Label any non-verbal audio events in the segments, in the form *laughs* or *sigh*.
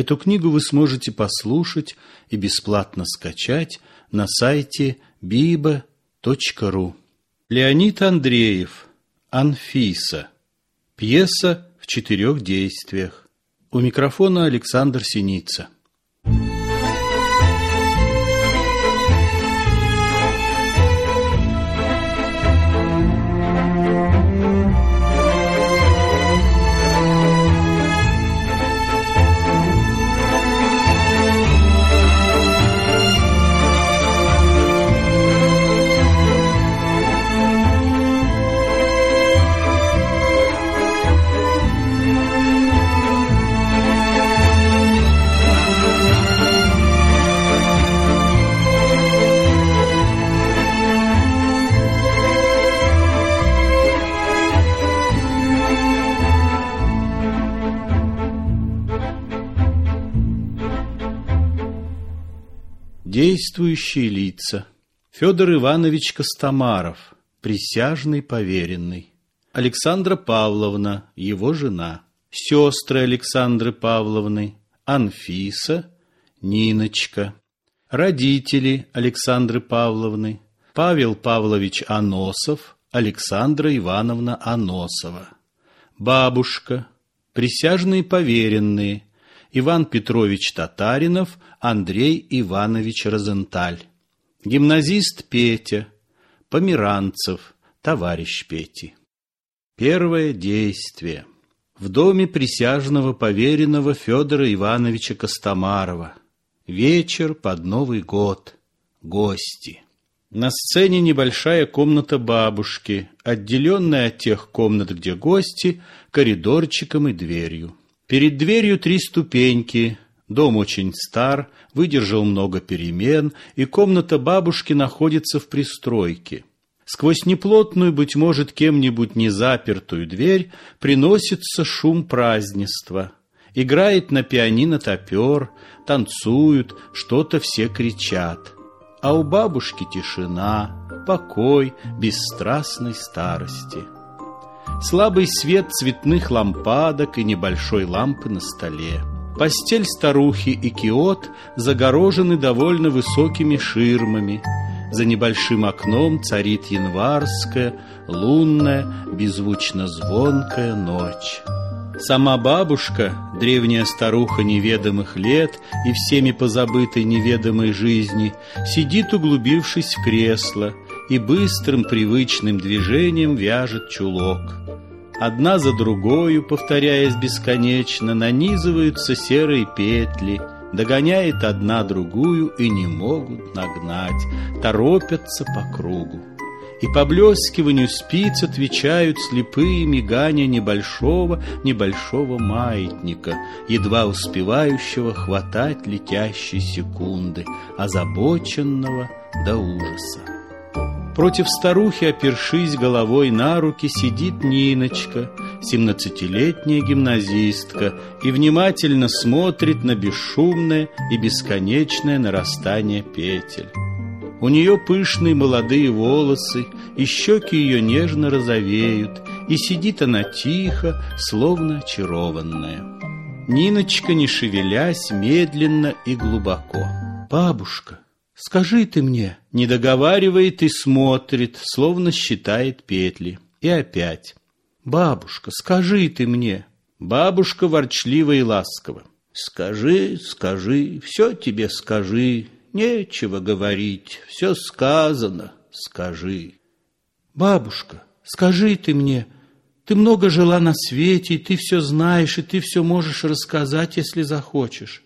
Эту книгу вы сможете послушать и бесплатно скачать на сайте biba.ru. Леонид Андреев. Анфиса. Пьеса в четырех действиях. У микрофона Александр Синица. Действующие лица. Федор Иванович Костомаров, присяжный поверенный. Александра Павловна, его жена. Сестры Александры Павловны, Анфиса, Ниночка. Родители Александры Павловны, Павел Павлович Аносов, Александра Ивановна Аносова. Бабушка, присяжные поверенные, Иван Петрович Татаринов, Андрей Иванович Розенталь. Гимназист Петя, Померанцев, товарищ Пети. Первое действие. В доме присяжного поверенного Федора Ивановича Костомарова. Вечер под Новый год. Гости. На сцене небольшая комната бабушки, отделенная от тех комнат, где гости, коридорчиком и дверью. Перед дверью три ступеньки. Дом очень стар, выдержал много перемен, и комната бабушки находится в пристройке. Сквозь неплотную, быть может, кем-нибудь незапертую дверь приносится шум празднества. Играет на пианино топер, танцуют, что-то все кричат. А у бабушки тишина, покой бесстрастной старости слабый свет цветных лампадок и небольшой лампы на столе. Постель старухи и киот загорожены довольно высокими ширмами. За небольшим окном царит январская, лунная, беззвучно звонкая ночь. Сама бабушка, древняя старуха неведомых лет и всеми позабытой неведомой жизни, сидит, углубившись в кресло, и быстрым привычным движением вяжет чулок. Одна за другою, повторяясь бесконечно, нанизываются серые петли, догоняет одна другую и не могут нагнать, торопятся по кругу. И поблескиванию спиц отвечают слепые мигания небольшого, небольшого маятника, едва успевающего хватать летящие секунды, озабоченного до ужаса. Против старухи, опершись головой на руки, сидит Ниночка, семнадцатилетняя гимназистка, и внимательно смотрит на бесшумное и бесконечное нарастание петель. У нее пышные молодые волосы, и щеки ее нежно розовеют, и сидит она тихо, словно очарованная. Ниночка, не шевелясь, медленно и глубоко. «Бабушка!» Скажи ты мне, не договаривает и смотрит, словно считает петли. И опять. Бабушка, скажи ты мне. Бабушка ворчливо и ласково. Скажи, скажи, все тебе скажи. Нечего говорить, все сказано, скажи. Бабушка, скажи ты мне, ты много жила на свете, и ты все знаешь, и ты все можешь рассказать, если захочешь.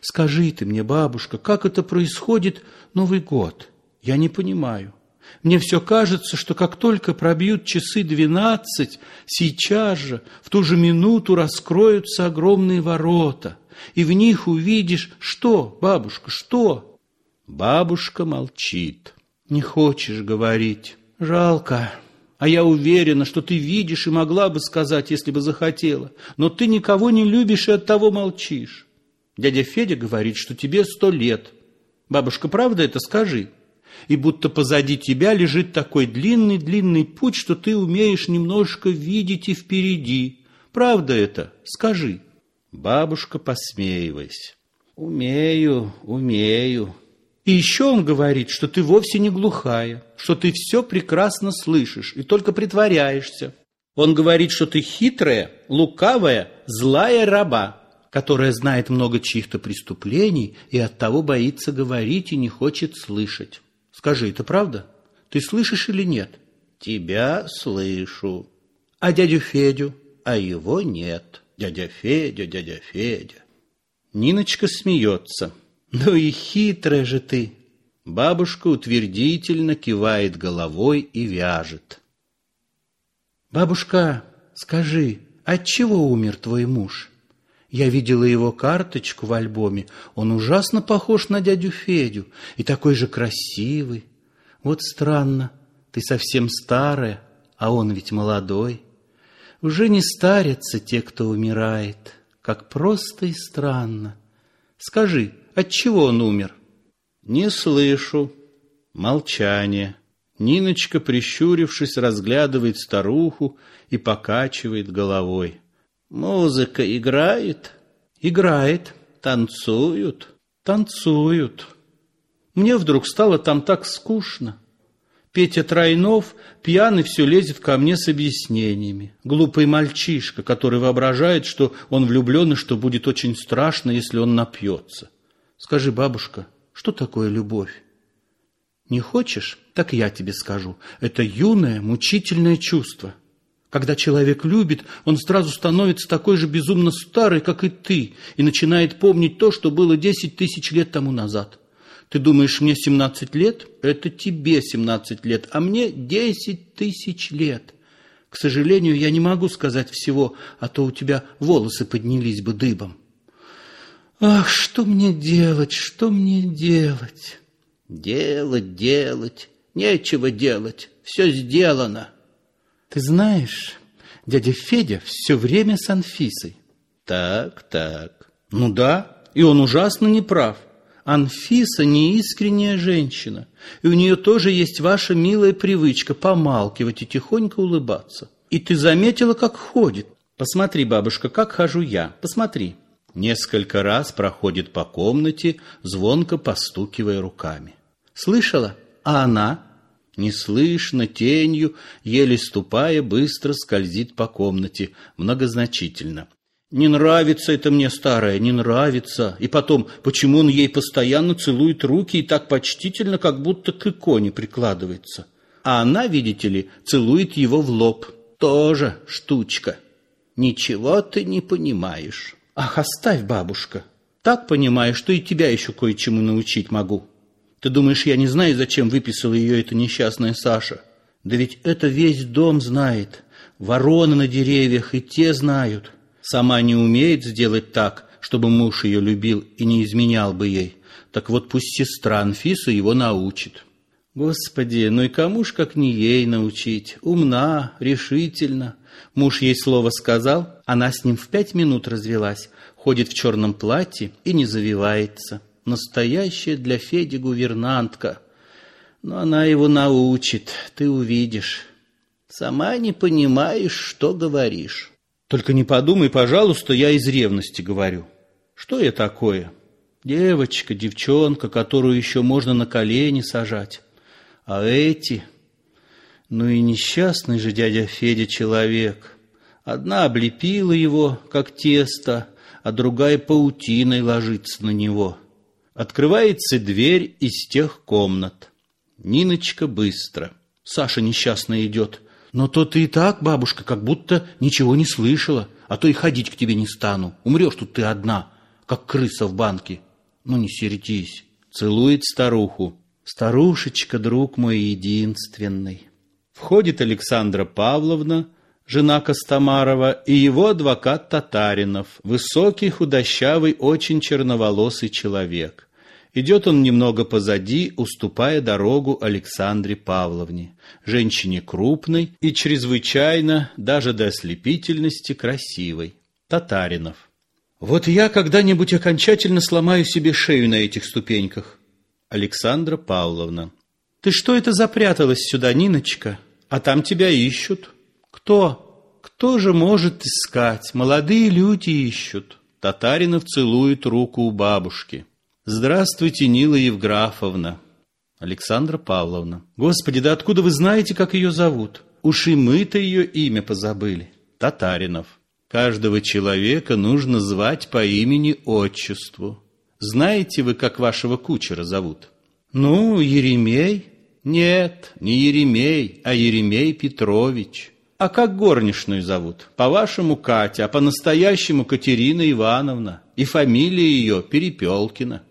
Скажи ты мне, бабушка, как это происходит Новый год? Я не понимаю. Мне все кажется, что как только пробьют часы двенадцать, сейчас же, в ту же минуту раскроются огромные ворота, и в них увидишь, что, бабушка, что? Бабушка молчит. Не хочешь говорить. Жалко. А я уверена, что ты видишь и могла бы сказать, если бы захотела. Но ты никого не любишь и оттого молчишь. Дядя Федя говорит, что тебе сто лет. Бабушка, правда это? Скажи. И будто позади тебя лежит такой длинный-длинный путь, что ты умеешь немножко видеть и впереди. Правда это? Скажи. Бабушка, посмеиваясь. Умею, умею. И еще он говорит, что ты вовсе не глухая, что ты все прекрасно слышишь и только притворяешься. Он говорит, что ты хитрая, лукавая, злая раба, которая знает много чьих-то преступлений и оттого боится говорить и не хочет слышать. Скажи, это правда? Ты слышишь или нет? Тебя слышу. А дядю Федю? А его нет. Дядя Федя, дядя Федя. Ниночка смеется. Ну и хитрая же ты. Бабушка утвердительно кивает головой и вяжет. Бабушка, скажи, от чего умер твой муж? Я видела его карточку в альбоме. Он ужасно похож на дядю Федю и такой же красивый. Вот странно, ты совсем старая, а он ведь молодой. Уже не старятся те, кто умирает, как просто и странно. Скажи, от чего он умер? Не слышу. Молчание. Ниночка, прищурившись, разглядывает старуху и покачивает головой. Музыка играет? Играет. Танцуют? Танцуют. Мне вдруг стало там так скучно. Петя Тройнов пьяный все лезет ко мне с объяснениями. Глупый мальчишка, который воображает, что он влюблен и что будет очень страшно, если он напьется. Скажи, бабушка, что такое любовь? Не хочешь? Так я тебе скажу. Это юное, мучительное чувство. Когда человек любит, он сразу становится такой же безумно старый, как и ты, и начинает помнить то, что было десять тысяч лет тому назад. Ты думаешь, мне 17 лет? Это тебе 17 лет, а мне 10 тысяч лет. К сожалению, я не могу сказать всего, а то у тебя волосы поднялись бы дыбом. Ах, что мне делать, что мне делать? Делать, делать, нечего делать, все сделано. Ты знаешь, дядя Федя все время с Анфисой. Так, так. Ну да, и он ужасно неправ. Анфиса неискренняя женщина, и у нее тоже есть ваша милая привычка помалкивать и тихонько улыбаться. И ты заметила, как ходит. Посмотри, бабушка, как хожу я. Посмотри. Несколько раз проходит по комнате, звонко постукивая руками. Слышала? А она? Неслышно, тенью, еле ступая, быстро скользит по комнате, многозначительно. Не нравится это мне, старая, не нравится. И потом, почему он ей постоянно целует руки и так почтительно, как будто к иконе прикладывается? А она, видите ли, целует его в лоб. Тоже штучка. Ничего ты не понимаешь. Ах, оставь, бабушка. Так понимаю, что и тебя еще кое-чему научить могу. Ты думаешь, я не знаю, зачем выписала ее эта несчастная Саша? Да ведь это весь дом знает. Вороны на деревьях и те знают. Сама не умеет сделать так, чтобы муж ее любил и не изменял бы ей. Так вот пусть сестра Анфиса его научит. Господи, ну и кому ж как не ей научить? Умна, решительно. Муж ей слово сказал, она с ним в пять минут развелась, ходит в черном платье и не завивается. Настоящая для Феди гувернантка. Но она его научит, ты увидишь. Сама не понимаешь, что говоришь. Только не подумай, пожалуйста, я из ревности говорю. Что я такое? Девочка, девчонка, которую еще можно на колени сажать. А эти... Ну и несчастный же дядя Федя человек. Одна облепила его, как тесто, а другая паутиной ложится на него. Открывается дверь из тех комнат. Ниночка быстро. Саша несчастная идет. Но то ты и так, бабушка, как будто ничего не слышала, а то и ходить к тебе не стану. Умрешь тут ты одна, как крыса в банке. Ну, не сердись. Целует старуху. Старушечка, друг мой единственный. Входит Александра Павловна, жена Костомарова, и его адвокат Татаринов, высокий, худощавый, очень черноволосый человек. Идет он немного позади, уступая дорогу Александре Павловне, женщине крупной и чрезвычайно, даже до ослепительности, красивой. Татаринов. Вот я когда-нибудь окончательно сломаю себе шею на этих ступеньках. Александра Павловна. Ты что это запряталась сюда, Ниночка? А там тебя ищут. Кто? Кто же может искать? Молодые люди ищут. Татаринов целует руку у бабушки. Здравствуйте, Нила Евграфовна. Александра Павловна. Господи, да откуда вы знаете, как ее зовут? Уж и мы-то ее имя позабыли. Татаринов. Каждого человека нужно звать по имени-отчеству. Знаете вы, как вашего кучера зовут? Ну, Еремей. Нет, не Еремей, а Еремей Петрович. А как горничную зовут? По-вашему, Катя, а по-настоящему Катерина Ивановна. И фамилия ее Перепелкина.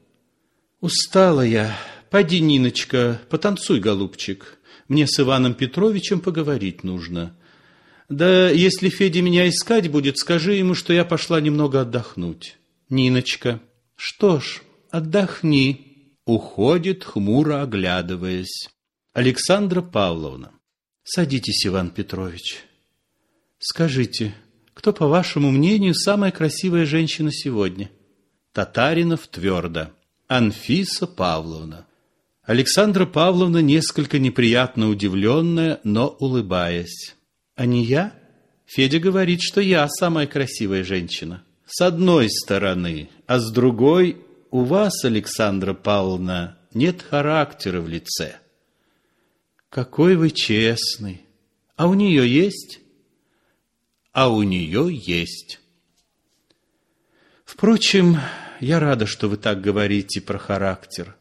Устала я. Пойди, Ниночка, потанцуй, голубчик. Мне с Иваном Петровичем поговорить нужно. Да если Федя меня искать будет, скажи ему, что я пошла немного отдохнуть. Ниночка. Что ж, отдохни. Уходит, хмуро оглядываясь. Александра Павловна. Садитесь, Иван Петрович. Скажите, кто, по вашему мнению, самая красивая женщина сегодня? Татаринов твердо. Анфиса Павловна. Александра Павловна несколько неприятно удивленная, но улыбаясь. А не я? Федя говорит, что я самая красивая женщина. С одной стороны, а с другой, у вас, Александра Павловна, нет характера в лице. Какой вы честный. А у нее есть? А у нее есть. Впрочем, я рада, что вы так говорите про характер.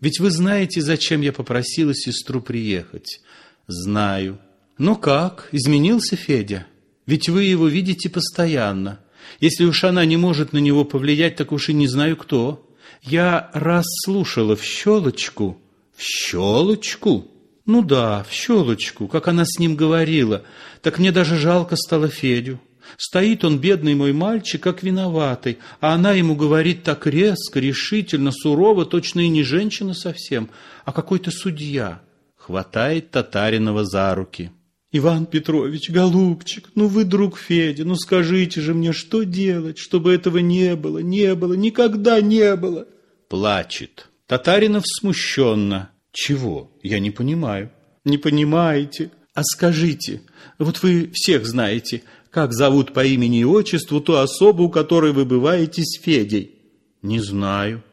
Ведь вы знаете, зачем я попросила сестру приехать. Знаю. Ну как, изменился Федя? Ведь вы его видите постоянно. Если уж она не может на него повлиять, так уж и не знаю кто. Я раз слушала в щелочку. В щелочку? Ну да, в щелочку, как она с ним говорила. Так мне даже жалко стало Федю. Стоит он, бедный мой мальчик, как виноватый, а она ему говорит так резко, решительно, сурово, точно и не женщина совсем, а какой-то судья. Хватает Татаринова за руки. «Иван Петрович, голубчик, ну вы друг Федя, ну скажите же мне, что делать, чтобы этого не было, не было, никогда не было?» Плачет. Татаринов смущенно. «Чего? Я не понимаю». «Не понимаете? А скажите, вот вы всех знаете, как зовут по имени и отчеству ту особу, у которой вы бываете с Федей? Не знаю.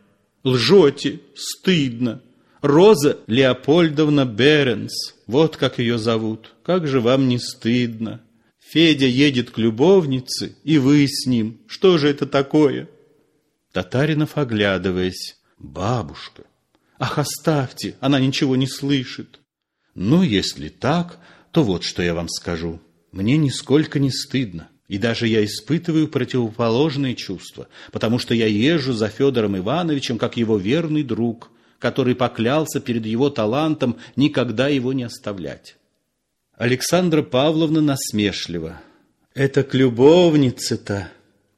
Лжете, стыдно. Роза Леопольдовна Беренс, вот как ее зовут. Как же вам не стыдно? Федя едет к любовнице, и вы с ним. Что же это такое? Татаринов, оглядываясь. Бабушка. Ах, оставьте, она ничего не слышит. Ну, если так, то вот что я вам скажу. Мне нисколько не стыдно. И даже я испытываю противоположные чувства, потому что я езжу за Федором Ивановичем как его верный друг, который поклялся перед его талантом никогда его не оставлять. Александра Павловна насмешливо. «Это к любовнице-то!»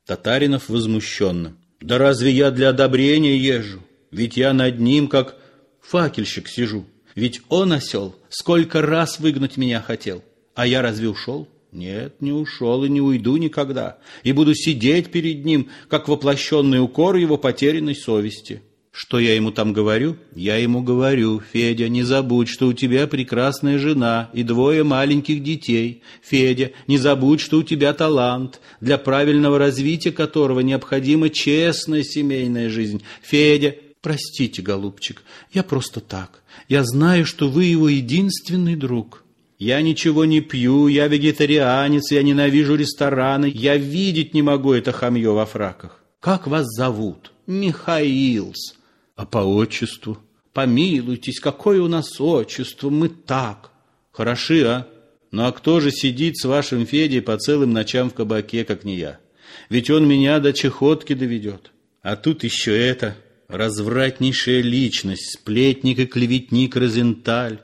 Татаринов возмущенно. «Да разве я для одобрения езжу? Ведь я над ним как факельщик сижу. Ведь он, осел, сколько раз выгнать меня хотел. А я разве ушел? Нет, не ушел и не уйду никогда. И буду сидеть перед ним, как воплощенный укор его потерянной совести. Что я ему там говорю? Я ему говорю, Федя, не забудь, что у тебя прекрасная жена и двое маленьких детей. Федя, не забудь, что у тебя талант, для правильного развития которого необходима честная семейная жизнь. Федя, простите, голубчик, я просто так. Я знаю, что вы его единственный друг. Я ничего не пью, я вегетарианец, я ненавижу рестораны, я видеть не могу это хамье во фраках. Как вас зовут? Михаилс. А по отчеству? Помилуйтесь, какое у нас отчество, мы так. Хороши, а? Ну а кто же сидит с вашим Федей по целым ночам в кабаке, как не я? Ведь он меня до чехотки доведет. А тут еще это, развратнейшая личность, сплетник и клеветник Розенталь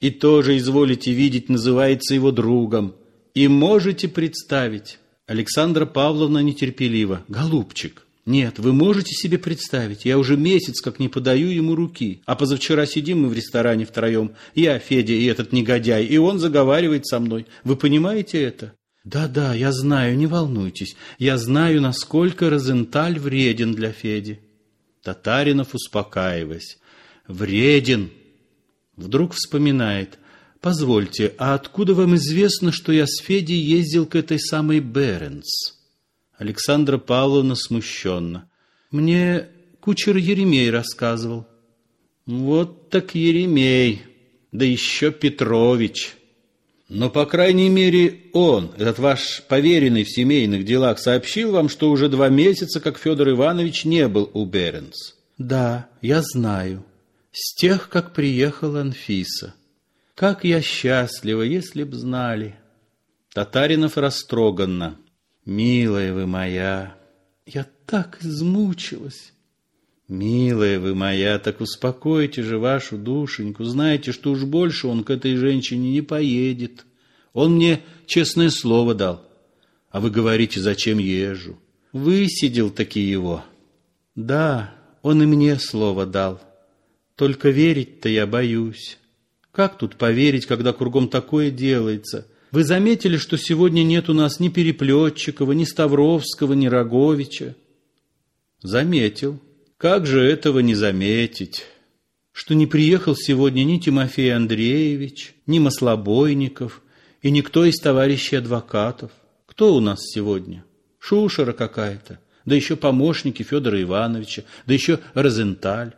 и тоже, изволите видеть, называется его другом. И можете представить, Александра Павловна нетерпеливо, голубчик, нет, вы можете себе представить, я уже месяц как не подаю ему руки, а позавчера сидим мы в ресторане втроем, я, Федя и этот негодяй, и он заговаривает со мной. Вы понимаете это? Да-да, я знаю, не волнуйтесь, я знаю, насколько Розенталь вреден для Феди. Татаринов, успокаиваясь, вреден, Вдруг вспоминает. «Позвольте, а откуда вам известно, что я с Федей ездил к этой самой Беренс?» Александра Павловна смущенно. Мне кучер Еремей рассказывал. Вот так Еремей, да еще Петрович. Но, по крайней мере, он, этот ваш поверенный в семейных делах, сообщил вам, что уже два месяца, как Федор Иванович не был у Беренс. Да, я знаю. С тех, как приехала Анфиса. Как я счастлива, если б знали. Татаринов растроганно. Милая вы моя, я так измучилась. Милая вы моя, так успокойте же вашу душеньку. Знаете, что уж больше он к этой женщине не поедет. Он мне честное слово дал. А вы говорите, зачем езжу? Высидел таки его. Да, он и мне слово дал. Только верить-то я боюсь. Как тут поверить, когда кругом такое делается? Вы заметили, что сегодня нет у нас ни Переплетчикова, ни Ставровского, ни Роговича? Заметил. Как же этого не заметить? Что не приехал сегодня ни Тимофей Андреевич, ни Маслобойников и никто из товарищей адвокатов. Кто у нас сегодня? Шушера какая-то, да еще помощники Федора Ивановича, да еще Розенталь.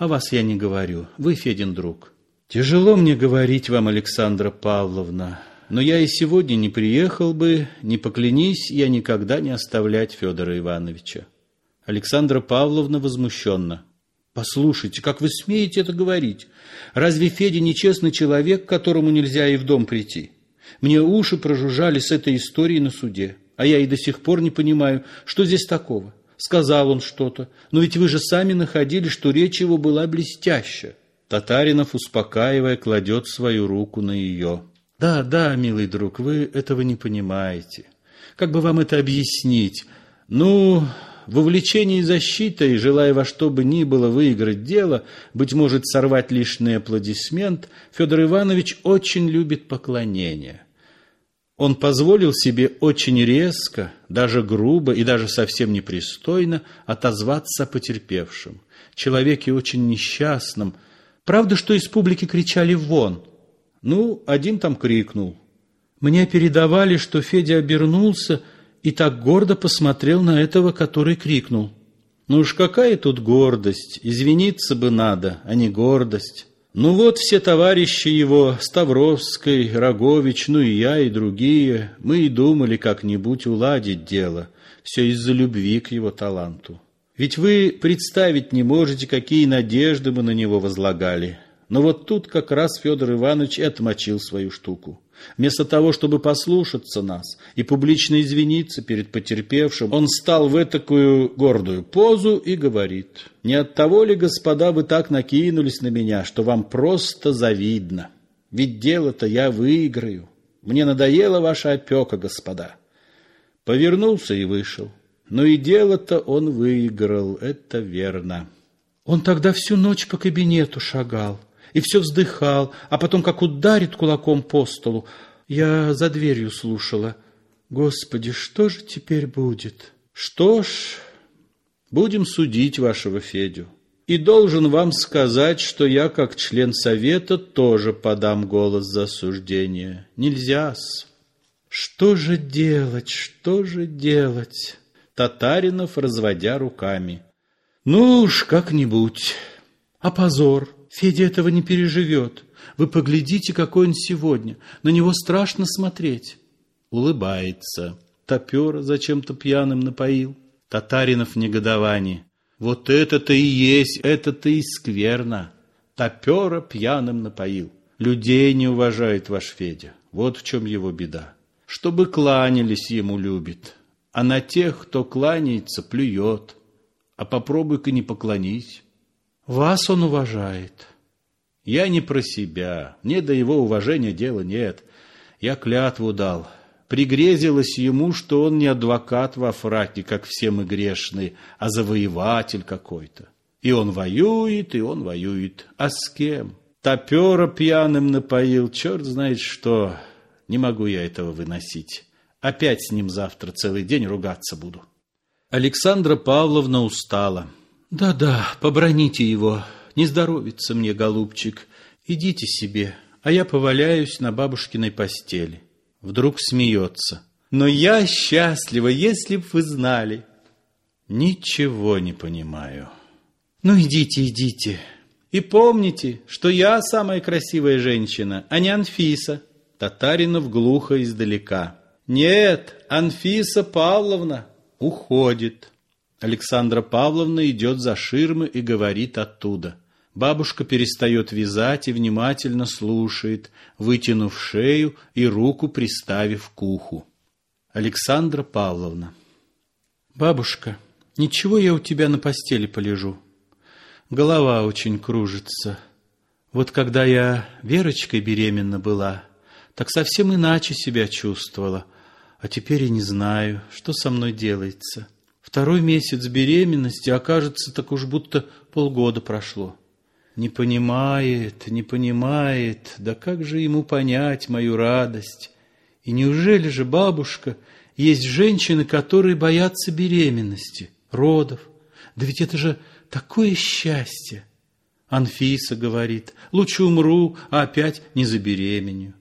О вас я не говорю, вы Федин друг. Тяжело мне говорить вам, Александра Павловна, но я и сегодня не приехал бы, не поклянись я никогда не оставлять Федора Ивановича. Александра Павловна возмущенно. Послушайте, как вы смеете это говорить? Разве Федя нечестный человек, к которому нельзя и в дом прийти? Мне уши прожужжали с этой историей на суде, а я и до сих пор не понимаю, что здесь такого. Сказал он что-то, но ведь вы же сами находили, что речь его была блестящая. Татаринов, успокаивая, кладет свою руку на ее. Да, да, милый друг, вы этого не понимаете. Как бы вам это объяснить? Ну, в увлечении защитой, желая во что бы ни было выиграть дело, быть может, сорвать лишний аплодисмент, Федор Иванович очень любит поклонение. Он позволил себе очень резко, даже грубо и даже совсем непристойно отозваться о потерпевшем, человеке очень несчастном. Правда, что из публики кричали «вон», ну, один там крикнул. Мне передавали, что Федя обернулся и так гордо посмотрел на этого, который крикнул. Ну уж какая тут гордость, извиниться бы надо, а не гордость. Ну вот все товарищи его, Ставровский, Рогович, ну и я, и другие, мы и думали как-нибудь уладить дело, все из-за любви к его таланту. Ведь вы представить не можете, какие надежды мы на него возлагали. Но вот тут как раз Федор Иванович и отмочил свою штуку. Вместо того, чтобы послушаться нас и публично извиниться перед потерпевшим, он стал в такую гордую позу и говорит, «Не от того ли, господа, вы так накинулись на меня, что вам просто завидно? Ведь дело-то я выиграю. Мне надоела ваша опека, господа». Повернулся и вышел. Но и дело-то он выиграл, это верно. Он тогда всю ночь по кабинету шагал, и все вздыхал, а потом как ударит кулаком по столу. Я за дверью слушала. Господи, что же теперь будет? Что ж, будем судить вашего Федю. И должен вам сказать, что я, как член совета, тоже подам голос за осуждение. Нельзя-с. Что же делать, что же делать? Татаринов, разводя руками. Ну уж как-нибудь. А позор? Федя этого не переживет. Вы поглядите, какой он сегодня. На него страшно смотреть. Улыбается. Топера зачем-то пьяным напоил. Татаринов в негодовании. Вот это-то и есть, это-то и скверно. Топера пьяным напоил. Людей не уважает ваш Федя. Вот в чем его беда. Чтобы кланялись ему любит. А на тех, кто кланяется, плюет. А попробуй-ка не поклонись. Вас он уважает. Я не про себя. Мне до его уважения дела нет. Я клятву дал. Пригрезилось ему, что он не адвокат во фраке, как все мы грешные, а завоеватель какой-то. И он воюет, и он воюет. А с кем? Топера пьяным напоил, черт знает что. Не могу я этого выносить. Опять с ним завтра целый день ругаться буду. Александра Павловна устала. Да-да, поброните его. Не здоровится мне, голубчик. Идите себе, а я поваляюсь на бабушкиной постели. Вдруг смеется. Но я счастлива, если б вы знали. Ничего не понимаю. Ну, идите, идите. И помните, что я самая красивая женщина, а не Анфиса. Татаринов глухо издалека. Нет, Анфиса Павловна уходит. Александра Павловна идет за ширмы и говорит оттуда. Бабушка перестает вязать и внимательно слушает, вытянув шею и руку приставив к уху. Александра Павловна. Бабушка, ничего я у тебя на постели полежу. Голова очень кружится. Вот когда я Верочкой беременна была, так совсем иначе себя чувствовала, а теперь и не знаю, что со мной делается. Второй месяц беременности, окажется, так уж будто полгода прошло. Не понимает, не понимает, да как же ему понять мою радость? И неужели же, бабушка, есть женщины, которые боятся беременности, родов? Да ведь это же такое счастье! Анфиса говорит, лучше умру, а опять не забеременю.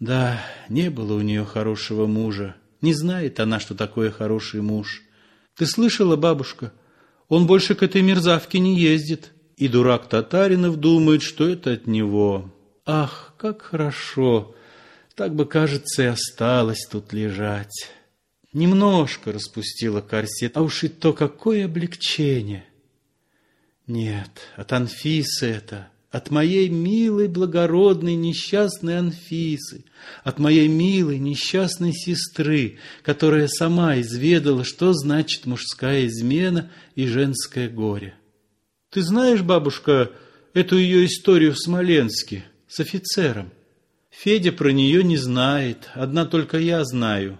Да, не было у нее хорошего мужа. Не знает она, что такое хороший муж. Ты слышала, бабушка? Он больше к этой мерзавке не ездит. И дурак Татаринов думает, что это от него. Ах, как хорошо! Так бы, кажется, и осталось тут лежать. Немножко распустила корсет, а уж и то какое облегчение. Нет, от Анфисы это, от моей милой, благородной, несчастной Анфисы, от моей милой, несчастной сестры, которая сама изведала, что значит мужская измена и женское горе. Ты знаешь, бабушка, эту ее историю в Смоленске с офицером? Федя про нее не знает, одна только я знаю.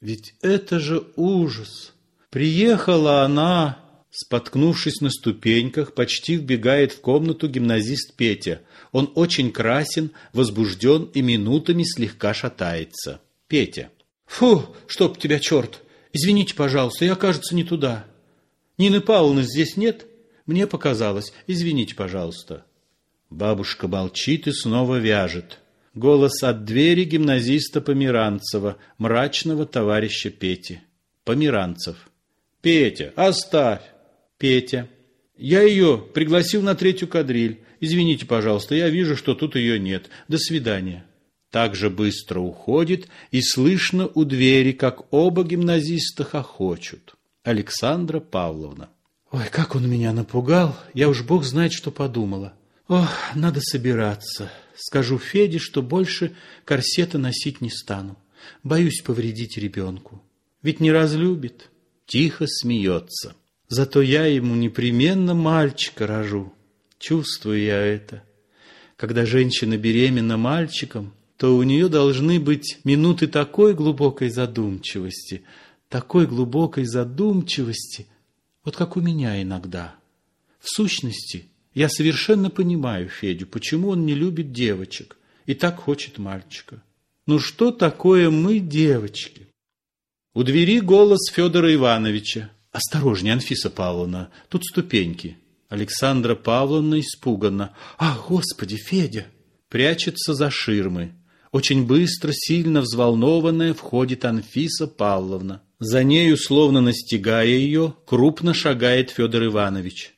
Ведь это же ужас. Приехала она, споткнувшись на ступеньках, почти вбегает в комнату гимназист Петя. Он очень красен, возбужден и минутами слегка шатается. Петя. Фу, чтоб тебя черт! Извините, пожалуйста, я, кажется, не туда. Нины Павловны здесь нет? Мне показалось. Извините, пожалуйста. Бабушка молчит и снова вяжет. Голос от двери гимназиста Померанцева, мрачного товарища Пети. Померанцев. Петя, оставь. Петя. Я ее пригласил на третью кадриль. Извините, пожалуйста, я вижу, что тут ее нет. До свидания. Так же быстро уходит, и слышно у двери, как оба гимназиста хохочут. Александра Павловна. Ой, как он меня напугал, я уж бог знает, что подумала. Ох, надо собираться. Скажу Феде, что больше корсета носить не стану. Боюсь повредить ребенку. Ведь не разлюбит. Тихо смеется. Зато я ему непременно мальчика рожу. Чувствую я это. Когда женщина беременна мальчиком, то у нее должны быть минуты такой глубокой задумчивости, такой глубокой задумчивости, вот как у меня иногда. В сущности, я совершенно понимаю Федю, почему он не любит девочек и так хочет мальчика. Ну что такое мы, девочки? У двери голос Федора Ивановича. Осторожнее, Анфиса Павловна, тут ступеньки. Александра Павловна испуганно. Ах, Господи, Федя! Прячется за ширмы. Очень быстро, сильно взволнованная, входит Анфиса Павловна. За нею, словно настигая ее, крупно шагает Федор Иванович.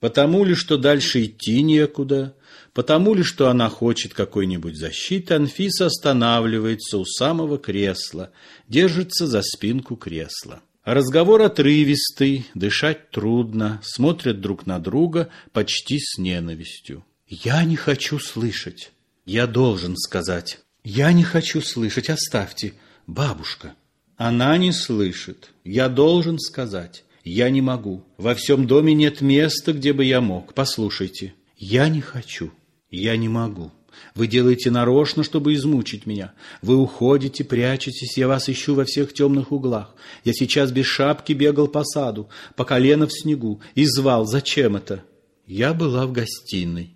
Потому ли, что дальше идти некуда, потому ли, что она хочет какой-нибудь защиты, Анфиса останавливается у самого кресла, держится за спинку кресла. Разговор отрывистый, дышать трудно, смотрят друг на друга почти с ненавистью. «Я не хочу слышать. Я должен сказать. Я не хочу слышать. Оставьте. Бабушка». Она не слышит. Я должен сказать. Я не могу. Во всем доме нет места, где бы я мог. Послушайте. Я не хочу. Я не могу. Вы делаете нарочно, чтобы измучить меня. Вы уходите, прячетесь, я вас ищу во всех темных углах. Я сейчас без шапки бегал по саду, по колено в снегу, и звал. Зачем это? Я была в гостиной.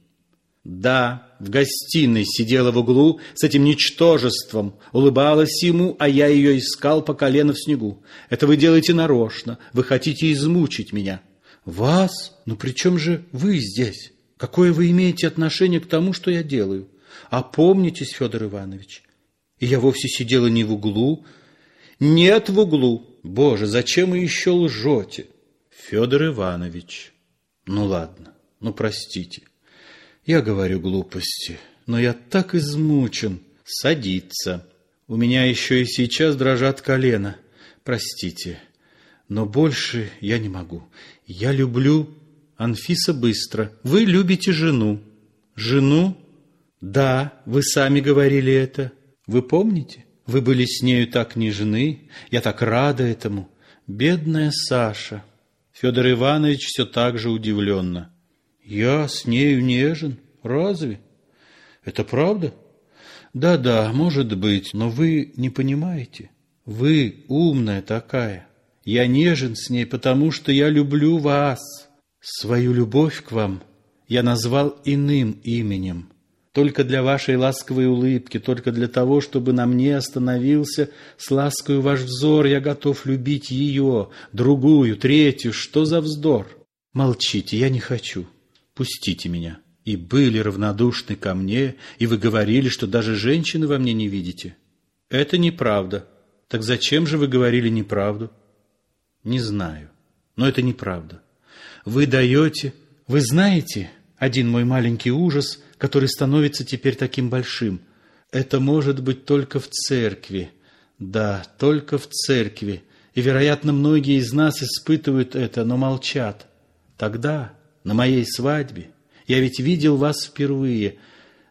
Да, в гостиной сидела в углу с этим ничтожеством, улыбалась ему, а я ее искал по колено в снегу. Это вы делаете нарочно, вы хотите измучить меня. Вас? Ну при чем же вы здесь? Какое вы имеете отношение к тому, что я делаю? Опомнитесь, Федор Иванович. И я вовсе сидела не в углу, Нет в углу. Боже, зачем вы еще лжете? Федор Иванович. Ну ладно, ну простите. Я говорю глупости, но я так измучен. Садиться. У меня еще и сейчас дрожат колено. Простите, но больше я не могу. Я люблю... Анфиса быстро. Вы любите жену. Жену? Да, вы сами говорили это. Вы помните? Вы были с нею так нежны. Я так рада этому. Бедная Саша. Федор Иванович все так же удивленно. Я с нею нежен? Разве? Это правда? Да-да, может быть, но вы не понимаете. Вы умная такая. Я нежен с ней, потому что я люблю вас. Свою любовь к вам я назвал иным именем. Только для вашей ласковой улыбки, только для того, чтобы на мне остановился с ласкою ваш взор, я готов любить ее, другую, третью. Что за вздор? Молчите, я не хочу. Пустите меня. И были равнодушны ко мне, и вы говорили, что даже женщины во мне не видите. Это неправда. Так зачем же вы говорили неправду? Не знаю, но это неправда. Вы даете... Вы знаете один мой маленький ужас, который становится теперь таким большим? Это может быть только в церкви. Да, только в церкви. И, вероятно, многие из нас испытывают это, но молчат. Тогда, на моей свадьбе, я ведь видел вас впервые.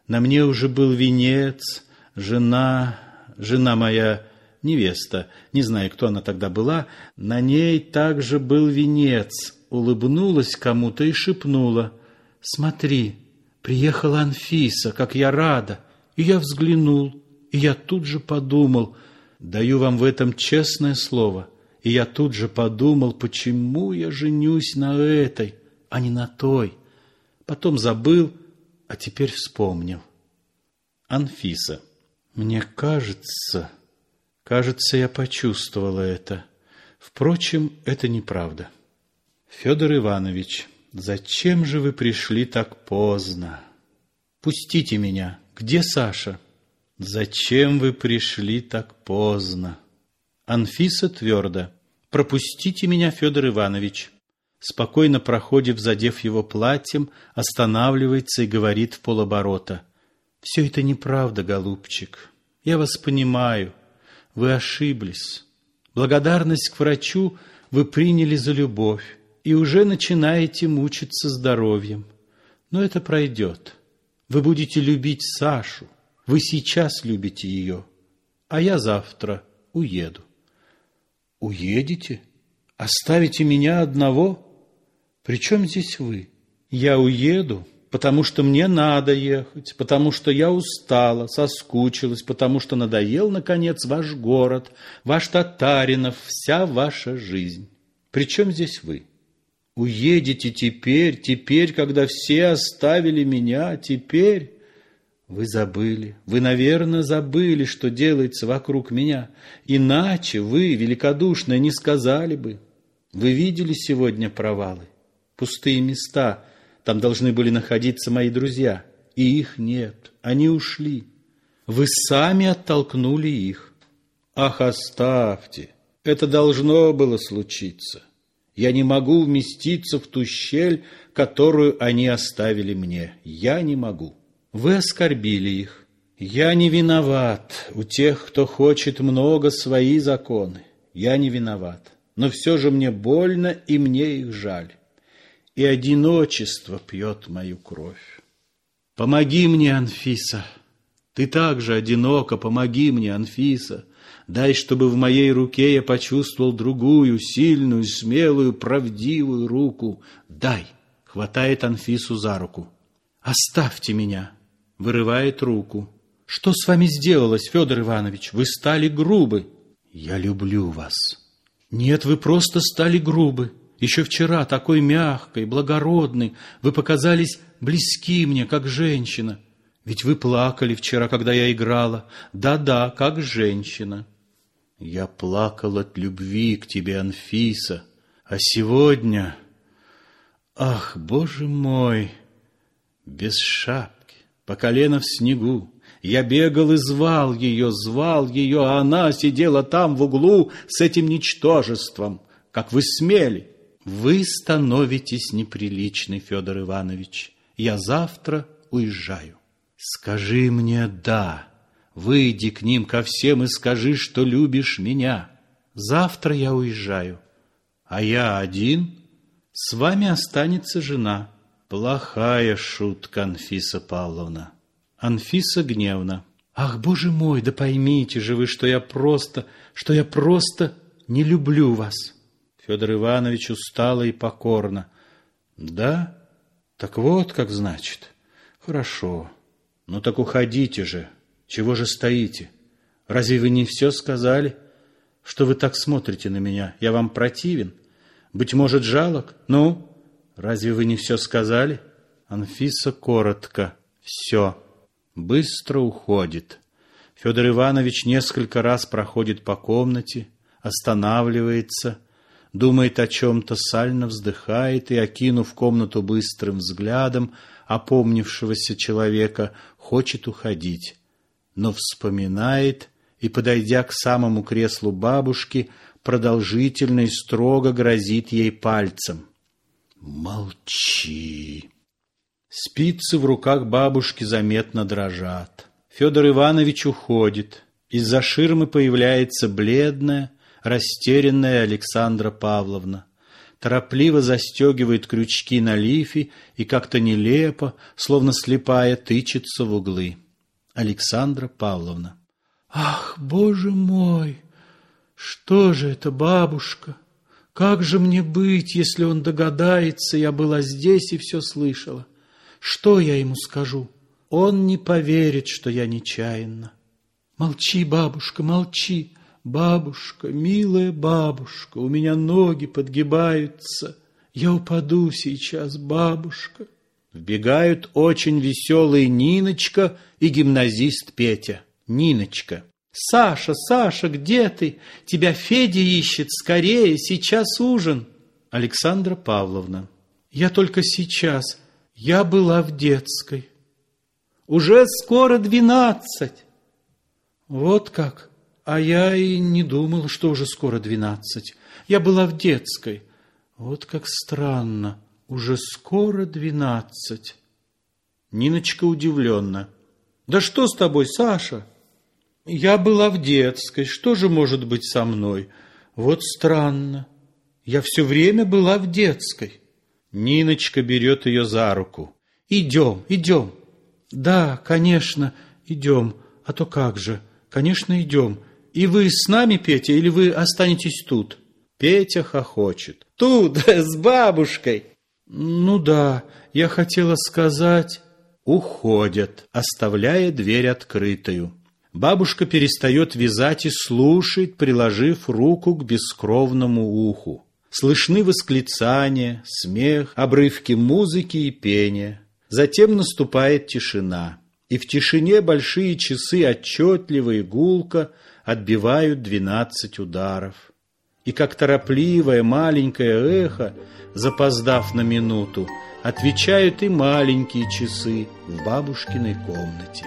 На мне уже был венец, жена, жена моя невеста, не знаю, кто она тогда была, на ней также был венец, улыбнулась кому-то и шепнула, «Смотри, приехала Анфиса, как я рада!» И я взглянул, и я тут же подумал, даю вам в этом честное слово, и я тут же подумал, почему я женюсь на этой, а не на той. Потом забыл, а теперь вспомнил. Анфиса. Мне кажется... Кажется, я почувствовала это. Впрочем, это неправда. Федор Иванович, зачем же вы пришли так поздно? Пустите меня. Где Саша? Зачем вы пришли так поздно? Анфиса твердо. Пропустите меня, Федор Иванович. Спокойно проходив, задев его платьем, останавливается и говорит в полоборота. Все это неправда, голубчик. Я вас понимаю. Вы ошиблись. Благодарность к врачу вы приняли за любовь и уже начинаете мучиться здоровьем. Но это пройдет. Вы будете любить Сашу. Вы сейчас любите ее. А я завтра уеду. Уедете? Оставите меня одного? Причем здесь вы? Я уеду, потому что мне надо ехать, потому что я устала, соскучилась, потому что надоел, наконец, ваш город, ваш Татаринов, вся ваша жизнь. Причем здесь вы? Уедете теперь, теперь, когда все оставили меня, теперь... Вы забыли, вы, наверное, забыли, что делается вокруг меня. Иначе вы, великодушно, не сказали бы. Вы видели сегодня провалы, пустые места — там должны были находиться мои друзья, и их нет. Они ушли. Вы сами оттолкнули их. Ах, оставьте! Это должно было случиться. Я не могу вместиться в ту щель, которую они оставили мне. Я не могу. Вы оскорбили их. Я не виноват. У тех, кто хочет много, свои законы. Я не виноват. Но все же мне больно, и мне их жаль и одиночество пьет мою кровь. Помоги мне, Анфиса, ты также одинока, помоги мне, Анфиса. Дай, чтобы в моей руке я почувствовал другую, сильную, смелую, правдивую руку. Дай, хватает Анфису за руку. Оставьте меня, вырывает руку. Что с вами сделалось, Федор Иванович? Вы стали грубы. Я люблю вас. Нет, вы просто стали грубы. Еще вчера такой мягкой, благородной, вы показались близки мне, как женщина. Ведь вы плакали вчера, когда я играла. Да-да, как женщина. Я плакал от любви к тебе, Анфиса. А сегодня... Ах, боже мой! Без шапки, по колено в снегу, Я бегал и звал ее, звал ее, а она сидела там в углу с этим ничтожеством. Как вы смели? Вы становитесь неприличный, Федор Иванович. Я завтра уезжаю. Скажи мне «да». Выйди к ним ко всем и скажи, что любишь меня. Завтра я уезжаю. А я один. С вами останется жена. Плохая шутка, Анфиса Павловна. Анфиса гневно. Ах, боже мой, да поймите же вы, что я просто, что я просто не люблю вас. Федор Иванович устало и покорно. Да? Так вот как значит. Хорошо. Ну так уходите же. Чего же стоите? Разве вы не все сказали? Что вы так смотрите на меня? Я вам противен? Быть может, жалок? Ну, Разве вы не все сказали? Анфиса коротко. Все. Быстро уходит. Федор Иванович несколько раз проходит по комнате, останавливается, думает о чем-то, сально вздыхает и, окинув комнату быстрым взглядом опомнившегося человека, хочет уходить, но вспоминает и, подойдя к самому креслу бабушки, продолжительно и строго грозит ей пальцем — Молчи. Спицы в руках бабушки заметно дрожат. Федор Иванович уходит. Из-за ширмы появляется бледная, растерянная Александра Павловна. Торопливо застегивает крючки на лифе и как-то нелепо, словно слепая, тычется в углы. Александра Павловна. Ах, боже мой! Что же это, бабушка? Как же мне быть, если он догадается, я была здесь и все слышала? Что я ему скажу? Он не поверит, что я нечаянно. Молчи, бабушка, молчи. Бабушка, милая бабушка, у меня ноги подгибаются. Я упаду сейчас, бабушка. Вбегают очень веселые Ниночка и гимназист Петя. Ниночка. «Саша, Саша, где ты? Тебя Федя ищет, скорее, сейчас ужин!» Александра Павловна. «Я только сейчас. Я была в детской. Уже скоро двенадцать!» «Вот как! А я и не думала, что уже скоро двенадцать. Я была в детской. Вот как странно! Уже скоро двенадцать!» Ниночка удивленно. «Да что с тобой, Саша?» Я была в детской, что же может быть со мной? Вот странно. Я все время была в детской. Ниночка берет ее за руку. Идем, идем. Да, конечно, идем. А то как же? Конечно, идем. И вы с нами, Петя, или вы останетесь тут? Петя хохочет. Тут, *laughs* с бабушкой. Ну да, я хотела сказать... Уходят, оставляя дверь открытую. Бабушка перестает вязать и слушает, приложив руку к бескровному уху. Слышны восклицания, смех, обрывки музыки и пения. Затем наступает тишина, и в тишине большие часы отчетливо и гулко отбивают двенадцать ударов. И как торопливое маленькое эхо, запоздав на минуту, отвечают и маленькие часы в бабушкиной комнате.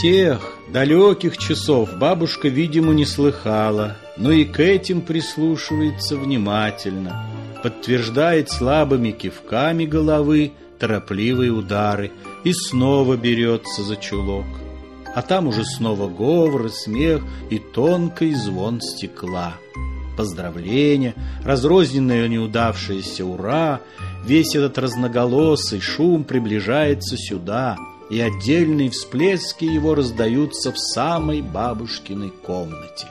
Тех далеких часов бабушка, видимо, не слыхала, но и к этим прислушивается внимательно, подтверждает слабыми кивками головы торопливые удары и снова берется за чулок. А там уже снова говор, смех и тонкий звон стекла. Поздравления, разрозненное неудавшееся «Ура!» Весь этот разноголосый шум приближается сюда — и отдельные всплески его раздаются в самой бабушкиной комнате.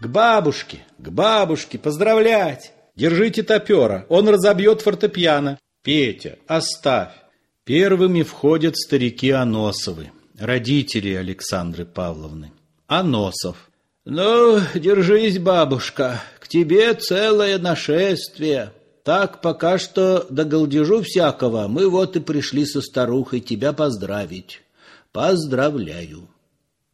«К бабушке! К бабушке! Поздравлять! Держите топера, он разобьет фортепиано!» «Петя, оставь!» Первыми входят старики Аносовы, родители Александры Павловны. Аносов. «Ну, держись, бабушка, к тебе целое нашествие!» Так, пока что до голдежу всякого, мы вот и пришли со старухой тебя поздравить. Поздравляю.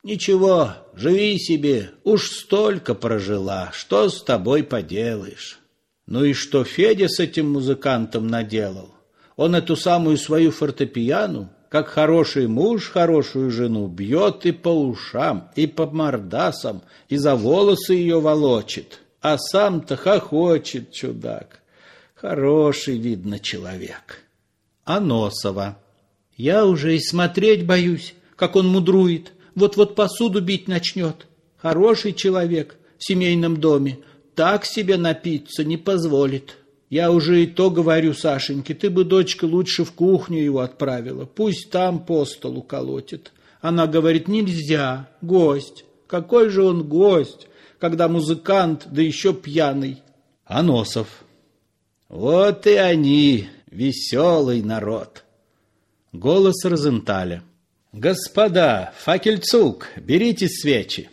Ничего, живи себе, уж столько прожила, что с тобой поделаешь. Ну и что Федя с этим музыкантом наделал? Он эту самую свою фортепиану как хороший муж хорошую жену бьет и по ушам, и по мордасам, и за волосы ее волочит, а сам-то хохочет чудак. Хороший, видно, человек. Аносова. Я уже и смотреть боюсь, как он мудрует, вот-вот посуду бить начнет. Хороший человек в семейном доме, так себе напиться не позволит. Я уже и то говорю Сашеньке, ты бы, дочка, лучше в кухню его отправила, пусть там по столу колотит. Она говорит, нельзя, гость. Какой же он гость, когда музыкант, да еще пьяный. Аносов. Вот и они, веселый народ. Голос Розенталя. Господа, факельцук, берите свечи.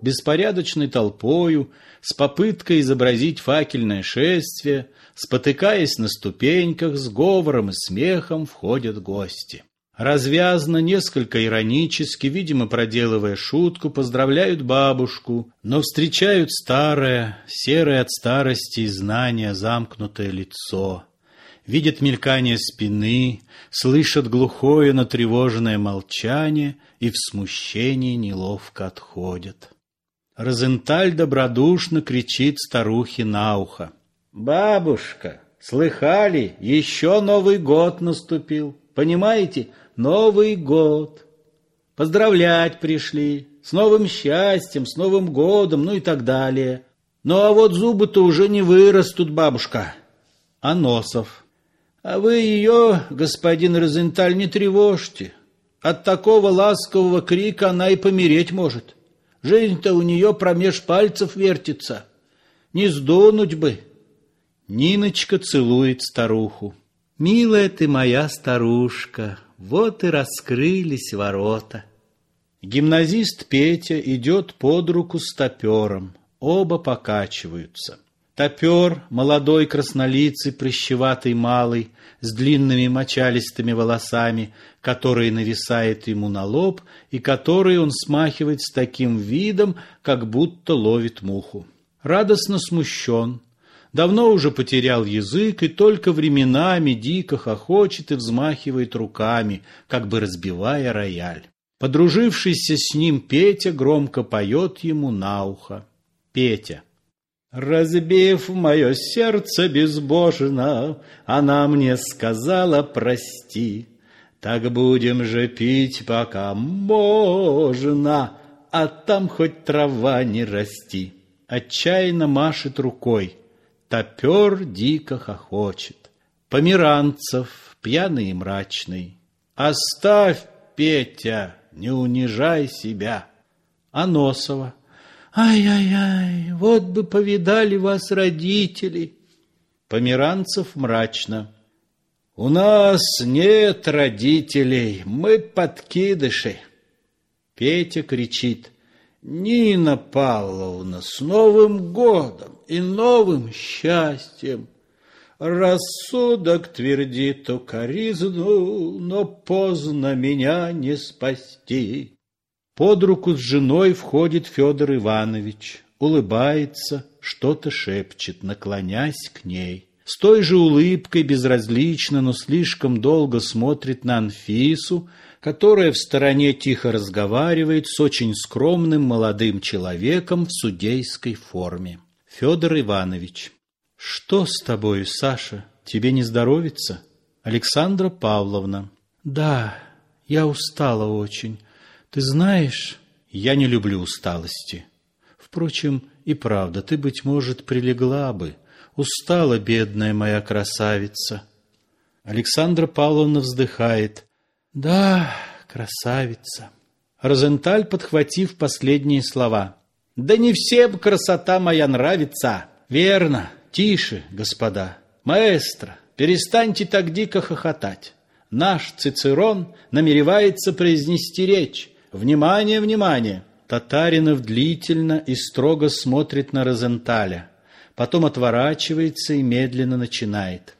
Беспорядочной толпою, с попыткой изобразить факельное шествие, спотыкаясь на ступеньках, с говором и смехом входят гости. Развязно, несколько иронически, видимо, проделывая шутку, поздравляют бабушку, но встречают старое, серое от старости и знания замкнутое лицо. Видят мелькание спины, слышат глухое, натревоженное молчание и в смущении неловко отходят. Розенталь добродушно кричит старухе на ухо. «Бабушка, слыхали, еще Новый год наступил. Понимаете, Новый год. Поздравлять пришли, с новым счастьем, с Новым годом, ну и так далее. Ну а вот зубы-то уже не вырастут, бабушка. Аносов. А вы ее, господин Розенталь, не тревожьте. От такого ласкового крика она и помереть может. Жизнь-то у нее промеж пальцев вертится. Не сдунуть бы. Ниночка целует старуху. «Милая ты моя старушка, вот и раскрылись ворота». Гимназист Петя идет под руку с топером. Оба покачиваются. Топер, молодой краснолицый, прыщеватый малый, с длинными мочалистыми волосами, которые нависает ему на лоб и которые он смахивает с таким видом, как будто ловит муху. Радостно смущен, давно уже потерял язык и только временами дико хохочет и взмахивает руками, как бы разбивая рояль. Подружившийся с ним Петя громко поет ему на ухо. Петя. Разбив мое сердце безбожно, Она мне сказала прости. Так будем же пить, пока можно, А там хоть трава не расти. Отчаянно машет рукой, Топер дико хохочет. Померанцев, пьяный и мрачный. Оставь, Петя, не унижай себя. Аносова. Ай-яй-яй, вот бы повидали вас родители. Померанцев мрачно. У нас нет родителей, мы подкидыши. Петя кричит. Нина Павловна, с Новым годом и новым счастьем! Рассудок твердит укоризну, но поздно меня не спасти. Под руку с женой входит Федор Иванович, улыбается, что-то шепчет, наклонясь к ней. С той же улыбкой безразлично, но слишком долго смотрит на Анфису, которая в стороне тихо разговаривает с очень скромным молодым человеком в судейской форме. Федор Иванович. Что с тобою, Саша? Тебе не здоровится? Александра Павловна. Да, я устала очень. Ты знаешь, я не люблю усталости. Впрочем, и правда, ты, быть может, прилегла бы. Устала, бедная моя красавица. Александра Павловна вздыхает. Да, красавица. Розенталь, подхватив последние слова. Да не всем красота моя нравится. Верно. Тише, господа. Маэстро, перестаньте так дико хохотать. Наш Цицерон намеревается произнести речь. Внимание, внимание! Татаринов длительно и строго смотрит на Розенталя, потом отворачивается и медленно начинает.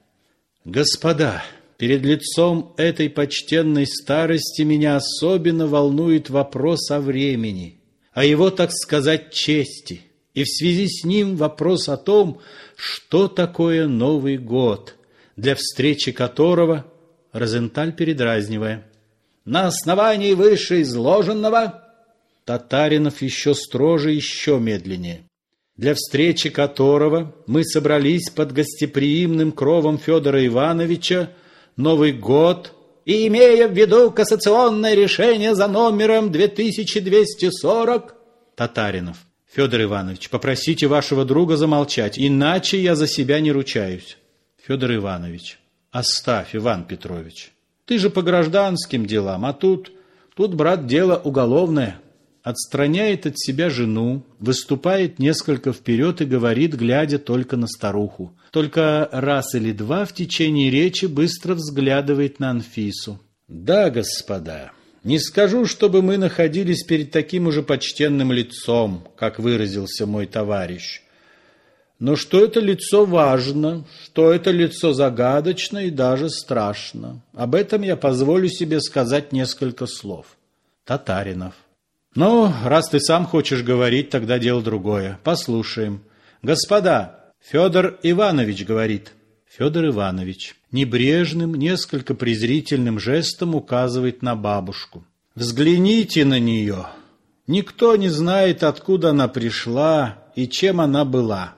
Господа, Перед лицом этой почтенной старости меня особенно волнует вопрос о времени, о его, так сказать, чести, и в связи с ним вопрос о том, что такое Новый год, для встречи которого, Розенталь передразнивая, на основании вышеизложенного Татаринов еще строже, еще медленнее. Для встречи которого мы собрались под гостеприимным кровом Федора Ивановича Новый год и имея в виду кассационное решение за номером 2240 Татаринов. Федор Иванович, попросите вашего друга замолчать, иначе я за себя не ручаюсь. Федор Иванович, оставь, Иван Петрович. Ты же по гражданским делам, а тут... Тут, брат, дело уголовное отстраняет от себя жену, выступает несколько вперед и говорит, глядя только на старуху. Только раз или два в течение речи быстро взглядывает на Анфису. «Да, господа, не скажу, чтобы мы находились перед таким уже почтенным лицом, как выразился мой товарищ. Но что это лицо важно, что это лицо загадочно и даже страшно. Об этом я позволю себе сказать несколько слов. Татаринов. Ну, раз ты сам хочешь говорить, тогда дело другое. Послушаем. Господа, Федор Иванович говорит. Федор Иванович небрежным, несколько презрительным жестом указывает на бабушку. Взгляните на нее. Никто не знает, откуда она пришла и чем она была.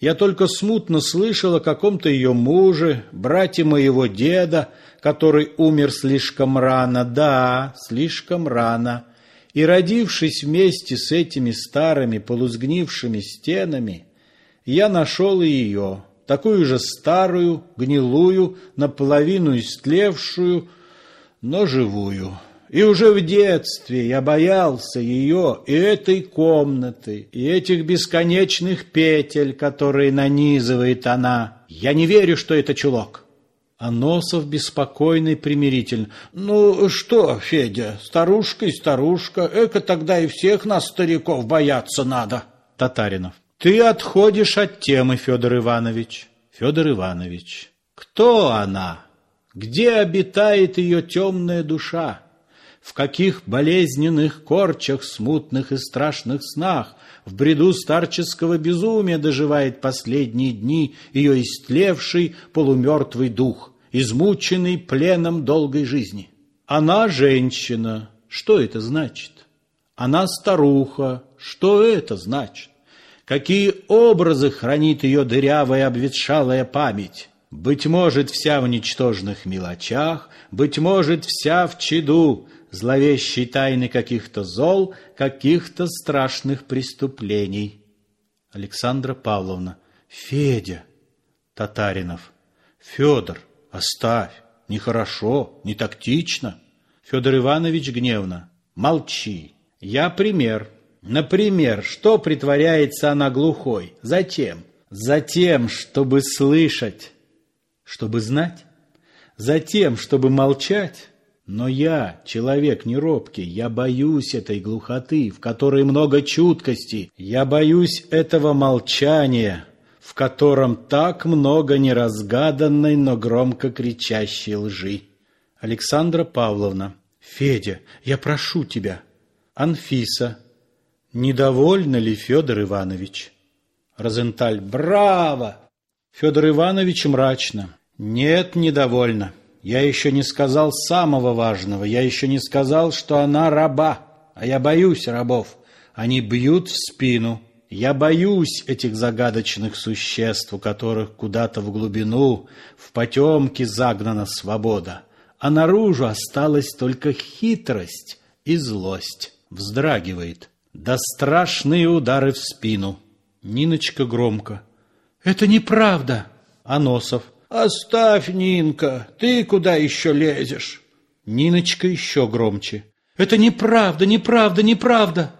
Я только смутно слышал о каком-то ее муже, брате моего деда, который умер слишком рано, да, слишком рано, и, родившись вместе с этими старыми полузгнившими стенами, я нашел и ее, такую же старую, гнилую, наполовину истлевшую, но живую. И уже в детстве я боялся ее и этой комнаты, и этих бесконечных петель, которые нанизывает она. Я не верю, что это чулок. А Носов беспокойный примирительно. «Ну что, Федя, старушка и старушка, эко тогда и всех нас, стариков, бояться надо». Татаринов. «Ты отходишь от темы, Федор Иванович». Федор Иванович. «Кто она? Где обитает ее темная душа? В каких болезненных корчах, смутных и страшных снах, в бреду старческого безумия доживает последние дни ее истлевший полумертвый дух?» Измученный пленом долгой жизни. Она женщина. Что это значит? Она старуха. Что это значит? Какие образы хранит ее дырявая обветшалая память? Быть может, вся в ничтожных мелочах, быть может, вся в чаду зловещей тайны каких-то зол, каких-то страшных преступлений. Александра Павловна. Федя. Татаринов. Федор. Оставь, нехорошо, не тактично. Федор Иванович гневно. Молчи. Я пример. Например, что притворяется она глухой? Зачем? Затем, чтобы слышать. Чтобы знать? Затем, чтобы молчать? Но я, человек неробкий, я боюсь этой глухоты, в которой много чуткости. Я боюсь этого молчания, в котором так много неразгаданной, но громко кричащей лжи. Александра Павловна. Федя, я прошу тебя. Анфиса. Недовольна ли Федор Иванович? Розенталь. Браво! Федор Иванович мрачно. Нет, недовольна. Я еще не сказал самого важного. Я еще не сказал, что она раба. А я боюсь рабов. Они бьют в спину. Я боюсь этих загадочных существ, у которых куда-то в глубину, в потемке загнана свобода, а наружу осталась только хитрость и злость. Вздрагивает. Да страшные удары в спину. Ниночка громко. «Это неправда!» Аносов. «Оставь, Нинка, ты куда еще лезешь?» Ниночка еще громче. «Это неправда, неправда, неправда!»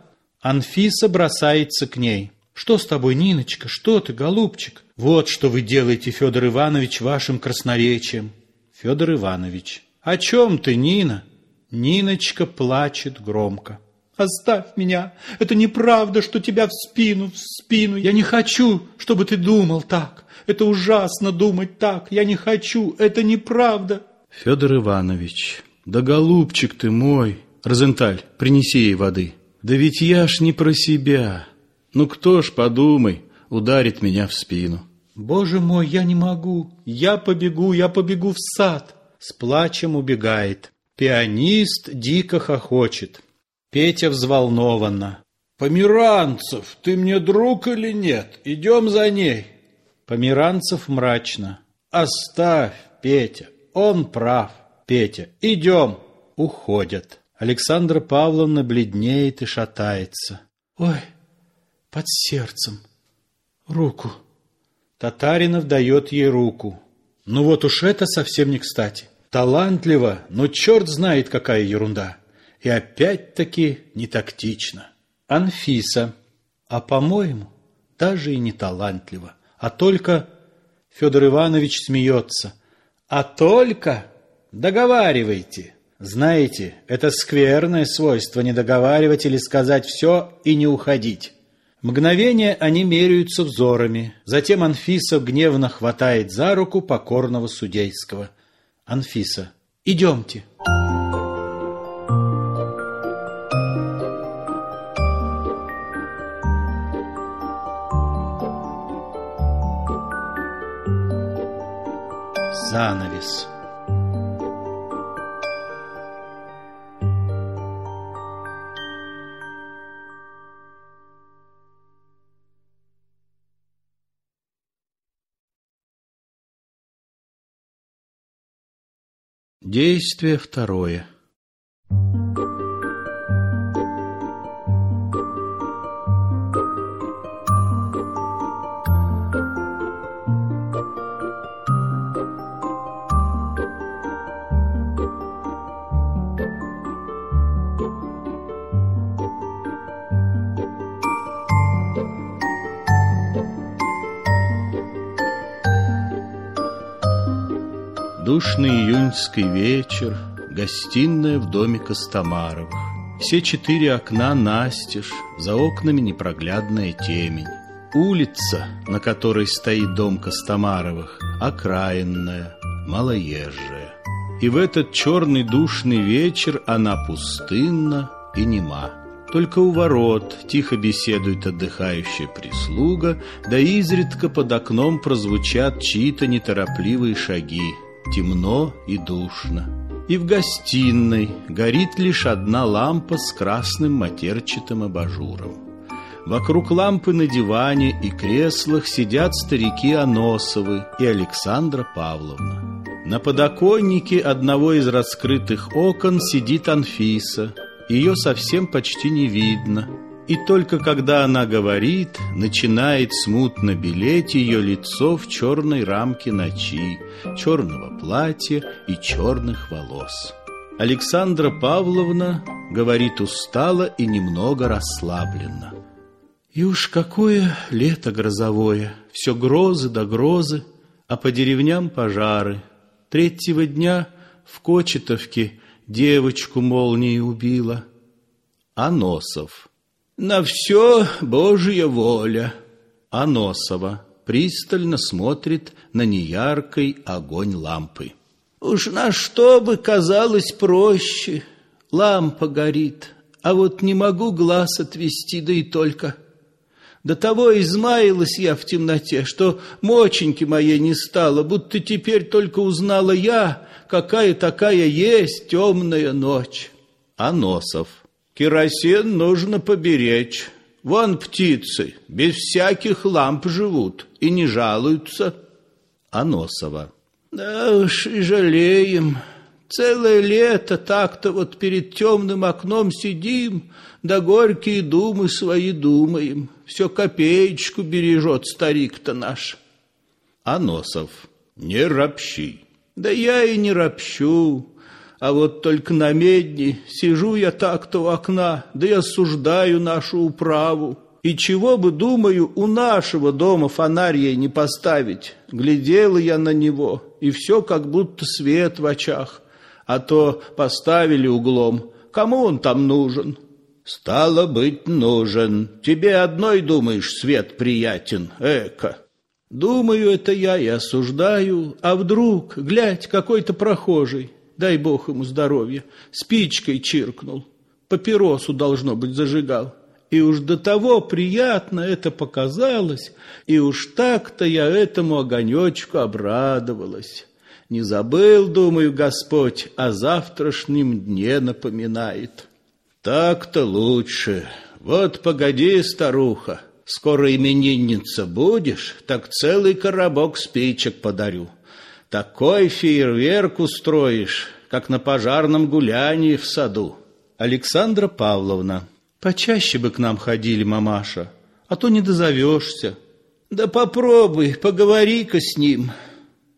Анфиса бросается к ней. «Что с тобой, Ниночка? Что ты, голубчик? Вот что вы делаете, Федор Иванович, вашим красноречием». Федор Иванович. «О чем ты, Нина?» Ниночка плачет громко. «Оставь меня! Это неправда, что тебя в спину, в спину! Я не хочу, чтобы ты думал так! Это ужасно думать так! Я не хочу! Это неправда!» Федор Иванович. «Да, голубчик ты мой!» Розенталь, принеси ей воды. Да ведь я ж не про себя. Ну кто ж, подумай, ударит меня в спину. Боже мой, я не могу. Я побегу, я побегу в сад. С плачем убегает. Пианист дико хохочет. Петя взволнованно. «Померанцев, ты мне друг или нет? Идем за ней!» Померанцев мрачно. «Оставь, Петя, он прав. Петя, идем!» Уходят. Александра Павловна бледнеет и шатается. «Ой, под сердцем. Руку». Татаринов дает ей руку. Ну вот уж это совсем не кстати. Талантливо, но черт знает, какая ерунда. И опять-таки не тактично. Анфиса. А, по-моему, даже и не талантливо. А только... Федор Иванович смеется. А только... Договаривайте. Знаете, это скверное свойство не договаривать или сказать все и не уходить. Мгновение они меряются взорами. Затем Анфиса гневно хватает за руку покорного судейского. Анфиса. «Идемте». Занавес. Действие второе. Душный июньский вечер, гостиная в доме Костомаровых. Все четыре окна настежь, за окнами непроглядная темень. Улица, на которой стоит дом Костомаровых, окраинная, малоезжая. И в этот черный душный вечер она пустынна и нема. Только у ворот тихо беседует отдыхающая прислуга, да изредка под окном прозвучат чьи-то неторопливые шаги темно и душно. И в гостиной горит лишь одна лампа с красным матерчатым абажуром. Вокруг лампы на диване и креслах сидят старики Аносовы и Александра Павловна. На подоконнике одного из раскрытых окон сидит Анфиса. Ее совсем почти не видно – и только когда она говорит, начинает смутно белеть ее лицо в черной рамке ночи, черного платья и черных волос. Александра Павловна говорит устало и немного расслабленно. И уж какое лето грозовое, все грозы да грозы, а по деревням пожары. Третьего дня в Кочетовке девочку молнией убила. Аносов. На все Божья воля. Аносова пристально смотрит на неяркий огонь лампы. Уж на что бы казалось проще. Лампа горит, а вот не могу глаз отвести, да и только. До того измаялась я в темноте, что моченьки моей не стало, будто теперь только узнала я, какая такая есть темная ночь. Аносов Керосин нужно поберечь. Вон птицы без всяких ламп живут и не жалуются. Аносова. Да уж и жалеем. Целое лето так-то вот перед темным окном сидим, да горькие думы свои думаем. Все копеечку бережет старик-то наш. Аносов. Не ропщи. Да я и не ропщу. А вот только на медне сижу я так-то у окна, да и осуждаю нашу управу. И чего бы, думаю, у нашего дома фонарь не поставить? Глядела я на него, и все как будто свет в очах. А то поставили углом. Кому он там нужен? Стало быть, нужен. Тебе одной, думаешь, свет приятен, эко. Думаю, это я и осуждаю. А вдруг, глядь, какой-то прохожий дай бог ему здоровья, спичкой чиркнул, папиросу, должно быть, зажигал. И уж до того приятно это показалось, и уж так-то я этому огонечку обрадовалась. Не забыл, думаю, Господь, о завтрашнем дне напоминает. Так-то лучше. Вот погоди, старуха, скоро именинница будешь, так целый коробок спичек подарю. Такой фейерверк устроишь, как на пожарном гулянии в саду. Александра Павловна, почаще бы к нам ходили, мамаша, а то не дозовешься. Да попробуй, поговори-ка с ним.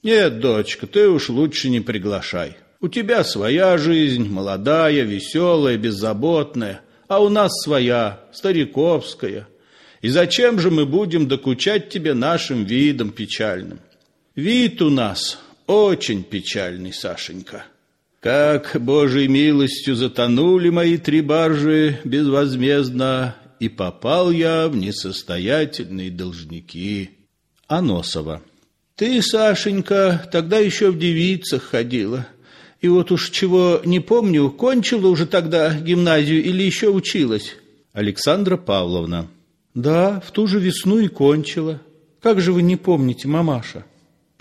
Нет, дочка, ты уж лучше не приглашай. У тебя своя жизнь, молодая, веселая, беззаботная, а у нас своя, стариковская. И зачем же мы будем докучать тебе нашим видом печальным? Вид у нас очень печальный, Сашенька. Как Божьей милостью затонули мои три баржи безвозмездно, и попал я в несостоятельные должники. Аносова. Ты, Сашенька, тогда еще в девицах ходила. И вот уж чего не помню, кончила уже тогда гимназию или еще училась? Александра Павловна. Да, в ту же весну и кончила. Как же вы не помните, мамаша?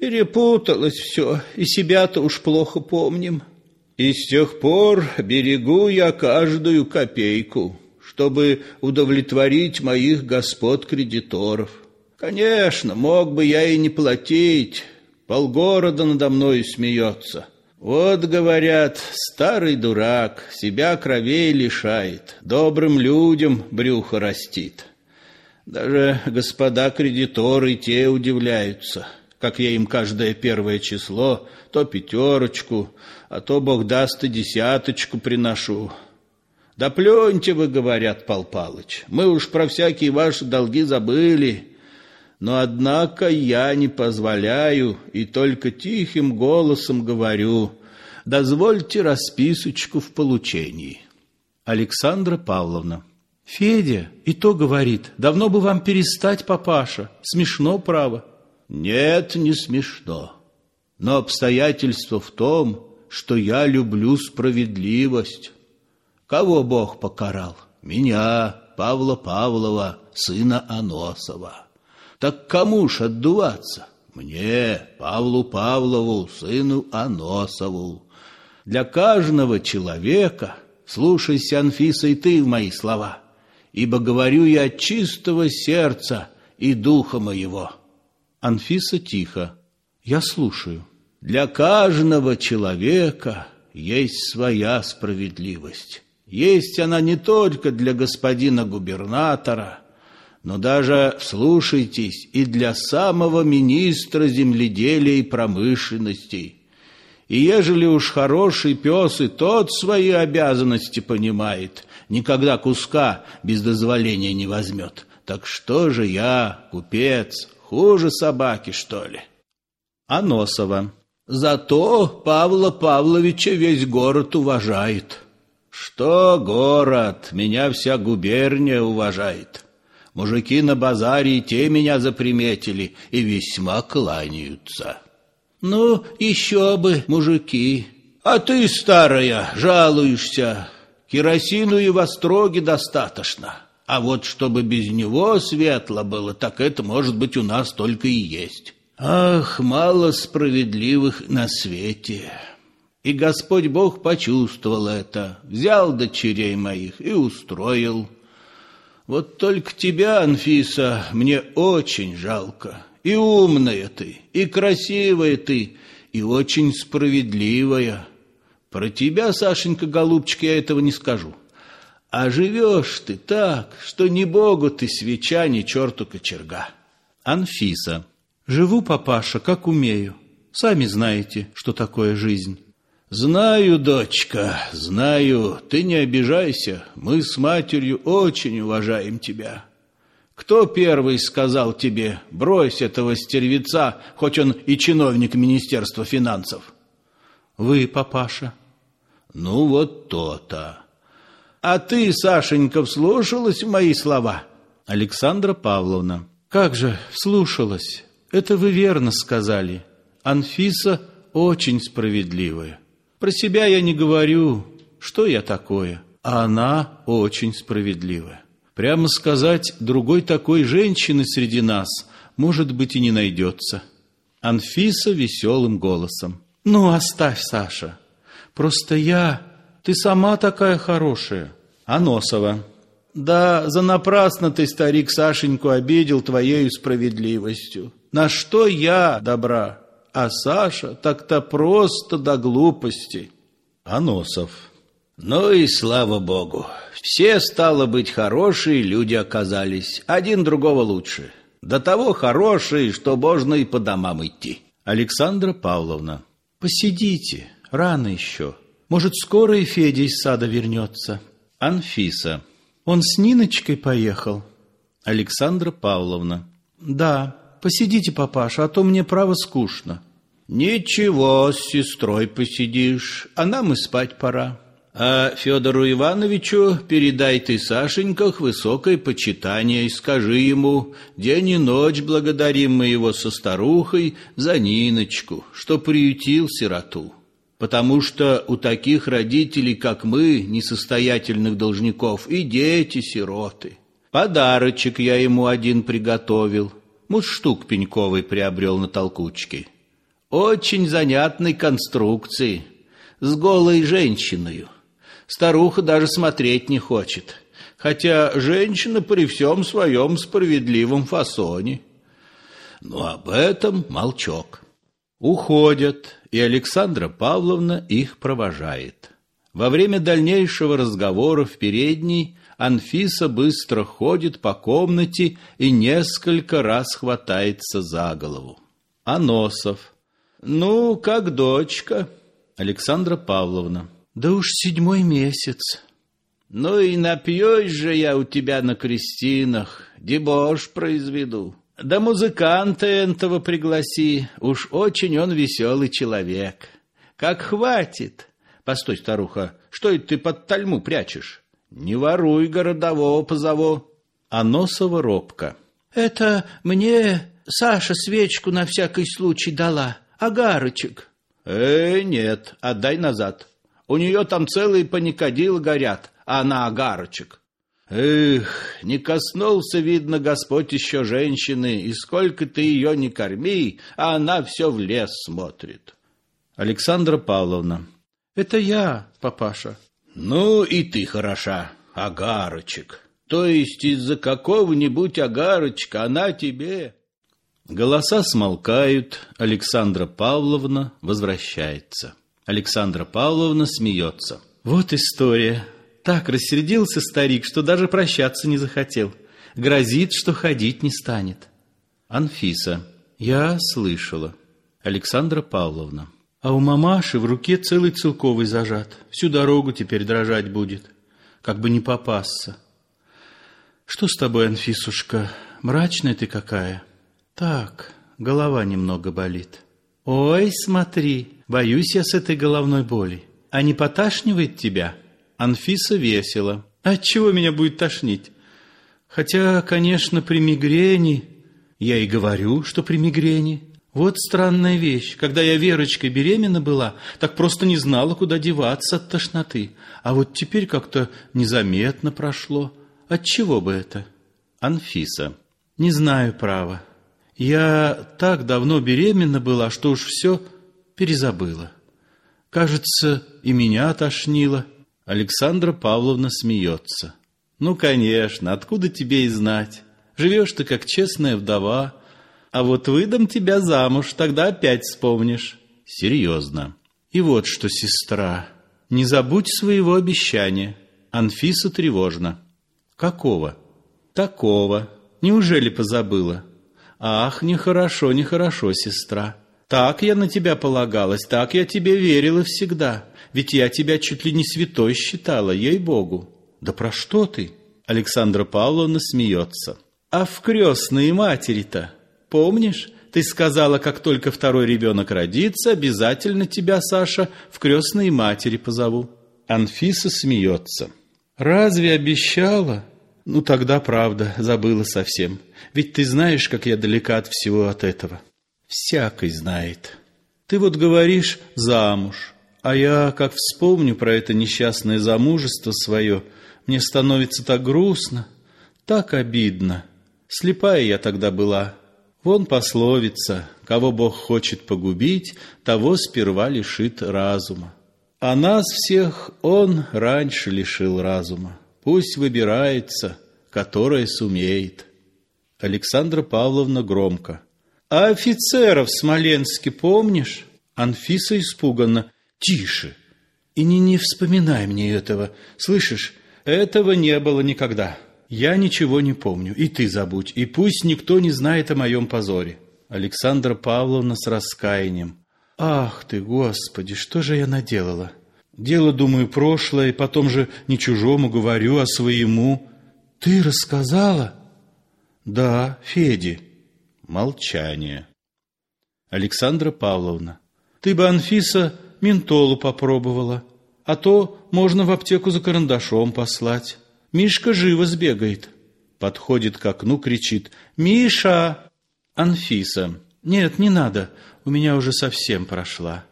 Перепуталось все, и себя-то уж плохо помним. И с тех пор берегу я каждую копейку, чтобы удовлетворить моих господ-кредиторов. Конечно, мог бы я и не платить, полгорода надо мной смеется. Вот, говорят, старый дурак себя кровей лишает, добрым людям брюхо растит. Даже господа кредиторы те удивляются, как я им каждое первое число то пятерочку, а то, бог даст, и десяточку приношу. Да плюньте вы, говорят, Пал Палыч, мы уж про всякие ваши долги забыли. Но, однако, я не позволяю и только тихим голосом говорю, дозвольте расписочку в получении. Александра Павловна. Федя и то говорит, давно бы вам перестать, папаша, смешно, право. Нет, не смешно. Но обстоятельство в том, что я люблю справедливость. Кого Бог покарал? Меня, Павла Павлова, сына Аносова. Так кому ж отдуваться? Мне, Павлу Павлову, сыну Аносову. Для каждого человека, слушайся, Анфиса, и ты в мои слова, ибо говорю я от чистого сердца и духа моего. Анфиса тихо. Я слушаю. Для каждого человека есть своя справедливость. Есть она не только для господина губернатора, но даже, слушайтесь, и для самого министра земледелия и промышленности. И ежели уж хороший пес и тот свои обязанности понимает, никогда куска без дозволения не возьмет. Так что же я, купец, хуже собаки, что ли? Аносова. Зато Павла Павловича весь город уважает. Что город, меня вся губерния уважает. Мужики на базаре и те меня заприметили и весьма кланяются. Ну, еще бы, мужики. А ты, старая, жалуешься. Керосину и в остроге достаточно. А вот чтобы без него светло было, так это, может быть, у нас только и есть. Ах, мало справедливых на свете. И Господь Бог почувствовал это, взял дочерей моих и устроил. Вот только тебя, Анфиса, мне очень жалко. И умная ты, и красивая ты, и очень справедливая. Про тебя, Сашенька, голубчик, я этого не скажу. А живешь ты так, что ни богу ты свеча, ни черту кочерга. Анфиса. Живу, папаша, как умею. Сами знаете, что такое жизнь. Знаю, дочка, знаю. Ты не обижайся. Мы с матерью очень уважаем тебя. Кто первый сказал тебе, брось этого стервеца, хоть он и чиновник Министерства финансов? Вы, папаша. Ну, вот то-то. А ты, Сашенька, вслушалась в мои слова? Александра Павловна. Как же вслушалась? Это вы верно сказали. Анфиса очень справедливая. Про себя я не говорю, что я такое, а она очень справедливая. Прямо сказать, другой такой женщины среди нас, может быть, и не найдется. Анфиса веселым голосом. Ну, оставь, Саша. Просто я... Ты сама такая хорошая. Аносова. Да, за напрасно ты, старик, Сашеньку обидел твоею справедливостью. На что я добра? А Саша так-то просто до глупости. Аносов. Ну и слава богу. Все, стало быть, хорошие люди оказались. Один другого лучше. До того хорошие, что можно и по домам идти. Александра Павловна. Посидите, рано еще. Может, скоро и Федя из сада вернется. Анфиса. Он с Ниночкой поехал. Александра Павловна. Да, посидите, папаша, а то мне право скучно. Ничего, с сестрой посидишь, а нам и спать пора. А Федору Ивановичу передай ты, Сашеньках, высокое почитание и скажи ему, день и ночь благодарим мы его со старухой за Ниночку, что приютил сироту потому что у таких родителей, как мы, несостоятельных должников, и дети-сироты. Подарочек я ему один приготовил, мундштук пеньковый приобрел на толкучке. Очень занятной конструкции, с голой женщиной. Старуха даже смотреть не хочет, хотя женщина при всем своем справедливом фасоне. Но об этом молчок. Уходят, и Александра Павловна их провожает. Во время дальнейшего разговора в передней Анфиса быстро ходит по комнате и несколько раз хватается за голову. Аносов. «Ну, как дочка?» Александра Павловна. «Да уж седьмой месяц». «Ну и напьюсь же я у тебя на крестинах, дебош произведу». Да музыканта этого пригласи, уж очень он веселый человек. Как хватит. Постой, старуха, что это ты под тальму прячешь? Не воруй городового позову. А Носова робко. Это мне Саша свечку на всякий случай дала, агарочек. Э, нет, отдай назад. У нее там целые паникадилы горят, а она агарочек. Эх, не коснулся, видно, Господь еще женщины, и сколько ты ее не корми, а она все в лес смотрит. Александра Павловна. Это я, папаша. Ну, и ты хороша, агарочек. То есть из-за какого-нибудь агарочка она тебе... Голоса смолкают, Александра Павловна возвращается. Александра Павловна смеется. Вот история. Так рассердился старик, что даже прощаться не захотел. Грозит, что ходить не станет. Анфиса. Я слышала. Александра Павловна. А у мамаши в руке целый целковый зажат. Всю дорогу теперь дрожать будет. Как бы не попасться. Что с тобой, Анфисушка? Мрачная ты какая. Так, голова немного болит. Ой, смотри, боюсь я с этой головной боли. А не поташнивает тебя? Анфиса весело. Отчего меня будет тошнить? Хотя, конечно, при мигрени... Я и говорю, что при мигрени. Вот странная вещь. Когда я Верочкой беременна была, так просто не знала, куда деваться от тошноты. А вот теперь как-то незаметно прошло. Отчего бы это? Анфиса. Не знаю, право. Я так давно беременна была, что уж все перезабыла. Кажется, и меня тошнило. Александра Павловна смеется. Ну, конечно, откуда тебе и знать? Живешь ты как честная вдова, а вот выдам тебя замуж, тогда опять вспомнишь. Серьезно. И вот что, сестра, не забудь своего обещания. Анфиса тревожно. Какого? Такого. Неужели позабыла? Ах, нехорошо, нехорошо, сестра. Так я на тебя полагалась, так я тебе верила всегда. Ведь я тебя чуть ли не святой считала, ей-богу. Да про что ты? Александра Павловна смеется. А в крестные матери-то, помнишь? Ты сказала, как только второй ребенок родится, обязательно тебя, Саша, в крестные матери позову. Анфиса смеется. Разве обещала? Ну, тогда правда, забыла совсем. Ведь ты знаешь, как я далека от всего от этого. Всякой знает. Ты вот говоришь «замуж». А я, как вспомню про это несчастное замужество свое, мне становится так грустно, так обидно. Слепая я тогда была. Вон пословица, кого Бог хочет погубить, того сперва лишит разума. А нас всех Он раньше лишил разума. Пусть выбирается, которое сумеет. Александра Павловна громко. А офицеров в Смоленске помнишь? Анфиса испуганно. Тише. И не, не вспоминай мне этого. Слышишь, этого не было никогда. Я ничего не помню, и ты забудь, и пусть никто не знает о моем позоре. Александра Павловна с раскаянием. Ах ты, Господи, что же я наделала? Дело, думаю, прошлое, потом же не чужому говорю, а своему. Ты рассказала? Да, Феде. Молчание. Александра Павловна. Ты бы, Анфиса, ментолу попробовала, а то можно в аптеку за карандашом послать. Мишка живо сбегает. Подходит к окну, кричит. «Миша!» Анфиса. «Нет, не надо. У меня уже совсем прошла.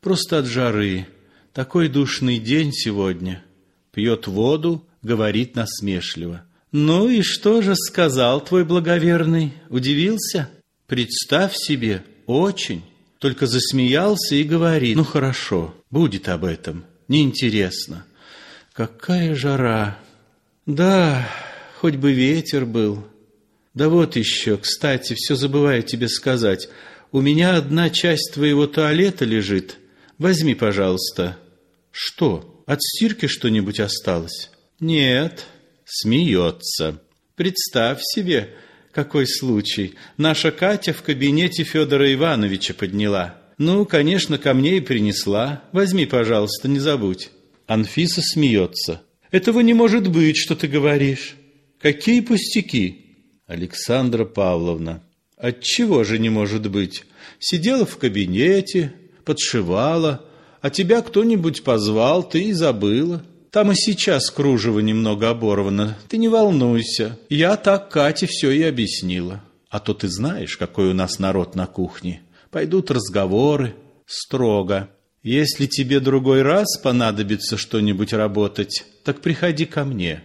Просто от жары. Такой душный день сегодня». Пьет воду, говорит насмешливо. «Ну и что же сказал твой благоверный? Удивился? Представь себе, очень. Только засмеялся и говорит. Ну хорошо, будет об этом. Неинтересно. Какая жара!» Да, хоть бы ветер был. Да вот еще, кстати, все забываю тебе сказать. У меня одна часть твоего туалета лежит. Возьми, пожалуйста. Что, от стирки что-нибудь осталось? Нет, смеется. Представь себе, какой случай. Наша Катя в кабинете Федора Ивановича подняла. Ну, конечно, ко мне и принесла. Возьми, пожалуйста, не забудь. Анфиса смеется. Этого не может быть, что ты говоришь. Какие пустяки? Александра Павловна. Отчего же не может быть? Сидела в кабинете, подшивала, а тебя кто-нибудь позвал, ты и забыла. Там и сейчас кружево немного оборвано. Ты не волнуйся. Я так Кате все и объяснила. А то ты знаешь, какой у нас народ на кухне. Пойдут разговоры. Строго. Если тебе другой раз понадобится что-нибудь работать, так приходи ко мне.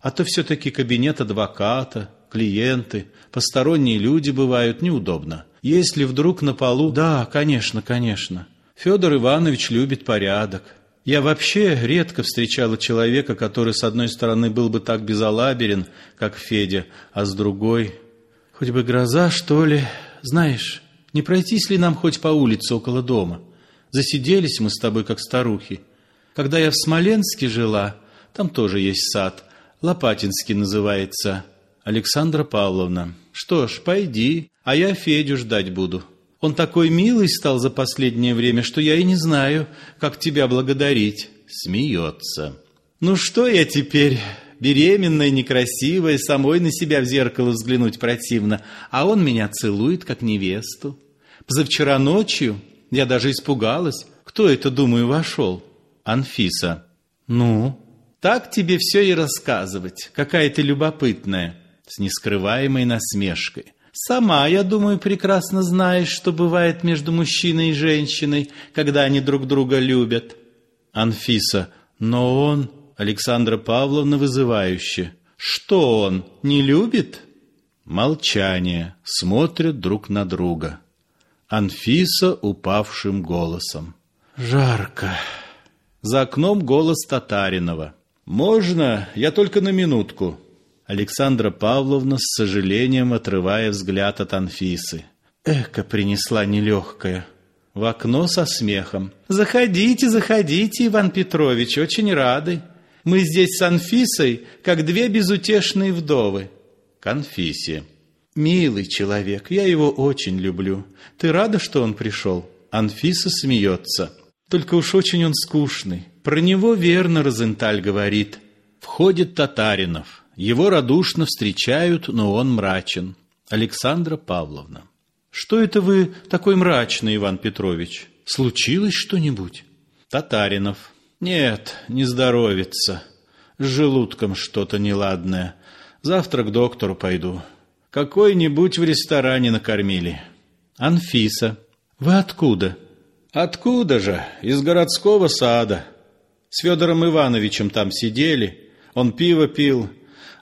А то все-таки кабинет адвоката, клиенты, посторонние люди бывают неудобно. Если вдруг на полу... Да, конечно, конечно. Федор Иванович любит порядок. Я вообще редко встречала человека, который с одной стороны был бы так безалаберен, как Федя, а с другой... Хоть бы гроза, что ли. Знаешь, не пройтись ли нам хоть по улице около дома? Засиделись мы с тобой, как старухи. Когда я в Смоленске жила, там тоже есть сад. Лопатинский называется. Александра Павловна. Что ж, пойди, а я Федю ждать буду. Он такой милый стал за последнее время, что я и не знаю, как тебя благодарить. Смеется. Ну что я теперь, беременная, некрасивая, самой на себя в зеркало взглянуть противно, а он меня целует, как невесту. Позавчера ночью я даже испугалась. Кто это, думаю, вошел? Анфиса. Ну? Так тебе все и рассказывать. Какая ты любопытная. С нескрываемой насмешкой. Сама, я думаю, прекрасно знаешь, что бывает между мужчиной и женщиной, когда они друг друга любят. Анфиса. Но он... Александра Павловна вызывающе. Что он, не любит? Молчание. Смотрят друг на друга. Анфиса упавшим голосом. «Жарко». За окном голос Татаринова. «Можно? Я только на минутку». Александра Павловна с сожалением отрывая взгляд от Анфисы. Эка принесла нелегкая. В окно со смехом. «Заходите, заходите, Иван Петрович, очень рады. Мы здесь с Анфисой, как две безутешные вдовы». К. Милый человек, я его очень люблю. Ты рада, что он пришел? Анфиса смеется. Только уж очень он скучный. Про него верно Розенталь говорит. Входит Татаринов. Его радушно встречают, но он мрачен. Александра Павловна. Что это вы такой мрачный, Иван Петрович? Случилось что-нибудь? Татаринов. Нет, не здоровится. С желудком что-то неладное. Завтра к доктору пойду. Какой-нибудь в ресторане накормили. Анфиса. Вы откуда? Откуда же? Из городского сада. С Федором Ивановичем там сидели. Он пиво пил,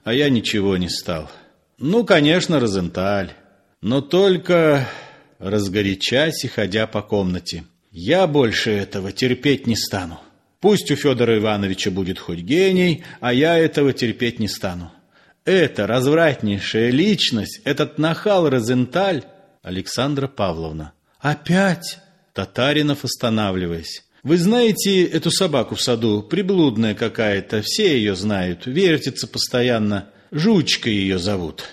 а я ничего не стал. Ну, конечно, Розенталь. но только разгорячась и ходя по комнате. Я больше этого терпеть не стану. Пусть у Федора Ивановича будет хоть гений, а я этого терпеть не стану. Это развратнейшая личность, этот нахал Розенталь, Александра Павловна. Опять? Татаринов, останавливаясь. Вы знаете эту собаку в саду? Приблудная какая-то, все ее знают, вертится постоянно. Жучка ее зовут.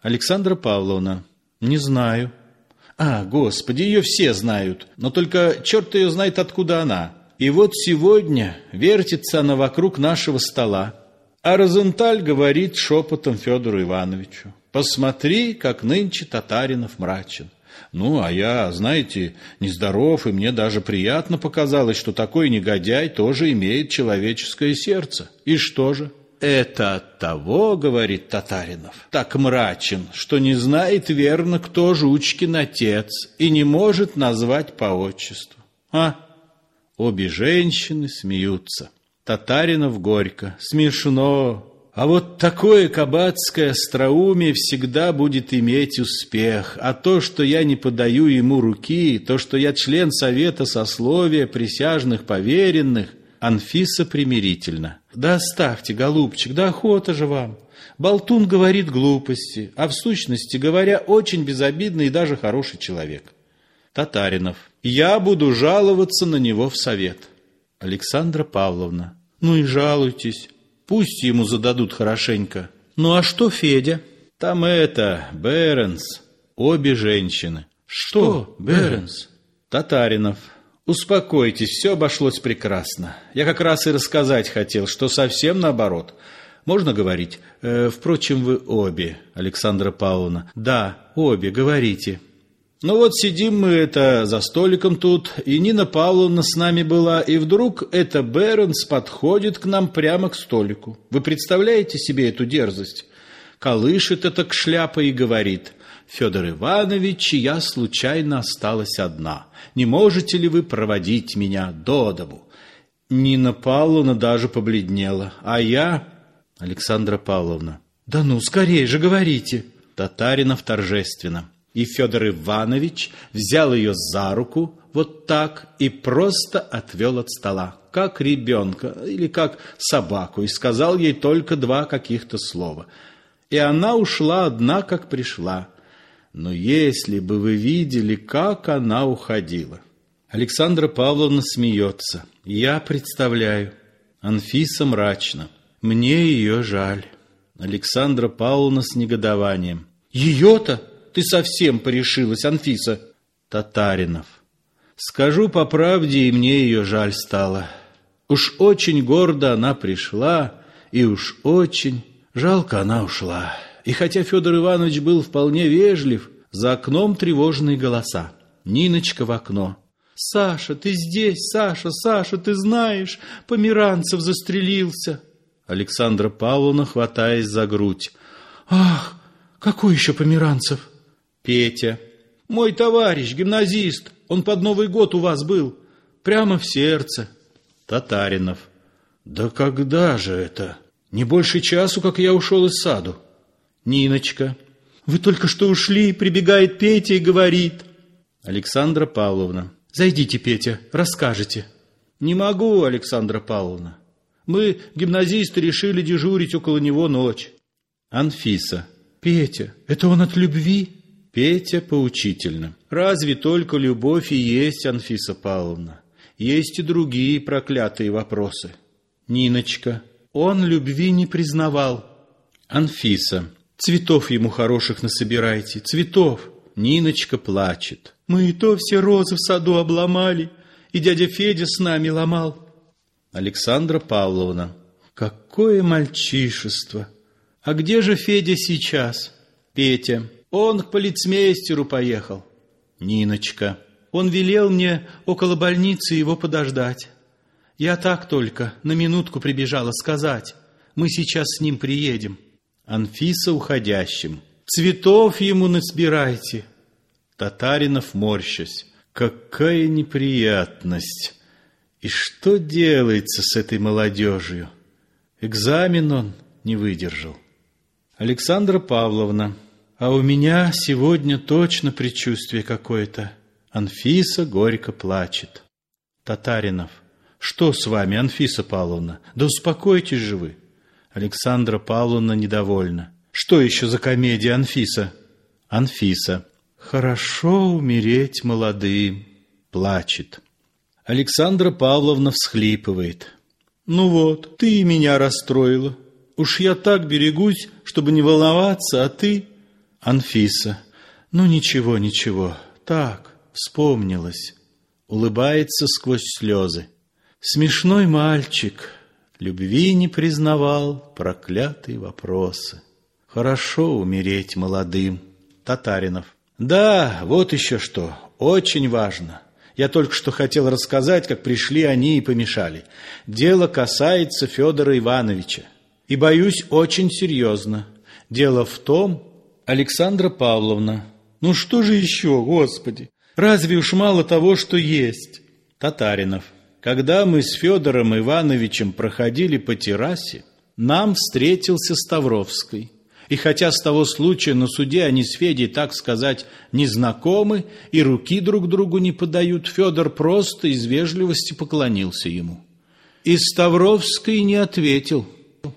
Александра Павловна. Не знаю. А, господи, ее все знают, но только черт ее знает, откуда она. И вот сегодня вертится она вокруг нашего стола, а Розенталь говорит шепотом Федору Ивановичу, «Посмотри, как нынче Татаринов мрачен». Ну, а я, знаете, нездоров, и мне даже приятно показалось, что такой негодяй тоже имеет человеческое сердце. И что же? Это от того, говорит Татаринов, так мрачен, что не знает верно, кто Жучкин отец, и не может назвать по отчеству. А? Обе женщины смеются. Татаринов горько. Смешно. А вот такое кабацкое остроумие всегда будет иметь успех. А то, что я не подаю ему руки, то, что я член совета сословия присяжных поверенных, Анфиса примирительно. Да оставьте, голубчик, да охота же вам. Болтун говорит глупости, а в сущности говоря, очень безобидный и даже хороший человек. Татаринов. Я буду жаловаться на него в совет. Александра Павловна. Ну и жалуйтесь. Пусть ему зададут хорошенько. Ну а что Федя? Там это, Беренс. Обе женщины. Что, Беренс? Татаринов. Успокойтесь, все обошлось прекрасно. Я как раз и рассказать хотел, что совсем наоборот. Можно говорить? Э, впрочем, вы обе, Александра Павловна. Да, обе, говорите. Ну вот сидим мы это за столиком тут, и Нина Павловна с нами была, и вдруг это Бернс подходит к нам прямо к столику. Вы представляете себе эту дерзость? Колышет это к шляпе и говорит, «Федор Иванович, я случайно осталась одна. Не можете ли вы проводить меня до дому?» Нина Павловна даже побледнела, а я... Александра Павловна. «Да ну, скорее же говорите!» Татаринов торжественно. И Федор Иванович взял ее за руку вот так и просто отвел от стола, как ребенка или как собаку, и сказал ей только два каких-то слова. И она ушла одна, как пришла. Но если бы вы видели, как она уходила. Александра Павловна смеется. Я представляю. Анфиса мрачно. Мне ее жаль. Александра Павловна с негодованием. Ее-то? Ты совсем порешилась, Анфиса? Татаринов. Скажу по правде, и мне ее жаль стало. Уж очень гордо она пришла, и уж очень жалко она ушла. И хотя Федор Иванович был вполне вежлив, за окном тревожные голоса. Ниночка в окно. «Саша, ты здесь, Саша, Саша, ты знаешь, Померанцев застрелился!» Александра Павловна, хватаясь за грудь. «Ах, какой еще Померанцев?» Петя. Мой товарищ, гимназист, он под Новый год у вас был. Прямо в сердце. Татаринов. Да когда же это? Не больше часу, как я ушел из саду. Ниночка. Вы только что ушли, прибегает Петя и говорит. Александра Павловна. Зайдите, Петя, расскажете. Не могу, Александра Павловна. Мы, гимназисты, решили дежурить около него ночь. Анфиса. Петя, это он от любви? Петя поучительно. Разве только любовь и есть, Анфиса Павловна? Есть и другие проклятые вопросы. Ниночка. Он любви не признавал. Анфиса. Цветов ему хороших насобирайте. Цветов. Ниночка плачет. Мы и то все розы в саду обломали, и дядя Федя с нами ломал. Александра Павловна. Какое мальчишество! А где же Федя сейчас? Петя. Он к полицмейстеру поехал. Ниночка. Он велел мне около больницы его подождать. Я так только на минутку прибежала сказать. Мы сейчас с ним приедем. Анфиса уходящим. Цветов ему насбирайте. Татаринов морщась. Какая неприятность! И что делается с этой молодежью? Экзамен он не выдержал. Александра Павловна. А у меня сегодня точно предчувствие какое-то. Анфиса горько плачет. Татаринов. Что с вами, Анфиса Павловна? Да успокойтесь же вы. Александра Павловна недовольна. Что еще за комедия, Анфиса? Анфиса. Хорошо умереть молодым. Плачет. Александра Павловна всхлипывает. Ну вот, ты меня расстроила. Уж я так берегусь, чтобы не волноваться, а ты... Анфиса. Ну ничего, ничего. Так, вспомнилась. Улыбается сквозь слезы. Смешной мальчик. Любви не признавал, проклятые вопросы. Хорошо умереть молодым. Татаринов. Да, вот еще что. Очень важно. Я только что хотел рассказать, как пришли они и помешали. Дело касается Федора Ивановича. И, боюсь, очень серьезно. Дело в том, Александра Павловна, ну что же еще, Господи? Разве уж мало того, что есть? Татаринов. Когда мы с Федором Ивановичем проходили по террасе, нам встретился Ставровский. И хотя с того случая на суде они с Федей, так сказать, не знакомы и руки друг другу не подают, Федор просто из вежливости поклонился ему. И Ставровский не ответил.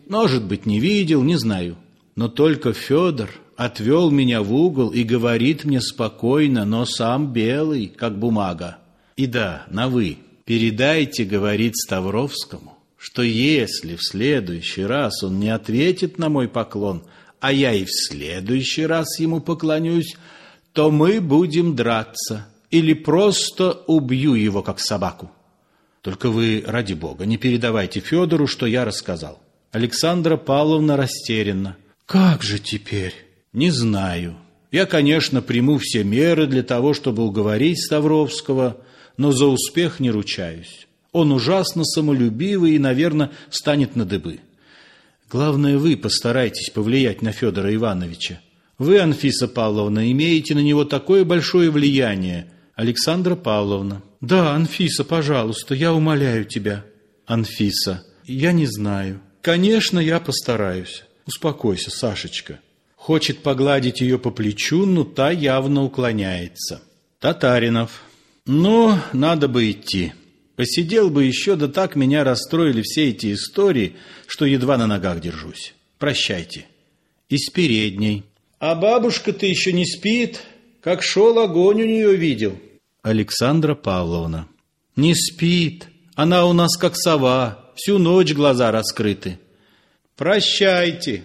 Может быть, не видел, не знаю. Но только Федор отвел меня в угол и говорит мне спокойно, но сам белый, как бумага. И да, на «вы». Передайте, говорит Ставровскому, что если в следующий раз он не ответит на мой поклон, а я и в следующий раз ему поклонюсь, то мы будем драться или просто убью его, как собаку. Только вы, ради бога, не передавайте Федору, что я рассказал. Александра Павловна растерянна. Как же теперь? Не знаю. Я, конечно, приму все меры для того, чтобы уговорить Ставровского, но за успех не ручаюсь. Он ужасно самолюбивый и, наверное, станет на дыбы. Главное, вы постарайтесь повлиять на Федора Ивановича. Вы, Анфиса Павловна, имеете на него такое большое влияние. Александра Павловна. Да, Анфиса, пожалуйста, я умоляю тебя. Анфиса. Я не знаю. Конечно, я постараюсь. Успокойся, Сашечка. Хочет погладить ее по плечу, но та явно уклоняется. Татаринов. Ну, надо бы идти. Посидел бы еще, да так меня расстроили все эти истории, что едва на ногах держусь. Прощайте. Из передней. А бабушка-то еще не спит. Как шел огонь у нее видел. Александра Павловна. Не спит. Она у нас как сова. Всю ночь глаза раскрыты. Прощайте.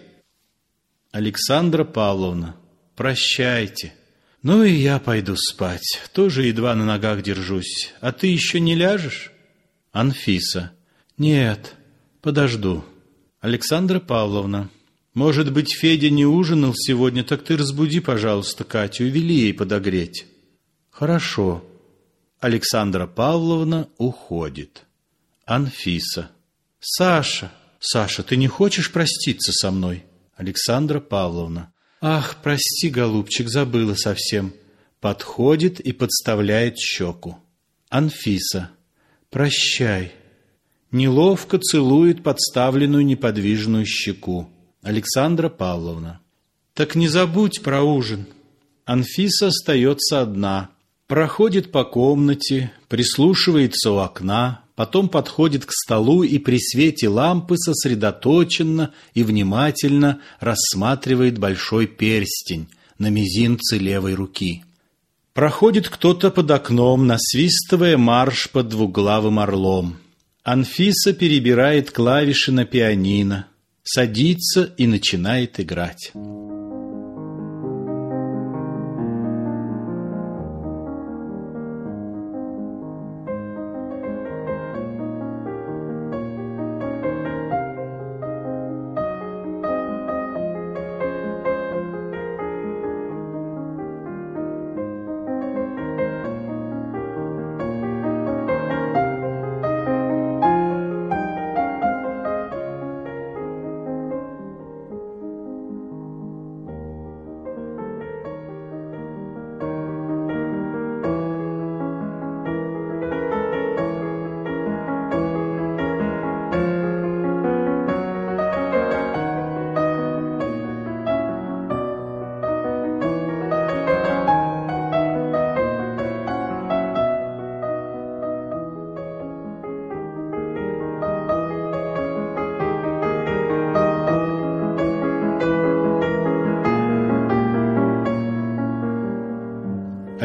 Александра Павловна, прощайте. Ну и я пойду спать, тоже едва на ногах держусь. А ты еще не ляжешь? Анфиса. Нет, подожду. Александра Павловна. Может быть, Федя не ужинал сегодня, так ты разбуди, пожалуйста, Катю вели ей подогреть. Хорошо. Александра Павловна уходит. Анфиса. Саша, Саша, ты не хочешь проститься со мной? Александра Павловна. Ах, прости, голубчик, забыла совсем. Подходит и подставляет щеку. Анфиса. Прощай. Неловко целует подставленную неподвижную щеку. Александра Павловна. Так не забудь про ужин. Анфиса остается одна. Проходит по комнате, прислушивается у окна, потом подходит к столу и при свете лампы сосредоточенно и внимательно рассматривает большой перстень на мизинце левой руки. Проходит кто-то под окном, насвистывая марш под двуглавым орлом. Анфиса перебирает клавиши на пианино, садится и начинает играть.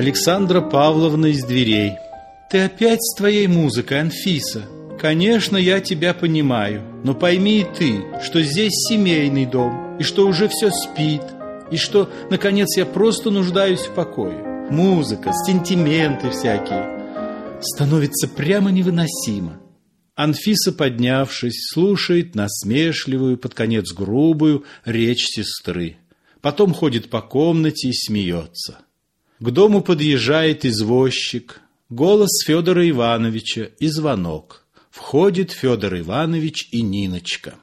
Александра Павловна из дверей. Ты опять с твоей музыкой, Анфиса. Конечно, я тебя понимаю, но пойми и ты, что здесь семейный дом, и что уже все спит, и что, наконец, я просто нуждаюсь в покое. Музыка, сентименты всякие. Становится прямо невыносимо. Анфиса, поднявшись, слушает насмешливую, под конец грубую речь сестры. Потом ходит по комнате и смеется. К дому подъезжает извозчик, голос Федора Ивановича и звонок. Входит Федор Иванович и Ниночка.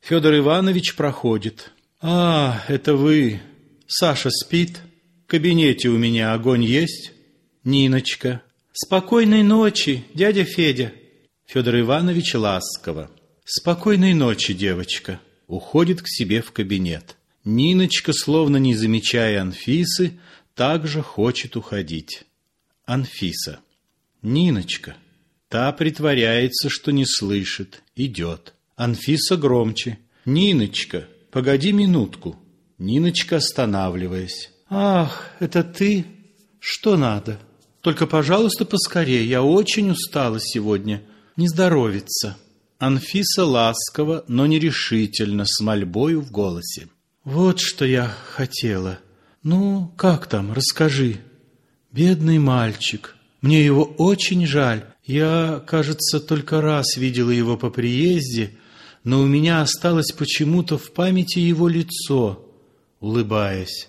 Федор Иванович проходит. «А, это вы. Саша спит? В кабинете у меня огонь есть?» Ниночка. «Спокойной ночи, дядя Федя!» Федор Иванович ласково. «Спокойной ночи, девочка!» Уходит к себе в кабинет. Ниночка, словно не замечая Анфисы, также хочет уходить. Анфиса. «Ниночка!» Та притворяется, что не слышит, идет. Анфиса громче. «Ниночка, погоди минутку!» Ниночка, останавливаясь. «Ах, это ты? Что надо? Только, пожалуйста, поскорее, я очень устала сегодня. Не здоровится». Анфиса ласково, но нерешительно, с мольбою в голосе. «Вот что я хотела. Ну, как там, расскажи. Бедный мальчик, мне его очень жаль. Я, кажется, только раз видела его по приезде, но у меня осталось почему-то в памяти его лицо, улыбаясь.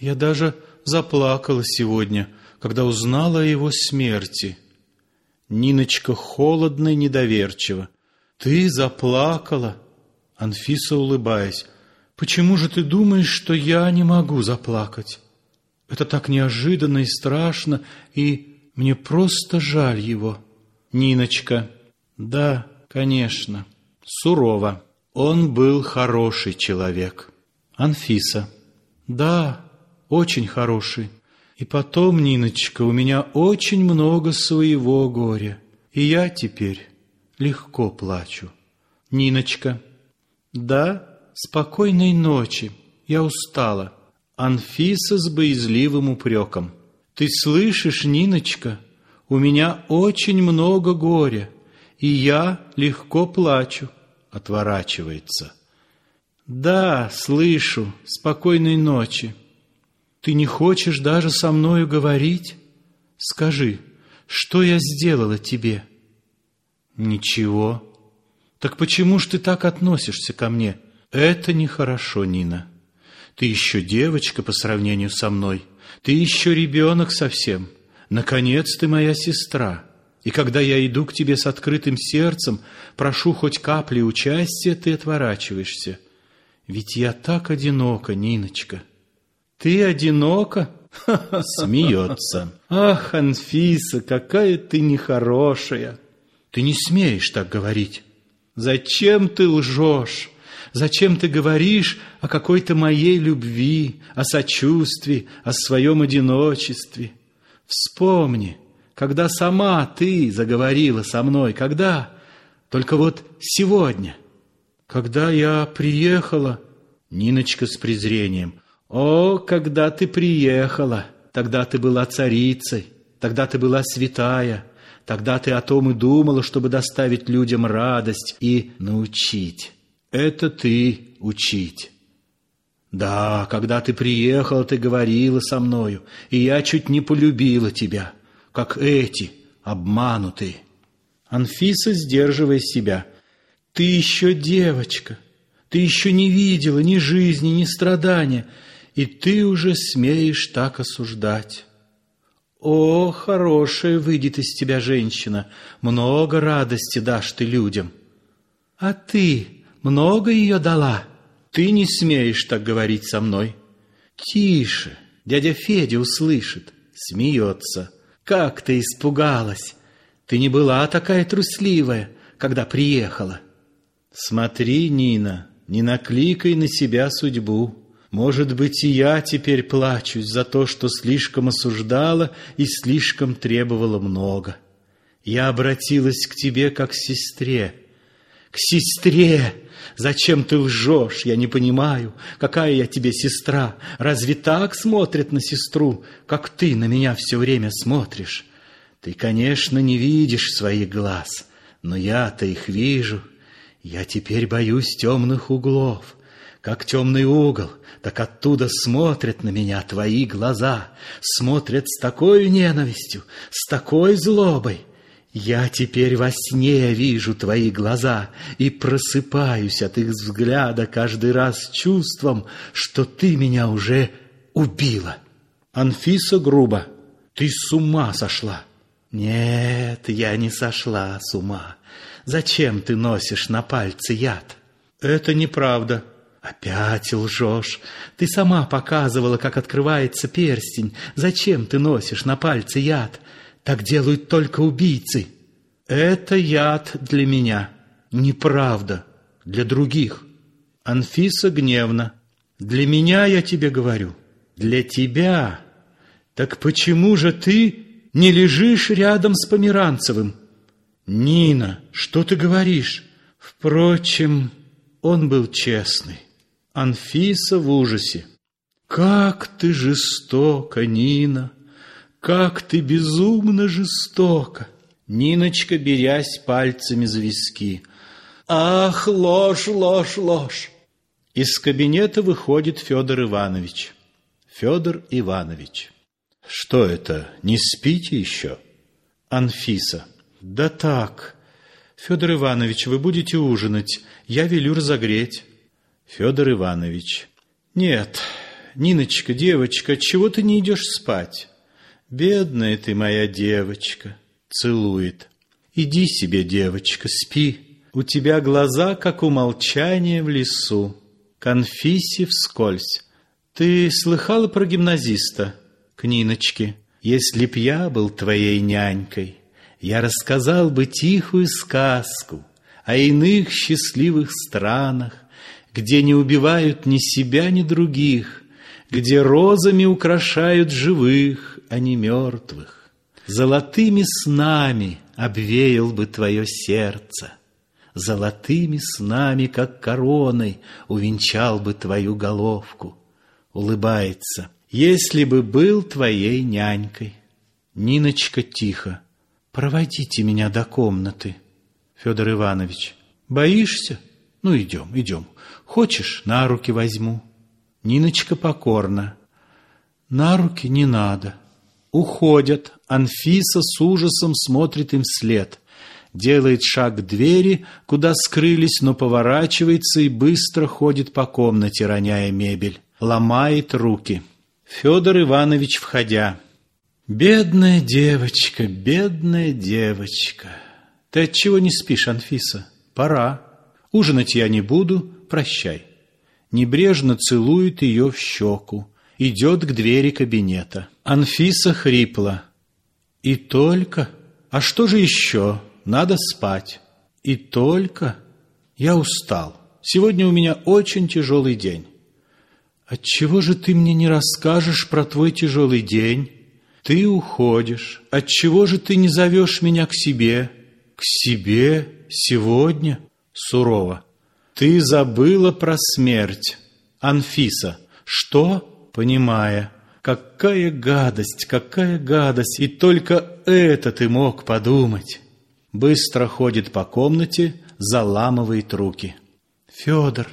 Я даже заплакала сегодня, когда узнала о его смерти. Ниночка холодно и недоверчиво. «Ты заплакала?» Анфиса, улыбаясь. «Почему же ты думаешь, что я не могу заплакать? Это так неожиданно и страшно, и мне просто жаль его. Ниночка. Да, конечно. Сурово. Он был хороший человек. Анфиса. Да, очень хороший. И потом, Ниночка, у меня очень много своего горя. И я теперь легко плачу. Ниночка. Да, спокойной ночи. Я устала. Анфиса с боязливым упреком. Ты слышишь, Ниночка, у меня очень много горя, и я легко плачу, отворачивается. Да, слышу, спокойной ночи. Ты не хочешь даже со мною говорить? Скажи, что я сделала тебе? Ничего. Так почему ж ты так относишься ко мне? Это нехорошо, Нина. Ты еще девочка по сравнению со мной. Ты еще ребенок совсем. Наконец ты моя сестра. И когда я иду к тебе с открытым сердцем, прошу хоть капли участия, ты отворачиваешься. Ведь я так одинока, Ниночка. Ты одинока? *laughs* Смеется. Ах, Анфиса, какая ты нехорошая. Ты не смеешь так говорить. Зачем ты лжешь? Зачем ты говоришь о какой-то моей любви, о сочувствии, о своем одиночестве? Вспомни, когда сама ты заговорила со мной, когда? Только вот сегодня. Когда я приехала, Ниночка с презрением. О, когда ты приехала, тогда ты была царицей, тогда ты была святая, тогда ты о том и думала, чтобы доставить людям радость и научить. Это ты учить. Да, когда ты приехала, ты говорила со мною, и я чуть не полюбила тебя, как эти, обманутые. Анфиса, сдерживая себя, ты еще девочка, ты еще не видела ни жизни, ни страдания, и ты уже смеешь так осуждать. О, хорошая выйдет из тебя женщина, много радости дашь ты людям. А ты много ее дала. Ты не смеешь так говорить со мной. Тише, дядя Федя услышит, смеется. Как ты испугалась! Ты не была такая трусливая, когда приехала. Смотри, Нина, не накликай на себя судьбу. Может быть, и я теперь плачусь за то, что слишком осуждала и слишком требовала много. Я обратилась к тебе как к сестре, к сестре, Зачем ты лжешь? Я не понимаю. Какая я тебе сестра? Разве так смотрят на сестру, как ты на меня все время смотришь? Ты, конечно, не видишь своих глаз, но я-то их вижу. Я теперь боюсь темных углов. Как темный угол, так оттуда смотрят на меня твои глаза, смотрят с такой ненавистью, с такой злобой. Я теперь во сне вижу твои глаза и просыпаюсь от их взгляда каждый раз чувством, что ты меня уже убила. Анфиса грубо. Ты с ума сошла. Нет, я не сошла с ума. Зачем ты носишь на пальце яд? Это неправда. Опять лжешь. Ты сама показывала, как открывается перстень. Зачем ты носишь на пальце яд? Так делают только убийцы. Это яд для меня. Неправда. Для других. Анфиса гневно. Для меня я тебе говорю. Для тебя. Так почему же ты не лежишь рядом с Померанцевым? Нина, что ты говоришь? Впрочем, он был честный. Анфиса в ужасе. Как ты жестока, Нина! Как ты безумно жестока! Ниночка, берясь пальцами за виски. Ах, ложь, ложь, ложь! Из кабинета выходит Федор Иванович. Федор Иванович. Что это, не спите еще? Анфиса. Да так. Федор Иванович, вы будете ужинать. Я велю разогреть. Федор Иванович. Нет, Ниночка, девочка, чего ты не идешь спать? Бедная ты моя девочка. Целует. Иди себе, девочка, спи. У тебя глаза, как у молчания в лесу. Конфиси вскользь. Ты слыхала про гимназиста? К Ниночке. Если б я был твоей нянькой, я рассказал бы тихую сказку о иных счастливых странах, где не убивают ни себя, ни других, где розами украшают живых, а не мертвых. Золотыми снами обвеял бы твое сердце, Золотыми снами, как короной, увенчал бы твою головку. Улыбается, если бы был твоей нянькой. Ниночка тихо, проводите меня до комнаты. Федор Иванович, боишься? Ну, идем, идем. Хочешь, на руки возьму. Ниночка покорно. На руки не надо. Уходят. Анфиса с ужасом смотрит им вслед. Делает шаг к двери, куда скрылись, но поворачивается и быстро ходит по комнате, роняя мебель. Ломает руки. Федор Иванович, входя. «Бедная девочка, бедная девочка! Ты отчего не спишь, Анфиса? Пора. Ужинать я не буду, прощай». Небрежно целует ее в щеку. Идет к двери кабинета. Анфиса хрипла. «И только? А что же еще? Надо спать». «И только? Я устал. Сегодня у меня очень тяжелый день». «Отчего же ты мне не расскажешь про твой тяжелый день? Ты уходишь. Отчего же ты не зовешь меня к себе?» «К себе? Сегодня?» Сурово. «Ты забыла про смерть, Анфиса. Что?» Понимая. «Какая гадость, какая гадость! И только это ты мог подумать!» Быстро ходит по комнате, заламывает руки. «Федор,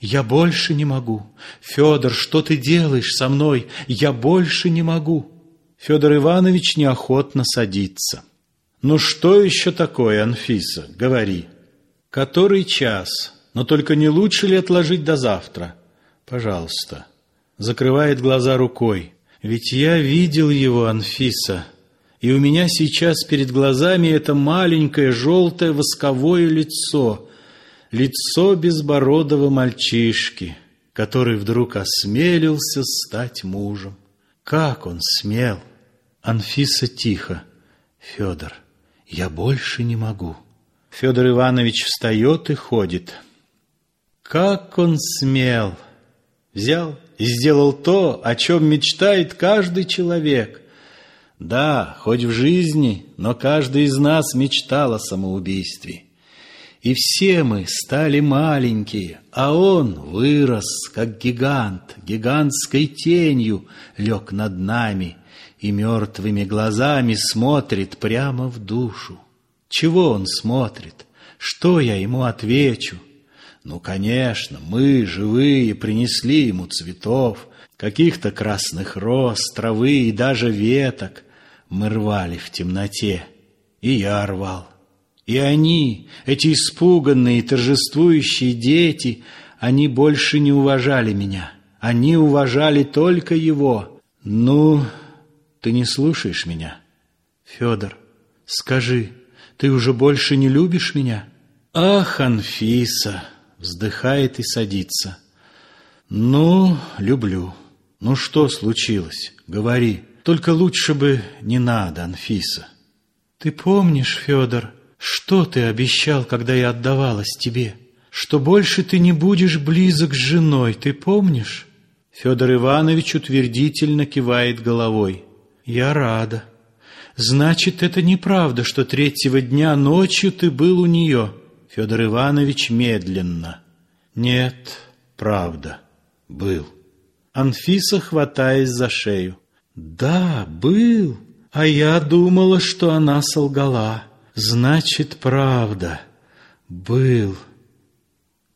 я больше не могу! Федор, что ты делаешь со мной? Я больше не могу!» Федор Иванович неохотно садится. «Ну что еще такое, Анфиса? Говори!» «Который час? Но только не лучше ли отложить до завтра?» «Пожалуйста!» Закрывает глаза рукой. «Ведь я видел его, Анфиса!» И у меня сейчас перед глазами это маленькое желтое восковое лицо, лицо безбородого мальчишки, который вдруг осмелился стать мужем. Как он смел! Анфиса тихо. Федор, я больше не могу. Федор Иванович встает и ходит. Как он смел! Взял и сделал то, о чем мечтает каждый человек. Да, хоть в жизни, но каждый из нас мечтал о самоубийстве. И все мы стали маленькие, а он вырос, как гигант, гигантской тенью лег над нами и мертвыми глазами смотрит прямо в душу. Чего он смотрит? Что я ему отвечу? Ну, конечно, мы, живые, принесли ему цветов, каких-то красных роз, травы и даже веток. Мы рвали в темноте, и я рвал. И они, эти испуганные, торжествующие дети, они больше не уважали меня. Они уважали только его. Ну, ты не слушаешь меня? Федор, скажи, ты уже больше не любишь меня? Ах, Анфиса, вздыхает и садится. Ну, люблю. Ну что случилось? Говори. Только лучше бы не надо, Анфиса. Ты помнишь, Федор, что ты обещал, когда я отдавалась тебе? Что больше ты не будешь близок с женой, ты помнишь? Федор Иванович утвердительно кивает головой. Я рада. Значит, это неправда, что третьего дня ночью ты был у нее. Федор Иванович медленно. Нет, правда, был. Анфиса, хватаясь за шею. Да, был. А я думала, что она солгала. Значит, правда. Был.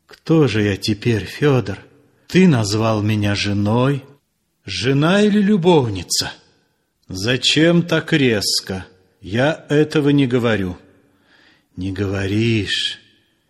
Кто же я теперь, Федор? Ты назвал меня женой. Жена или любовница? Зачем так резко? Я этого не говорю. Не говоришь.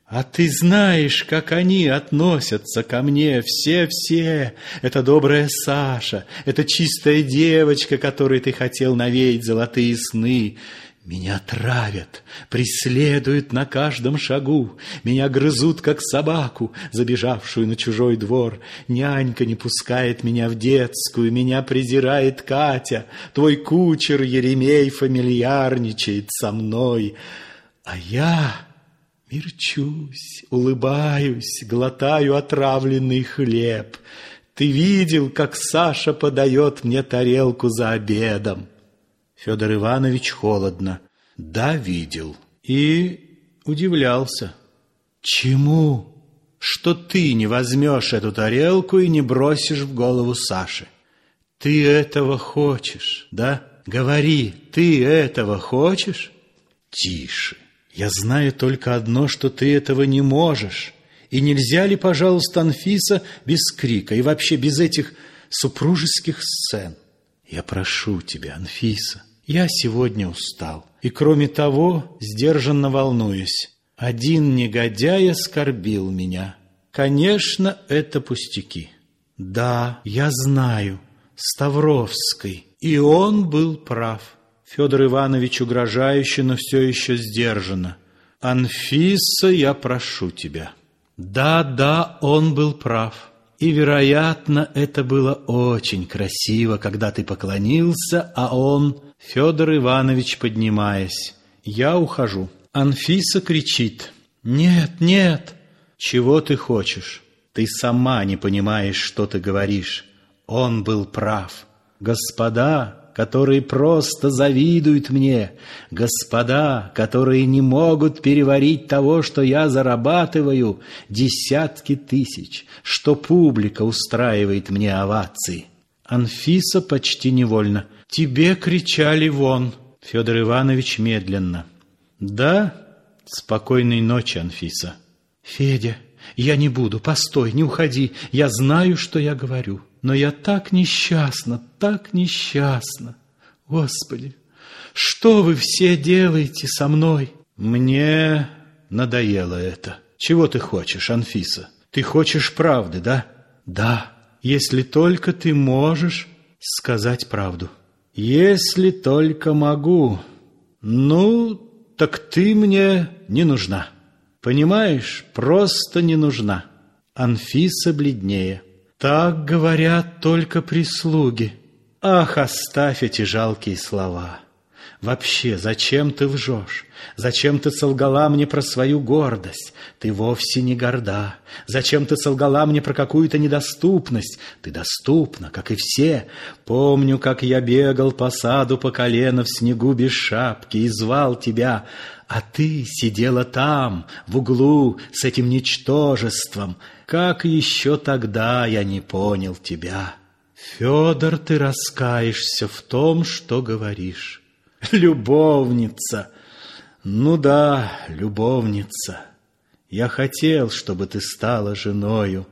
А ты знаешь, как они относятся ко мне, все-все. Это добрая Саша, это чистая девочка, которой ты хотел навеять золотые сны. Меня травят, преследуют на каждом шагу, Меня грызут, как собаку, забежавшую на чужой двор. Нянька не пускает меня в детскую, Меня презирает Катя, Твой кучер Еремей фамильярничает со мной. А я мерчусь, улыбаюсь, Глотаю отравленный хлеб. Ты видел, как Саша подает мне тарелку за обедом? Федор Иванович холодно. Да, видел. И удивлялся. Чему? Что ты не возьмешь эту тарелку и не бросишь в голову Саши? Ты этого хочешь, да? Говори, ты этого хочешь? Тише. Я знаю только одно, что ты этого не можешь. И нельзя ли, пожалуйста, Анфиса, без крика и вообще без этих супружеских сцен? Я прошу тебя, Анфиса, я сегодня устал. И кроме того, сдержанно волнуюсь. Один негодяй оскорбил меня. Конечно, это пустяки. Да, я знаю, Ставровской. И он был прав. Федор Иванович угрожающе, но все еще сдержанно. Анфиса, я прошу тебя. Да, да, он был прав. И, вероятно, это было очень красиво, когда ты поклонился, а он, Федор Иванович, поднимаясь. Я ухожу. Анфиса кричит. Нет, нет. Чего ты хочешь? Ты сама не понимаешь, что ты говоришь. Он был прав. Господа, которые просто завидуют мне, господа, которые не могут переварить того, что я зарабатываю, десятки тысяч, что публика устраивает мне овации. Анфиса почти невольно. «Тебе кричали вон!» Федор Иванович медленно. «Да? Спокойной ночи, Анфиса!» «Федя, я не буду, постой, не уходи, я знаю, что я говорю!» Но я так несчастна, так несчастна. Господи, что вы все делаете со мной? Мне надоело это. Чего ты хочешь, Анфиса? Ты хочешь правды, да? Да, если только ты можешь сказать правду. Если только могу. Ну, так ты мне не нужна. Понимаешь, просто не нужна. Анфиса бледнее. Так говорят только прислуги. Ах, оставь эти жалкие слова. Вообще, зачем ты лжешь? Зачем ты солгала мне про свою гордость? Ты вовсе не горда. Зачем ты солгала мне про какую-то недоступность? Ты доступна, как и все. Помню, как я бегал по саду по колено в снегу без шапки и звал тебя, а ты сидела там, в углу, с этим ничтожеством. Как еще тогда я не понял тебя? Федор, ты раскаешься в том, что говоришь. *laughs* Любовница. Ну да, любовница. Я хотел, чтобы ты стала женою,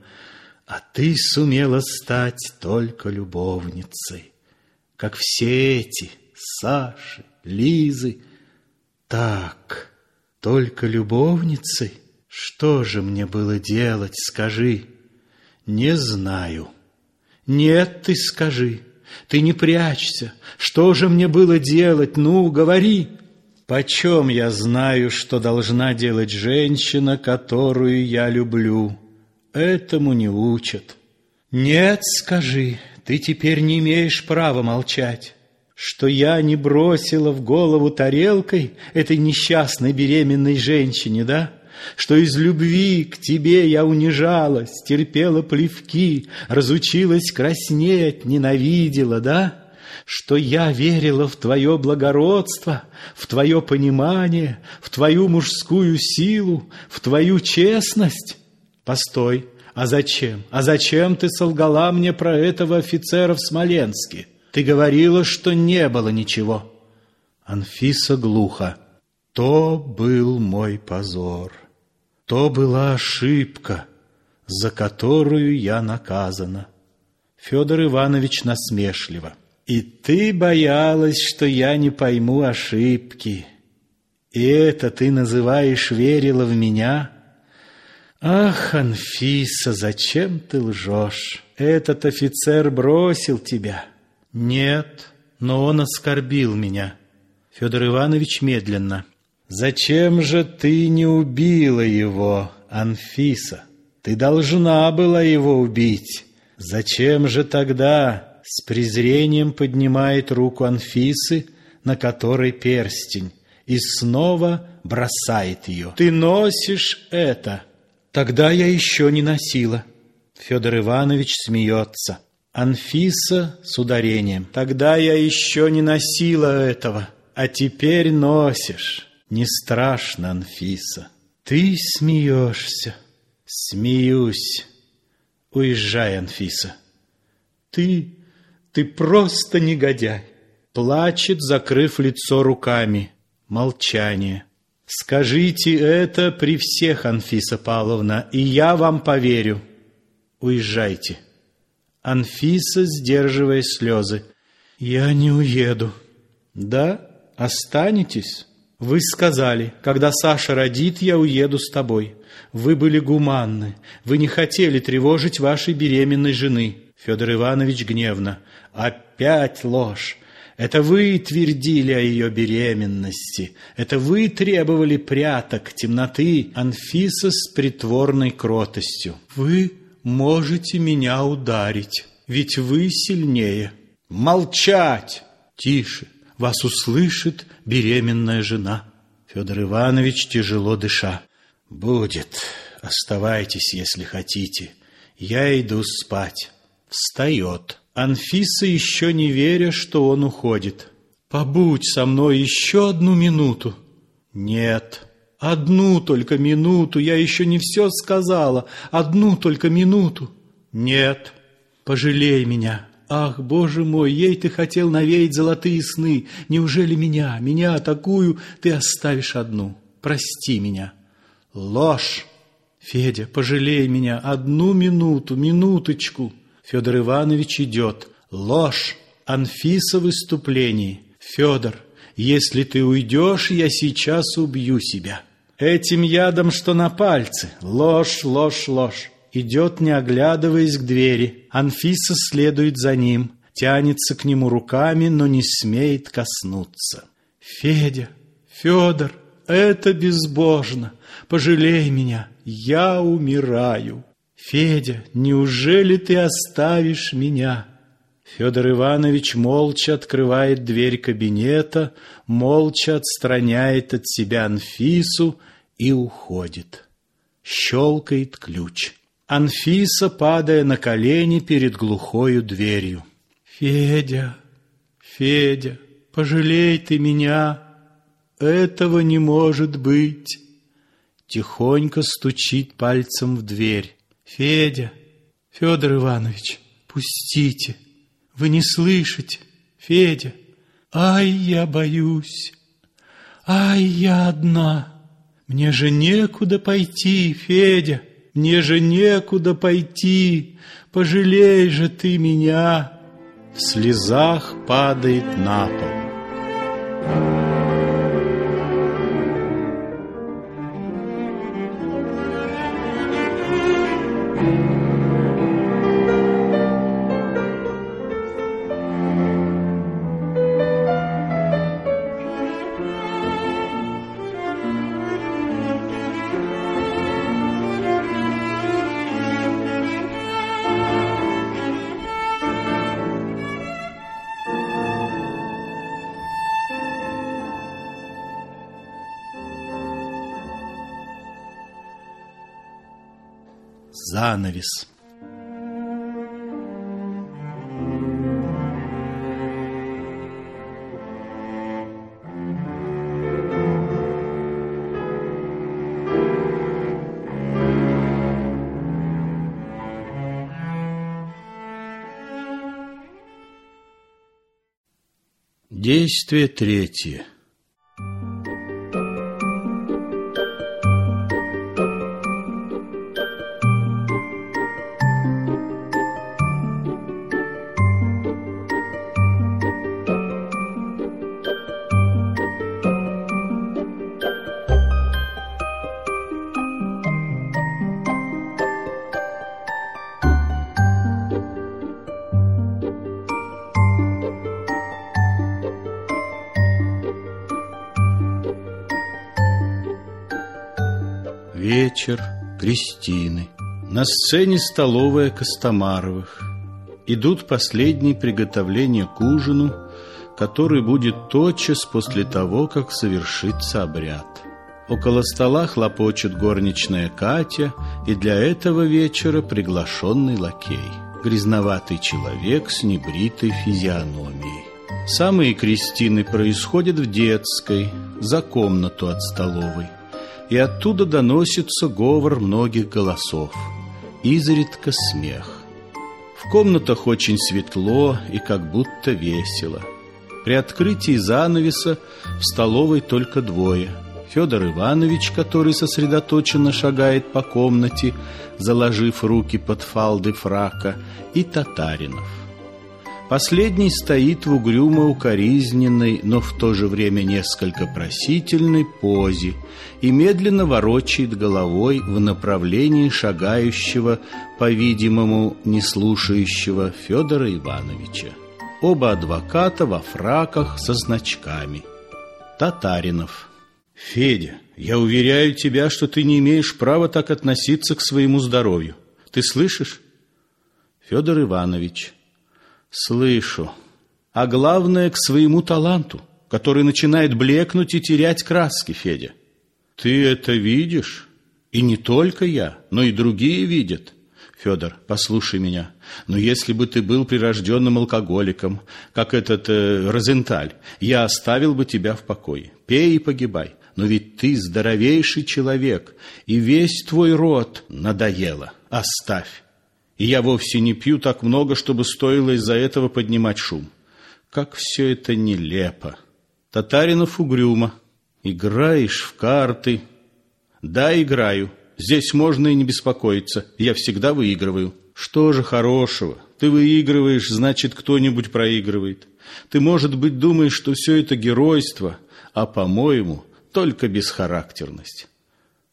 а ты сумела стать только любовницей, как все эти Саши, Лизы. Так, только любовницей? Что же мне было делать, скажи? Не знаю. Нет, ты скажи. Ты не прячься. Что же мне было делать? Ну, говори. Почем я знаю, что должна делать женщина, которую я люблю? Этому не учат. Нет, скажи, ты теперь не имеешь права молчать, что я не бросила в голову тарелкой этой несчастной беременной женщине, да? Что из любви к тебе я унижалась, терпела плевки, разучилась краснеть, ненавидела, да? Что я верила в твое благородство, в твое понимание, в твою мужскую силу, в твою честность? Постой, а зачем? А зачем ты солгала мне про этого офицера в Смоленске? Ты говорила, что не было ничего. Анфиса глухо. То был мой позор. То была ошибка, за которую я наказана. Федор Иванович насмешливо. И ты боялась, что я не пойму ошибки. И это ты называешь верила в меня? Ах, Анфиса, зачем ты лжешь? Этот офицер бросил тебя. Нет, но он оскорбил меня. Федор Иванович медленно. Зачем же ты не убила его, Анфиса? Ты должна была его убить. Зачем же тогда с презрением поднимает руку Анфисы, на которой перстень, и снова бросает ее? Ты носишь это. Тогда я еще не носила. Федор Иванович смеется. Анфиса с ударением. Тогда я еще не носила этого, а теперь носишь. Не страшно, Анфиса. Ты смеешься. Смеюсь. Уезжай, Анфиса. Ты, ты просто негодяй. Плачет, закрыв лицо руками. Молчание. Скажите это при всех, Анфиса Павловна, и я вам поверю. Уезжайте. Анфиса, сдерживая слезы. Я не уеду. Да, останетесь. Вы сказали, когда Саша родит, я уеду с тобой. Вы были гуманны. Вы не хотели тревожить вашей беременной жены. Федор Иванович гневно. Опять ложь. Это вы твердили о ее беременности. Это вы требовали пряток, темноты. Анфиса с притворной кротостью. Вы можете меня ударить, ведь вы сильнее. Молчать! Тише! вас услышит беременная жена. Федор Иванович, тяжело дыша. Будет. Оставайтесь, если хотите. Я иду спать. Встает. Анфиса, еще не веря, что он уходит. Побудь со мной еще одну минуту. Нет. Одну только минуту. Я еще не все сказала. Одну только минуту. Нет. Пожалей меня. Ах, Боже мой, ей ты хотел навеять золотые сны. Неужели меня, меня такую, ты оставишь одну? Прости меня. Ложь! Федя, пожалей меня одну минуту, минуточку. Федор Иванович идет. Ложь! Анфиса в выступлении. Федор, если ты уйдешь, я сейчас убью себя. Этим ядом, что на пальце. Ложь, ложь, ложь идет, не оглядываясь к двери. Анфиса следует за ним, тянется к нему руками, но не смеет коснуться. «Федя, Федор, это безбожно! Пожалей меня, я умираю!» «Федя, неужели ты оставишь меня?» Федор Иванович молча открывает дверь кабинета, молча отстраняет от себя Анфису и уходит. Щелкает ключ. Анфиса, падая на колени перед глухою дверью. «Федя, Федя, пожалей ты меня, этого не может быть!» Тихонько стучит пальцем в дверь. «Федя, Федор Иванович, пустите!» Вы не слышите, Федя? Ай, я боюсь. Ай, я одна. Мне же некуда пойти, Федя. Мне же некуда пойти. Пожалей же ты меня. В слезах падает на пол. Занавес. Действие третье. Кристины. На сцене столовая Костомаровых. Идут последние приготовления к ужину, который будет тотчас после того, как совершится обряд. Около стола хлопочет горничная Катя, и для этого вечера приглашенный лакей. Грязноватый человек с небритой физиономией. Самые крестины происходят в детской, за комнату от столовой и оттуда доносится говор многих голосов, изредка смех. В комнатах очень светло и как будто весело. При открытии занавеса в столовой только двое. Федор Иванович, который сосредоточенно шагает по комнате, заложив руки под фалды фрака, и Татаринов. Последний стоит в угрюмо-укоризненной, но в то же время несколько просительной позе и медленно ворочает головой в направлении шагающего, по-видимому, не слушающего Федора Ивановича. Оба адвоката во фраках со значками. Татаринов. «Федя, я уверяю тебя, что ты не имеешь права так относиться к своему здоровью. Ты слышишь?» Федор Иванович. Слышу. А главное, к своему таланту, который начинает блекнуть и терять краски, Федя. Ты это видишь? И не только я, но и другие видят. Федор, послушай меня. Но если бы ты был прирожденным алкоголиком, как этот э, Розенталь, я оставил бы тебя в покое. Пей и погибай. Но ведь ты здоровейший человек, и весь твой род надоело. Оставь. И я вовсе не пью так много, чтобы стоило из-за этого поднимать шум. Как все это нелепо. Татаринов угрюмо. Играешь в карты. Да, играю. Здесь можно и не беспокоиться. Я всегда выигрываю. Что же хорошего? Ты выигрываешь, значит, кто-нибудь проигрывает. Ты, может быть, думаешь, что все это геройство, а, по-моему, только бесхарактерность.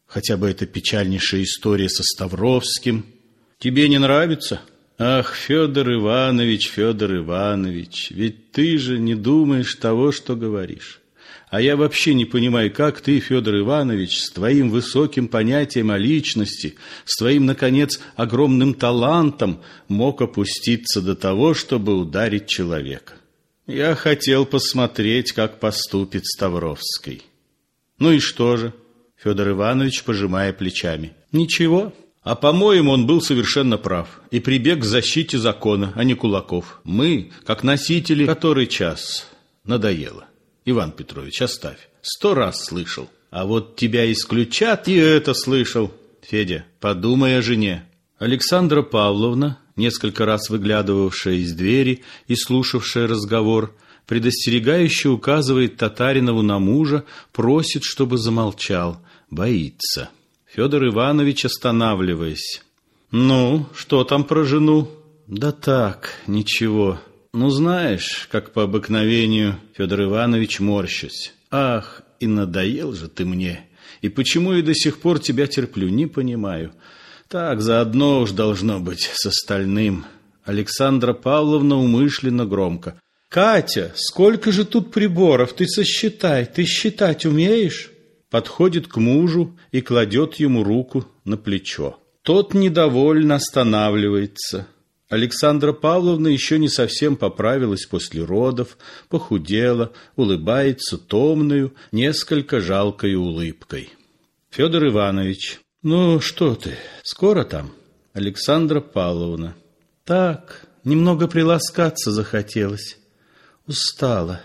Хотя бы эта печальнейшая история со Ставровским – Тебе не нравится? Ах, Федор Иванович, Федор Иванович, ведь ты же не думаешь того, что говоришь. А я вообще не понимаю, как ты, Федор Иванович, с твоим высоким понятием о личности, с твоим, наконец, огромным талантом мог опуститься до того, чтобы ударить человека. Я хотел посмотреть, как поступит Ставровский. Ну и что же? Федор Иванович, пожимая плечами. Ничего. А по-моему, он был совершенно прав и прибег к защите закона, а не кулаков. Мы, как носители, который час, надоело. Иван Петрович, оставь. Сто раз слышал. А вот тебя исключат, и это слышал. Федя, подумай о жене. Александра Павловна, несколько раз выглядывавшая из двери и слушавшая разговор, предостерегающе указывает Татаринову на мужа, просит, чтобы замолчал, боится. Федор Иванович, останавливаясь. «Ну, что там про жену?» «Да так, ничего. Ну, знаешь, как по обыкновению, Федор Иванович морщась. Ах, и надоел же ты мне. И почему я до сих пор тебя терплю, не понимаю. Так, заодно уж должно быть с остальным. Александра Павловна умышленно громко. «Катя, сколько же тут приборов? Ты сосчитай, ты считать умеешь?» Подходит к мужу и кладет ему руку на плечо. Тот недовольно останавливается. Александра Павловна еще не совсем поправилась после родов, похудела, улыбается томною, несколько жалкой улыбкой. Федор Иванович. Ну, что ты, скоро там? Александра Павловна. Так, немного приласкаться захотелось. Устала.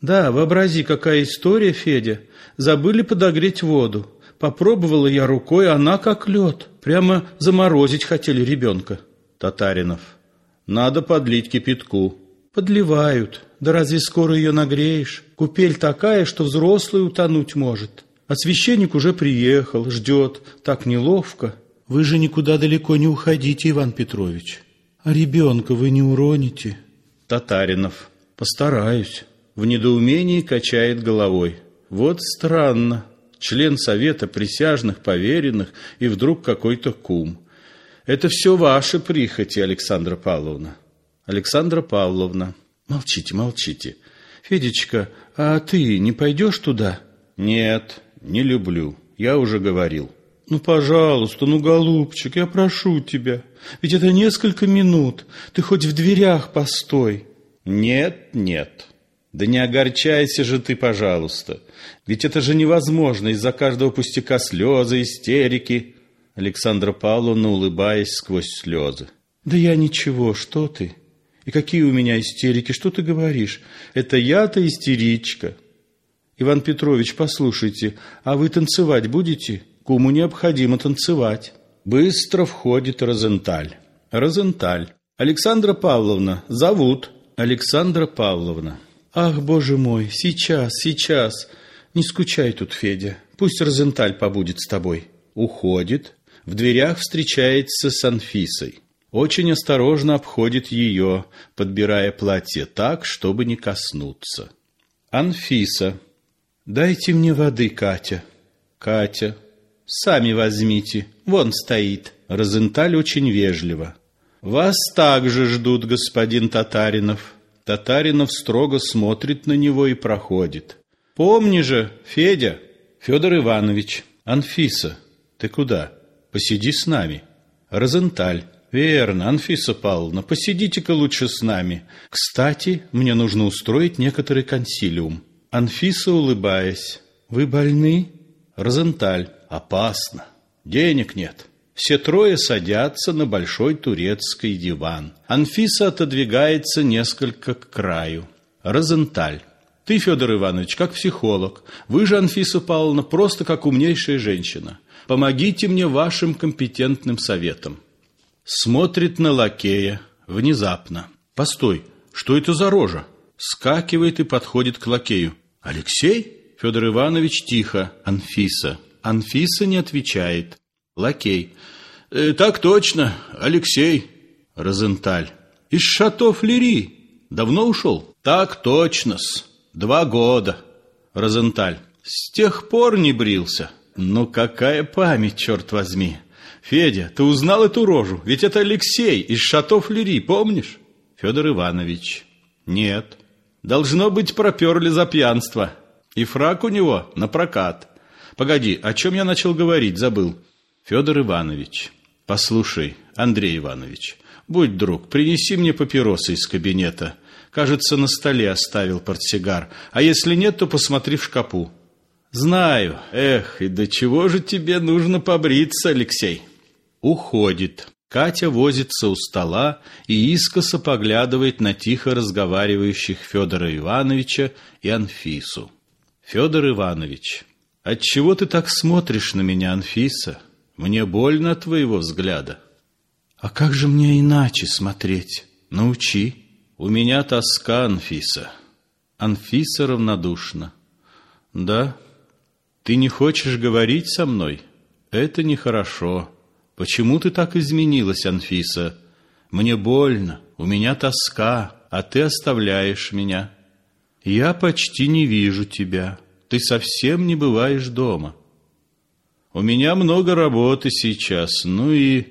Да, вообрази, какая история, Федя. Забыли подогреть воду. Попробовала я рукой, она как лед. Прямо заморозить хотели ребенка. Татаринов. Надо подлить кипятку. Подливают. Да разве скоро ее нагреешь? Купель такая, что взрослый утонуть может. А священник уже приехал, ждет. Так неловко. Вы же никуда далеко не уходите, Иван Петрович. А ребенка вы не уроните. Татаринов. Постараюсь. В недоумении качает головой. Вот странно. Член совета присяжных поверенных и вдруг какой-то кум. Это все ваши прихоти, Александра Павловна. Александра Павловна. Молчите, молчите. Федечка, а ты не пойдешь туда? Нет, не люблю. Я уже говорил. Ну, пожалуйста, ну, голубчик, я прошу тебя. Ведь это несколько минут. Ты хоть в дверях постой. Нет, нет. Да не огорчайся же ты, пожалуйста. Ведь это же невозможно из-за каждого пустяка слезы, истерики. Александра Павловна, улыбаясь сквозь слезы. «Да я ничего, что ты? И какие у меня истерики, что ты говоришь? Это я-то истеричка. Иван Петрович, послушайте, а вы танцевать будете? Куму необходимо танцевать». Быстро входит Розенталь. Розенталь. Александра Павловна, зовут. Александра Павловна. Ах, боже мой, сейчас, сейчас. Не скучай тут, Федя. Пусть Розенталь побудет с тобой. Уходит. В дверях встречается с Анфисой. Очень осторожно обходит ее, подбирая платье так, чтобы не коснуться. Анфиса. «Дайте мне воды, Катя». Катя. «Сами возьмите, вон стоит». Розенталь очень вежливо. «Вас также ждут, господин Татаринов». Татаринов строго смотрит на него и проходит. «Помни же, Федя!» «Федор Иванович, Анфиса, ты куда?» посиди с нами. Розенталь. Верно, Анфиса Павловна, посидите-ка лучше с нами. Кстати, мне нужно устроить некоторый консилиум. Анфиса, улыбаясь. Вы больны? Розенталь. Опасно. Денег нет. Все трое садятся на большой турецкий диван. Анфиса отодвигается несколько к краю. Розенталь. Ты, Федор Иванович, как психолог. Вы же, Анфиса Павловна, просто как умнейшая женщина. Помогите мне вашим компетентным советом. Смотрит на лакея внезапно. Постой, что это за рожа? Скакивает и подходит к лакею. Алексей? Федор Иванович тихо. Анфиса. Анфиса не отвечает. Лакей. «Э, так точно, Алексей. Розенталь. Из шато Флери. Давно ушел? Так точно-с. Два года. Розенталь. С тех пор не брился. Ну какая память, черт возьми! Федя, ты узнал эту рожу? Ведь это Алексей из шатов Лири, помнишь? Федор Иванович. Нет. Должно быть, проперли за пьянство. И фрак у него на прокат. Погоди, о чем я начал говорить, забыл. Федор Иванович, послушай, Андрей Иванович, будь друг, принеси мне папиросы из кабинета. Кажется, на столе оставил портсигар. А если нет, то посмотри в шкапу. Знаю. Эх, и до чего же тебе нужно побриться, Алексей? Уходит. Катя возится у стола и искоса поглядывает на тихо разговаривающих Федора Ивановича и Анфису. Федор Иванович, отчего ты так смотришь на меня, Анфиса? Мне больно от твоего взгляда. А как же мне иначе смотреть? Научи. У меня тоска, Анфиса. Анфиса равнодушна. Да, ты не хочешь говорить со мной? Это нехорошо. Почему ты так изменилась, Анфиса? Мне больно, у меня тоска, а ты оставляешь меня. Я почти не вижу тебя. Ты совсем не бываешь дома. У меня много работы сейчас, ну и...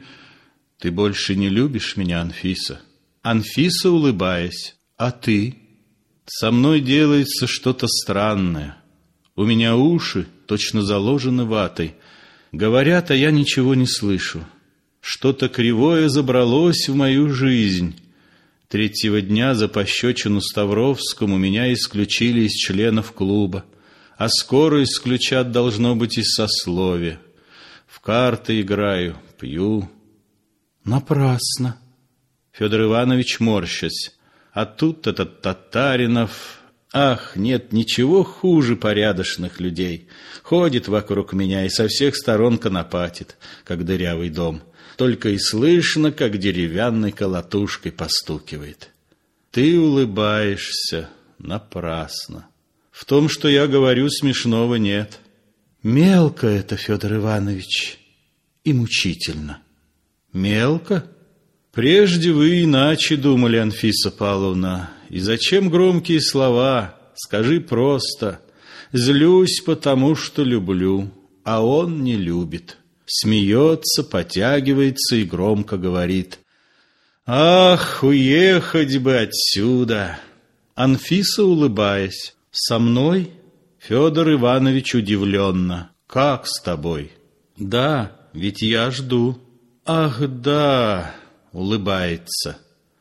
Ты больше не любишь меня, Анфиса? Анфиса, улыбаясь. А ты? Со мной делается что-то странное. У меня уши точно заложены ватой. Говорят, а я ничего не слышу. Что-то кривое забралось в мою жизнь. Третьего дня за пощечину Ставровскому меня исключили из членов клуба, а скоро исключат, должно быть, из сословия. В карты играю, пью. Напрасно. Федор Иванович морщась. А тут этот Татаринов... Ах, нет ничего хуже порядочных людей. Ходит вокруг меня и со всех сторон конопатит, как дырявый дом. Только и слышно, как деревянной колотушкой постукивает. Ты улыбаешься напрасно. В том, что я говорю, смешного нет. Мелко это, Федор Иванович, и мучительно. Мелко? Прежде вы иначе думали, Анфиса Павловна. И зачем громкие слова? Скажи просто. Злюсь, потому что люблю, а он не любит. Смеется, потягивается и громко говорит. Ах, уехать бы отсюда! Анфиса, улыбаясь, со мной? Федор Иванович удивленно. Как с тобой? Да, ведь я жду. Ах, да, улыбается.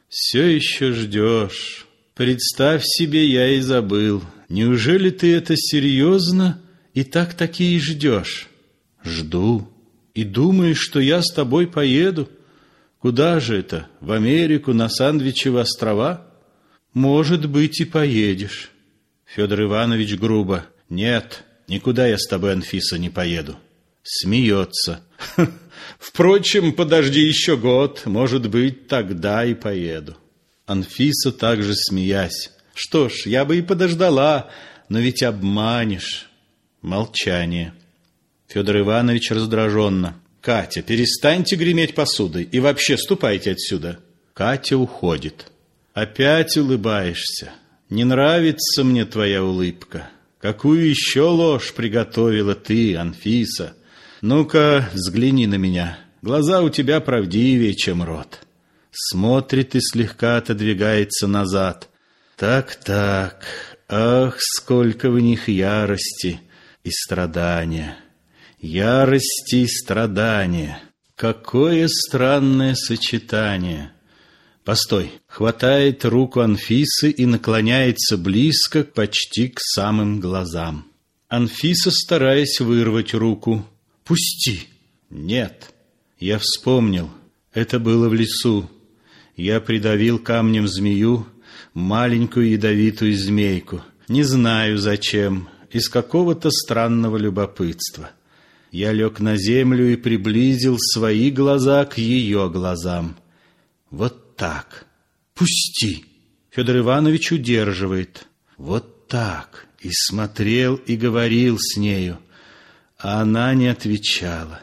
Все еще ждешь. Представь себе, я и забыл. Неужели ты это серьезно и так таки и ждешь? Жду. И думаешь, что я с тобой поеду? Куда же это? В Америку, на Сандвичевы острова? Может быть, и поедешь. Федор Иванович грубо. Нет, никуда я с тобой, Анфиса, не поеду. Смеется. *laughs* Впрочем, подожди еще год, может быть, тогда и поеду. Анфиса также смеясь. Что ж, я бы и подождала, но ведь обманешь. Молчание. Федор Иванович раздраженно. Катя, перестаньте греметь посудой и вообще ступайте отсюда. Катя уходит. Опять улыбаешься. Не нравится мне твоя улыбка. Какую еще ложь приготовила ты, Анфиса? Ну-ка, взгляни на меня. Глаза у тебя правдивее, чем рот. Смотрит и слегка отодвигается назад. Так-так, ах, сколько в них ярости и страдания. Ярости и страдания. Какое странное сочетание. Постой, хватает руку Анфисы и наклоняется близко, почти к самым глазам. Анфиса, стараясь вырвать руку, Пусти. Нет. Я вспомнил. Это было в лесу. Я придавил камнем змею, маленькую ядовитую змейку. Не знаю зачем, из какого-то странного любопытства. Я лег на землю и приблизил свои глаза к ее глазам. Вот так. Пусти. Федор Иванович удерживает. Вот так. И смотрел, и говорил с нею. А она не отвечала.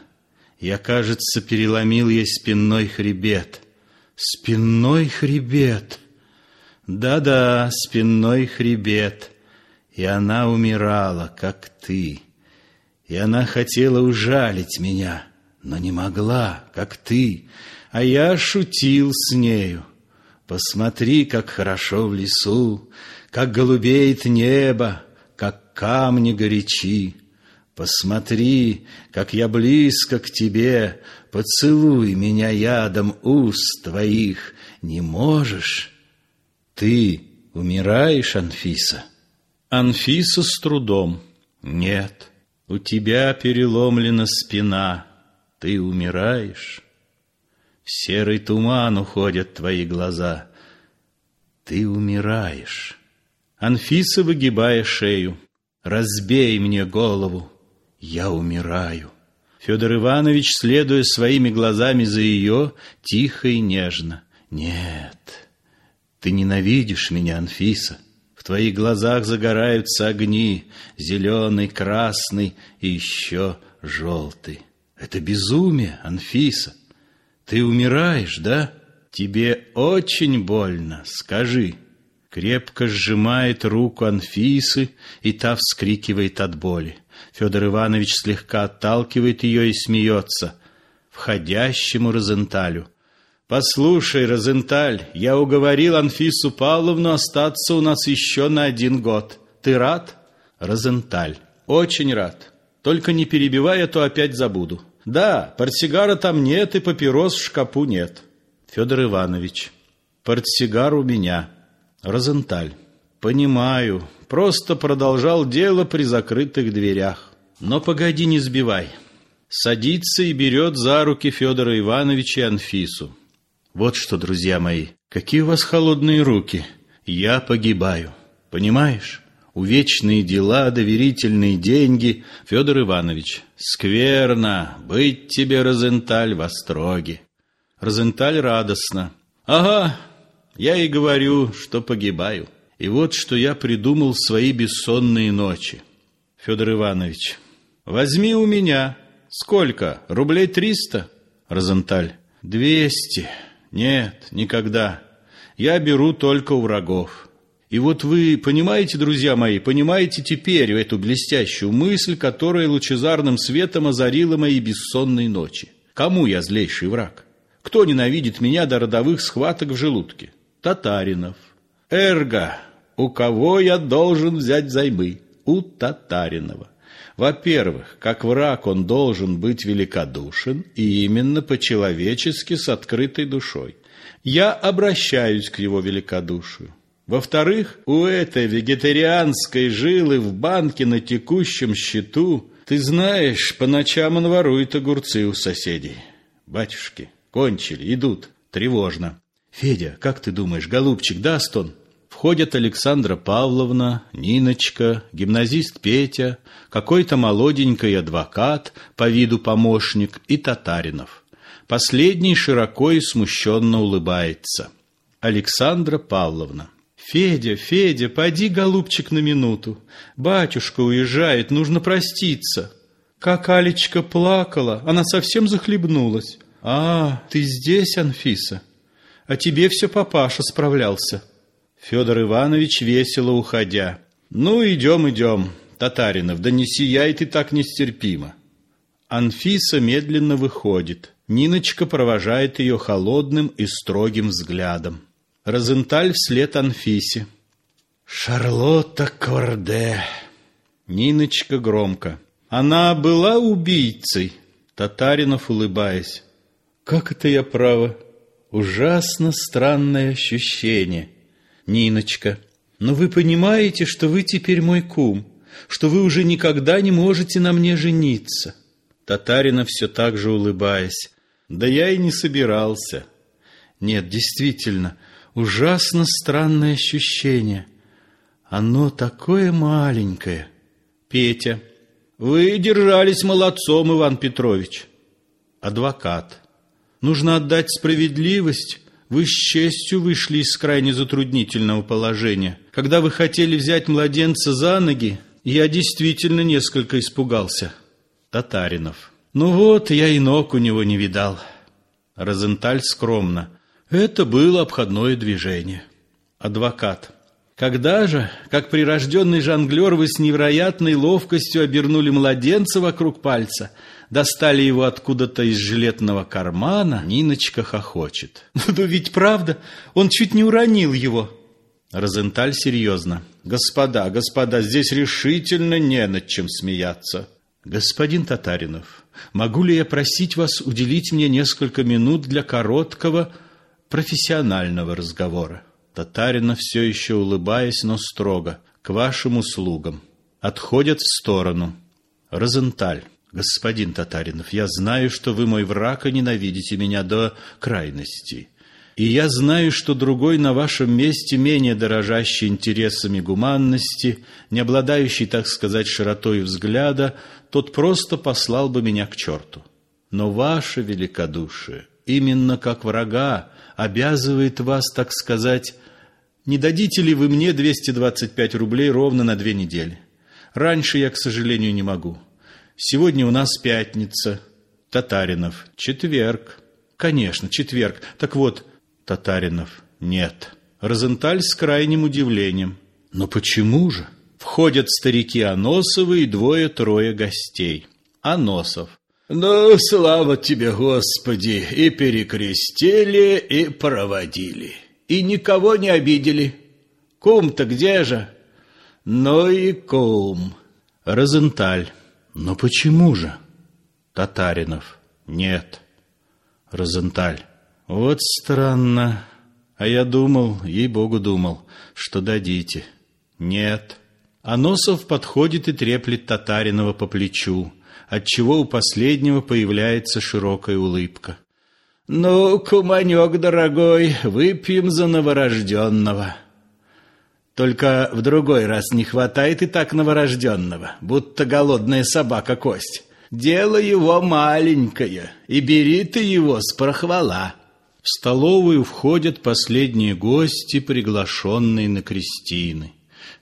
Я, кажется, переломил ей спинной хребет. Спинной хребет. Да-да, спинной хребет. И она умирала, как ты. И она хотела ужалить меня, но не могла, как ты. А я шутил с нею. Посмотри, как хорошо в лесу, как голубеет небо, как камни горячи. Посмотри, как я близко к тебе, Поцелуй меня ядом уст твоих. Не можешь? Ты умираешь, Анфиса? Анфиса с трудом. Нет, у тебя переломлена спина. Ты умираешь. Серый туман уходят твои глаза. Ты умираешь. Анфиса, выгибая шею. Разбей мне голову. Я умираю. Федор Иванович, следуя своими глазами за ее, тихо и нежно. Нет, ты ненавидишь меня, Анфиса. В твоих глазах загораются огни, зеленый, красный и еще желтый. Это безумие, Анфиса. Ты умираешь, да? Тебе очень больно, скажи. Крепко сжимает руку Анфисы, и та вскрикивает от боли. Федор Иванович слегка отталкивает ее и смеется. Входящему Розенталю. «Послушай, Розенталь, я уговорил Анфису Павловну остаться у нас еще на один год. Ты рад?» Розенталь. «Очень рад. Только не перебивай, а то опять забуду. Да, портсигара там нет и папирос в шкапу нет». Федор Иванович. «Портсигар у меня». Розенталь. Понимаю, просто продолжал дело при закрытых дверях. Но погоди, не сбивай. Садится и берет за руки Федора Ивановича и Анфису. Вот что, друзья мои, какие у вас холодные руки. Я погибаю. Понимаешь? Увечные дела, доверительные деньги. Федор Иванович, скверно, быть тебе, Розенталь, в остроге. Розенталь радостно. Ага, я и говорю, что погибаю. И вот что я придумал в свои бессонные ночи. Федор Иванович, возьми у меня. Сколько? Рублей триста? Розенталь. Двести. Нет, никогда. Я беру только у врагов. И вот вы понимаете, друзья мои, понимаете теперь эту блестящую мысль, которая лучезарным светом озарила мои бессонные ночи. Кому я злейший враг? Кто ненавидит меня до родовых схваток в желудке? Татаринов. Эрго, у кого я должен взять займы? У Татаринова. Во-первых, как враг он должен быть великодушен и именно по-человечески с открытой душой. Я обращаюсь к его великодушию. Во-вторых, у этой вегетарианской жилы в банке на текущем счету, ты знаешь, по ночам он ворует огурцы у соседей. Батюшки, кончили, идут, тревожно. Федя, как ты думаешь, голубчик, даст он? Входят Александра Павловна, Ниночка, гимназист Петя, какой-то молоденький адвокат, по виду помощник, и Татаринов. Последний широко и смущенно улыбается. Александра Павловна. «Федя, Федя, поди, голубчик, на минуту. Батюшка уезжает, нужно проститься». Как Алечка плакала, она совсем захлебнулась. «А, ты здесь, Анфиса?» а тебе все папаша справлялся. Федор Иванович весело уходя. Ну, идем, идем, Татаринов, да не сияй ты так нестерпимо. Анфиса медленно выходит. Ниночка провожает ее холодным и строгим взглядом. Розенталь вслед Анфисе. «Шарлотта Корде!» Ниночка громко. «Она была убийцей?» Татаринов, улыбаясь. «Как это я право? Ужасно странное ощущение. Ниночка, но вы понимаете, что вы теперь мой кум, что вы уже никогда не можете на мне жениться. Татарина все так же улыбаясь. Да я и не собирался. Нет, действительно, ужасно странное ощущение. Оно такое маленькое. Петя, вы держались молодцом, Иван Петрович. Адвокат. Нужно отдать справедливость. Вы с честью вышли из крайне затруднительного положения. Когда вы хотели взять младенца за ноги, я действительно несколько испугался. Татаринов. Ну вот, я и ног у него не видал. Розенталь скромно. Это было обходное движение. Адвокат. Когда же, как прирожденный жонглер, вы с невероятной ловкостью обернули младенца вокруг пальца – достали его откуда-то из жилетного кармана, Ниночка хохочет. *laughs* «Ну ведь правда, он чуть не уронил его». Розенталь серьезно. «Господа, господа, здесь решительно не над чем смеяться». «Господин Татаринов, могу ли я просить вас уделить мне несколько минут для короткого профессионального разговора?» Татаринов все еще улыбаясь, но строго. «К вашим услугам». Отходят в сторону. Розенталь. «Господин Татаринов, я знаю, что вы мой враг и ненавидите меня до крайности. И я знаю, что другой на вашем месте, менее дорожащий интересами гуманности, не обладающий, так сказать, широтой взгляда, тот просто послал бы меня к черту. Но ваше великодушие, именно как врага, обязывает вас, так сказать, не дадите ли вы мне 225 рублей ровно на две недели? Раньше я, к сожалению, не могу. Сегодня у нас пятница, Татаринов, четверг. Конечно, четверг. Так вот, Татаринов. Нет. Розенталь с крайним удивлением. Но почему же? Входят старики Аносовы и двое-трое гостей. Аносов. Ну, слава тебе, Господи, и перекрестили, и проводили. И никого не обидели. Кум-то где же? Ну и кум. Розенталь. Но почему же? Татаринов. Нет. Розенталь. Вот странно. А я думал, ей-богу думал, что дадите. Нет. Аносов подходит и треплет Татаринова по плечу, отчего у последнего появляется широкая улыбка. «Ну, куманек, дорогой, выпьем за новорожденного». Только в другой раз не хватает и так новорожденного, будто голодная собака кость. Дело его маленькое, и бери ты его с прохвала. В столовую входят последние гости, приглашенные на крестины.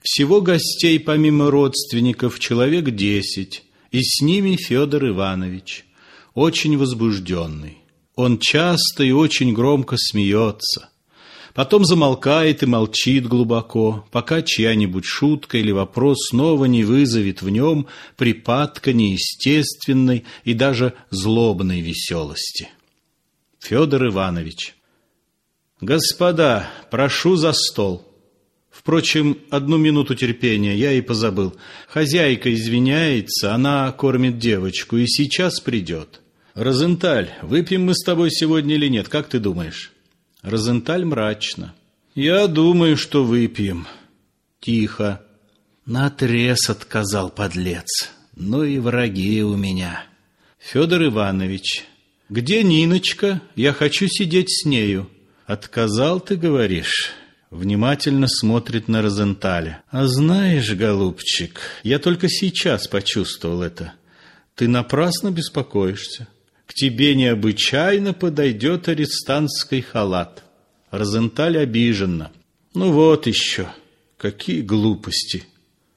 Всего гостей, помимо родственников, человек десять, и с ними Федор Иванович, очень возбужденный. Он часто и очень громко смеется. Потом замолкает и молчит глубоко, пока чья-нибудь шутка или вопрос снова не вызовет в нем припадка неестественной и даже злобной веселости. Федор Иванович. Господа, прошу за стол. Впрочем, одну минуту терпения, я и позабыл. Хозяйка извиняется, она кормит девочку и сейчас придет. Розенталь, выпьем мы с тобой сегодня или нет, как ты думаешь? Розенталь мрачно. Я думаю, что выпьем. Тихо. Наотрез отказал подлец. Ну и враги у меня. Федор Иванович, «Где Ниночка? Я хочу сидеть с нею». «Отказал, ты говоришь?» Внимательно смотрит на Розенталя. «А знаешь, голубчик, я только сейчас почувствовал это. Ты напрасно беспокоишься. К тебе необычайно подойдет арестантский халат». Розенталь обиженно. «Ну вот еще. Какие глупости!»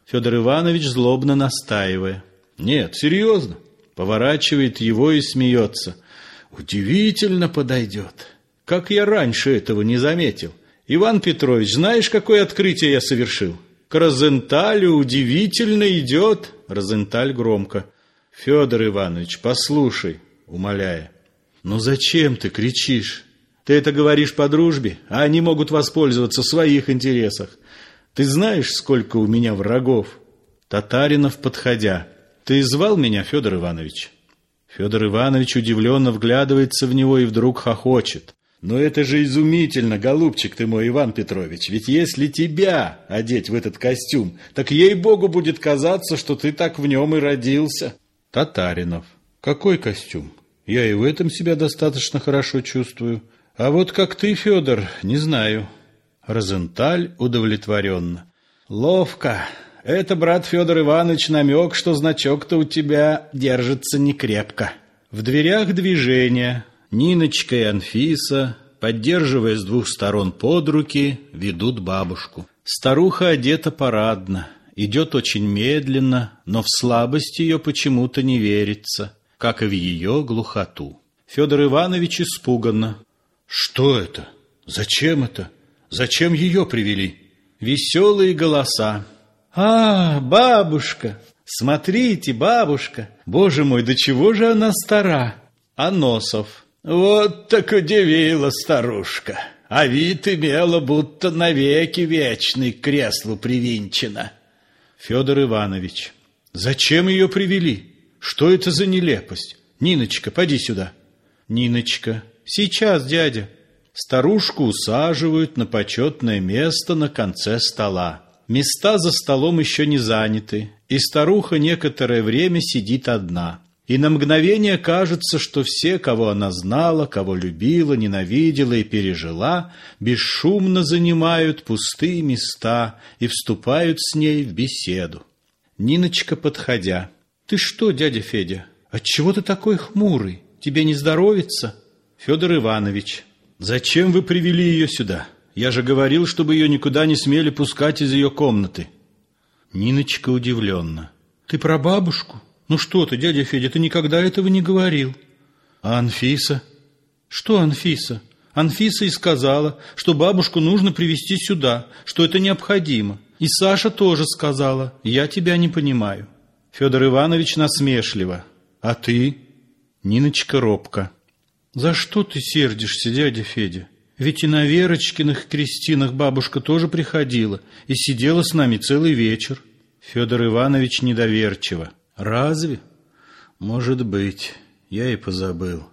Федор Иванович злобно настаивая. «Нет, серьезно». Поворачивает его и смеется – Удивительно подойдет. Как я раньше этого не заметил. Иван Петрович, знаешь, какое открытие я совершил? К Розенталю удивительно идет. Розенталь громко. Федор Иванович, послушай, умоляя. Ну зачем ты кричишь? Ты это говоришь по дружбе, а они могут воспользоваться в своих интересах. Ты знаешь, сколько у меня врагов? Татаринов, подходя. Ты звал меня, Федор Иванович? Федор Иванович удивленно вглядывается в него и вдруг хохочет. «Но это же изумительно, голубчик ты мой, Иван Петрович, ведь если тебя одеть в этот костюм, так ей-богу будет казаться, что ты так в нем и родился». Татаринов. «Какой костюм? Я и в этом себя достаточно хорошо чувствую. А вот как ты, Федор, не знаю». Розенталь удовлетворенно. «Ловко. Это, брат Федор Иванович, намек, что значок-то у тебя держится не крепко. В дверях движения Ниночка и Анфиса, поддерживая с двух сторон под руки, ведут бабушку. Старуха одета парадно, идет очень медленно, но в слабость ее почему-то не верится, как и в ее глухоту. Федор Иванович испуганно. «Что это? Зачем это? Зачем ее привели?» Веселые голоса. «А, бабушка! Смотрите, бабушка! Боже мой, до чего же она стара!» Аносов. «Вот так удивила старушка! а вид имела, будто навеки вечный к креслу привинчена. Федор Иванович, зачем ее привели? Что это за нелепость? Ниночка, поди сюда. Ниночка, сейчас, дядя. Старушку усаживают на почетное место на конце стола. Места за столом еще не заняты, и старуха некоторое время сидит одна. И на мгновение кажется, что все, кого она знала, кого любила, ненавидела и пережила, бесшумно занимают пустые места и вступают с ней в беседу. Ниночка, подходя. «Ты что, дядя Федя, отчего ты такой хмурый? Тебе не здоровится?» «Федор Иванович, зачем вы привели ее сюда? Я же говорил, чтобы ее никуда не смели пускать из ее комнаты». Ниночка удивленно. «Ты про бабушку?» Ну что ты, дядя Федя, ты никогда этого не говорил. А Анфиса? Что Анфиса? Анфиса и сказала, что бабушку нужно привести сюда, что это необходимо. И Саша тоже сказала, я тебя не понимаю. Федор Иванович насмешливо. А ты? Ниночка робко. За что ты сердишься, дядя Федя? Ведь и на Верочкиных крестинах бабушка тоже приходила и сидела с нами целый вечер. Федор Иванович недоверчиво. Разве? Может быть, я и позабыл.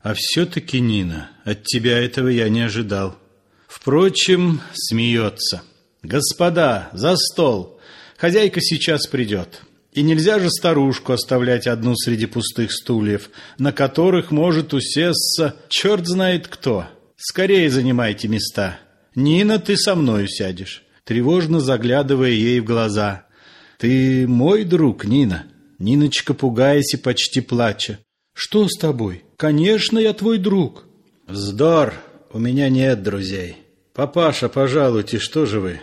А все-таки, Нина, от тебя этого я не ожидал. Впрочем, смеется. Господа, за стол. Хозяйка сейчас придет. И нельзя же старушку оставлять одну среди пустых стульев, на которых может усесться черт знает кто. Скорее занимайте места. Нина, ты со мною сядешь, тревожно заглядывая ей в глаза. «Ты мой друг, Нина?» Ниночка, пугаясь и почти плача. «Что с тобой? Конечно, я твой друг». «Вздор! У меня нет друзей. Папаша, пожалуйте, что же вы?»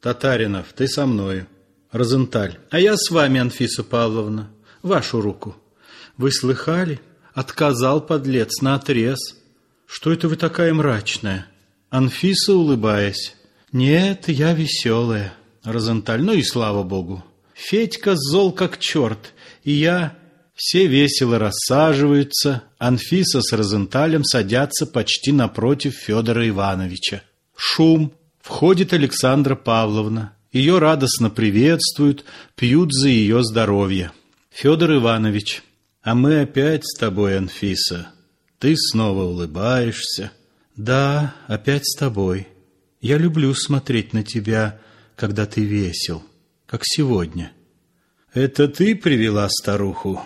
«Татаринов, ты со мною». «Розенталь, а я с вами, Анфиса Павловна. Вашу руку». «Вы слыхали? Отказал подлец на отрез. Что это вы такая мрачная?» Анфиса, улыбаясь. «Нет, я веселая». Розенталь, ну и слава богу. Федька зол как черт, и я... Все весело рассаживаются, Анфиса с Розенталем садятся почти напротив Федора Ивановича. Шум. Входит Александра Павловна. Ее радостно приветствуют, пьют за ее здоровье. Федор Иванович, а мы опять с тобой, Анфиса. Ты снова улыбаешься. Да, опять с тобой. Я люблю смотреть на тебя, когда ты весел как сегодня. Это ты привела старуху?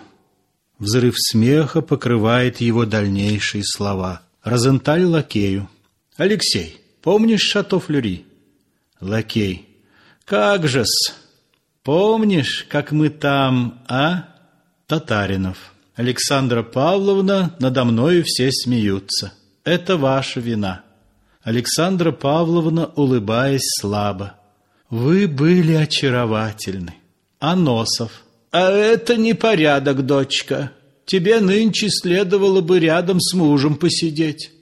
Взрыв смеха покрывает его дальнейшие слова. Розенталь лакею. Алексей, помнишь шато Флюри? Лакей. Как же-с? Помнишь, как мы там, а? Татаринов. Александра Павловна, надо мною все смеются. Это ваша вина. Александра Павловна, улыбаясь слабо. Вы были очаровательны. Аносов. А это не порядок, дочка. Тебе нынче следовало бы рядом с мужем посидеть.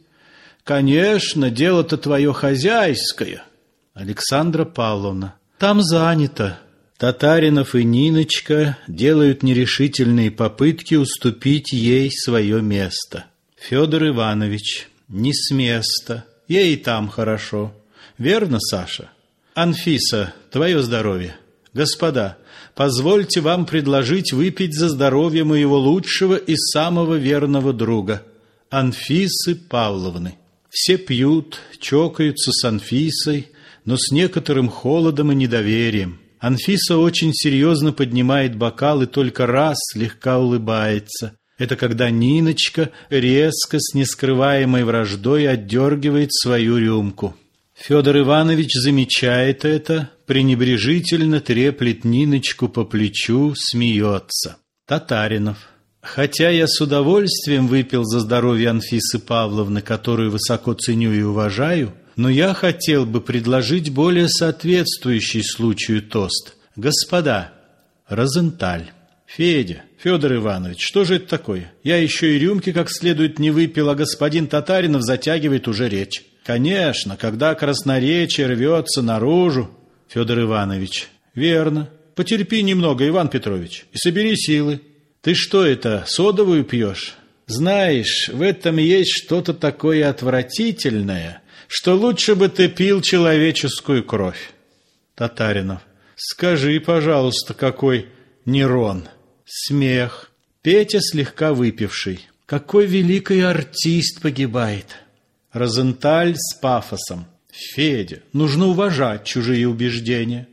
Конечно, дело-то твое хозяйское. Александра Павловна. Там занято. Татаринов и Ниночка делают нерешительные попытки уступить ей свое место. Федор Иванович. Не с места. Ей там хорошо. Верно, Саша? Анфиса, твое здоровье. Господа, позвольте вам предложить выпить за здоровье моего лучшего и самого верного друга, Анфисы Павловны. Все пьют, чокаются с Анфисой, но с некоторым холодом и недоверием. Анфиса очень серьезно поднимает бокал и только раз слегка улыбается. Это когда Ниночка резко с нескрываемой враждой отдергивает свою рюмку. Федор Иванович замечает это, пренебрежительно треплет Ниночку по плечу, смеется. Татаринов. Хотя я с удовольствием выпил за здоровье Анфисы Павловны, которую высоко ценю и уважаю, но я хотел бы предложить более соответствующий случаю тост. Господа, Розенталь. Федя, Федор Иванович, что же это такое? Я еще и рюмки как следует не выпил, а господин Татаринов затягивает уже речь. Конечно, когда красноречие рвется наружу, Федор Иванович. Верно. Потерпи немного, Иван Петрович, и собери силы. Ты что это, содовую пьешь? Знаешь, в этом есть что-то такое отвратительное, что лучше бы ты пил человеческую кровь. Татаринов. Скажи, пожалуйста, какой Нерон. Смех. Петя слегка выпивший. Какой великий артист погибает. Розенталь с пафосом. Федя, нужно уважать чужие убеждения.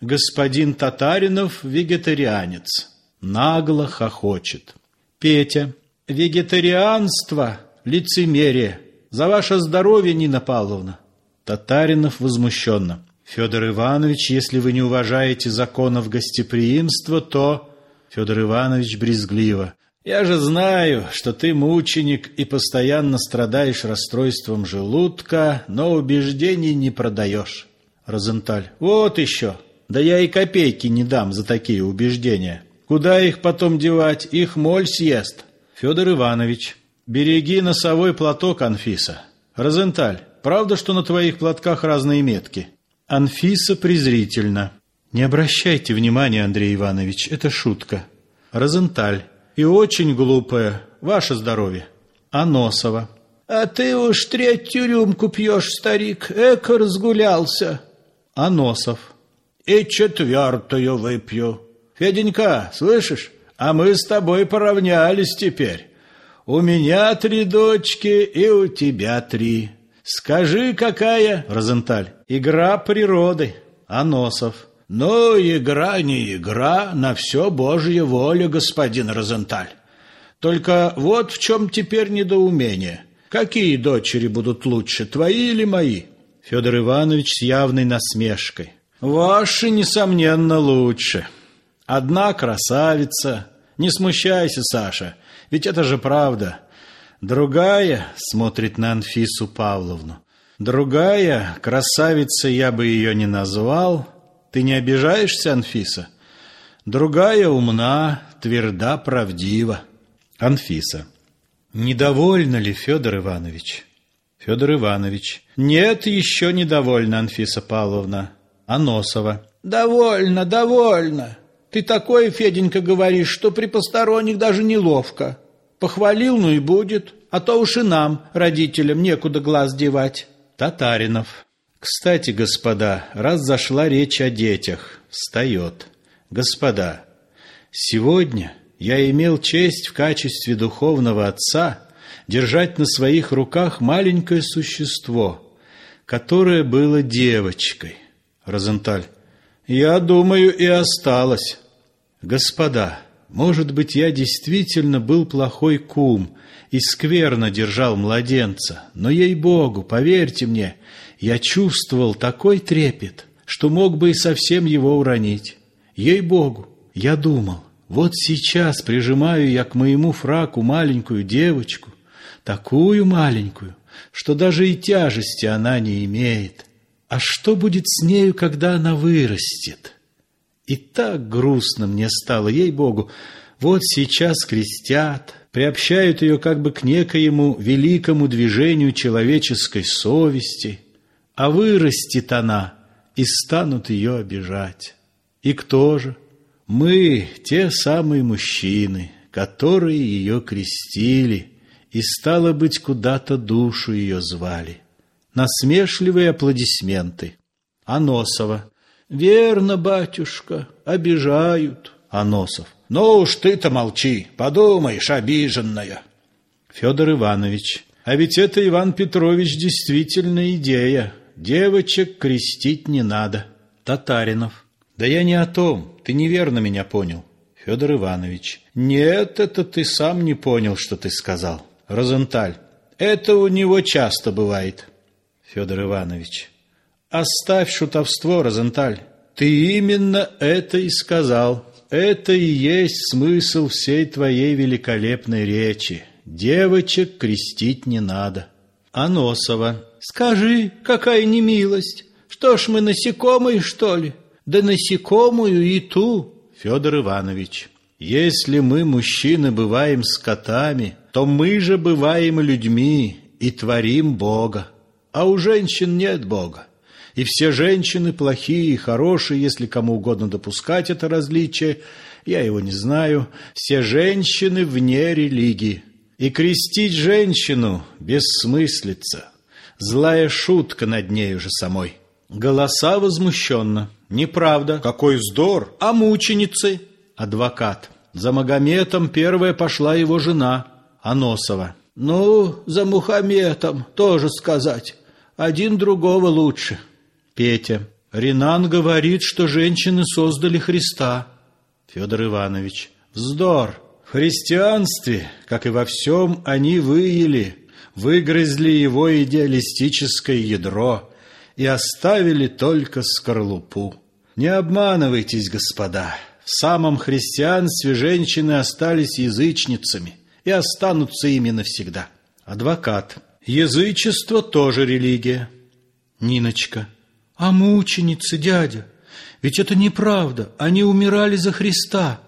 Господин Татаринов вегетарианец. Нагло хохочет. Петя, вегетарианство, лицемерие. За ваше здоровье, Нина Павловна. Татаринов возмущенно. Федор Иванович, если вы не уважаете законов гостеприимства, то... Федор Иванович брезгливо. Я же знаю, что ты мученик и постоянно страдаешь расстройством желудка, но убеждений не продаешь. Розенталь. Вот еще. Да я и копейки не дам за такие убеждения. Куда их потом девать? Их моль съест. Федор Иванович. Береги носовой платок, Анфиса. Розенталь. Правда, что на твоих платках разные метки? Анфиса презрительно. Не обращайте внимания, Андрей Иванович, это шутка. Розенталь и очень глупая. Ваше здоровье. Аносова. А ты уж третью рюмку пьешь, старик. Эко разгулялся. Аносов. И четвертую выпью. Феденька, слышишь? А мы с тобой поравнялись теперь. У меня три дочки, и у тебя три. Скажи, какая, Розенталь, игра природы. Аносов. «Ну, игра не игра, на все Божья воля, господин Розенталь. Только вот в чем теперь недоумение. Какие дочери будут лучше, твои или мои?» Федор Иванович с явной насмешкой. «Ваши, несомненно, лучше. Одна красавица. Не смущайся, Саша, ведь это же правда. Другая смотрит на Анфису Павловну. Другая, красавица я бы ее не назвал, ты не обижаешься, Анфиса? Другая умна, тверда, правдива. Анфиса. Недовольна ли, Федор Иванович? Федор Иванович. Нет, еще недовольна, Анфиса Павловна. Аносова. Довольно, довольно. Ты такой, Феденька, говоришь, что при посторонних даже неловко. Похвалил, ну и будет. А то уж и нам, родителям, некуда глаз девать. Татаринов. Кстати, господа, раз зашла речь о детях, встает. Господа, сегодня я имел честь в качестве духовного отца держать на своих руках маленькое существо, которое было девочкой. Розенталь, я думаю, и осталось. Господа, может быть, я действительно был плохой кум и скверно держал младенца, но, ей-богу, поверьте мне, я чувствовал такой трепет, что мог бы и совсем его уронить. Ей-богу, я думал, вот сейчас прижимаю я к моему фраку маленькую девочку, такую маленькую, что даже и тяжести она не имеет. А что будет с нею, когда она вырастет? И так грустно мне стало, ей-богу, вот сейчас крестят, приобщают ее как бы к некоему великому движению человеческой совести – а вырастет она, и станут ее обижать. И кто же? Мы, те самые мужчины, которые ее крестили, и, стало быть, куда-то душу ее звали. Насмешливые аплодисменты. Аносова. «Верно, батюшка, обижают». Аносов. «Ну уж ты-то молчи, подумаешь, обиженная». Федор Иванович. «А ведь это, Иван Петрович, действительно идея девочек крестить не надо. Татаринов. Да я не о том, ты неверно меня понял. Федор Иванович. Нет, это ты сам не понял, что ты сказал. Розенталь. Это у него часто бывает. Федор Иванович. Оставь шутовство, Розенталь. Ты именно это и сказал. Это и есть смысл всей твоей великолепной речи. Девочек крестить не надо. Аносова. Скажи, какая немилость! Что ж мы насекомые, что ли? Да насекомую и ту, Федор Иванович. Если мы, мужчины, бываем скотами, то мы же бываем людьми и творим Бога. А у женщин нет Бога. И все женщины плохие и хорошие, если кому угодно допускать это различие, я его не знаю, все женщины вне религии. И крестить женщину бессмыслица. Злая шутка над нею же самой. Голоса возмущенно. Неправда. Какой вздор! А мученицы? Адвокат. За Магометом первая пошла его жена, Аносова. Ну, за Мухаметом тоже сказать. Один другого лучше. Петя. Ренан говорит, что женщины создали Христа. Федор Иванович. Вздор. В христианстве, как и во всем, они выели, выгрызли его идеалистическое ядро и оставили только скорлупу. Не обманывайтесь, господа. В самом христианстве женщины остались язычницами и останутся ими навсегда. Адвокат. Язычество тоже религия. Ниночка. А мученицы, дядя? Ведь это неправда. Они умирали за Христа.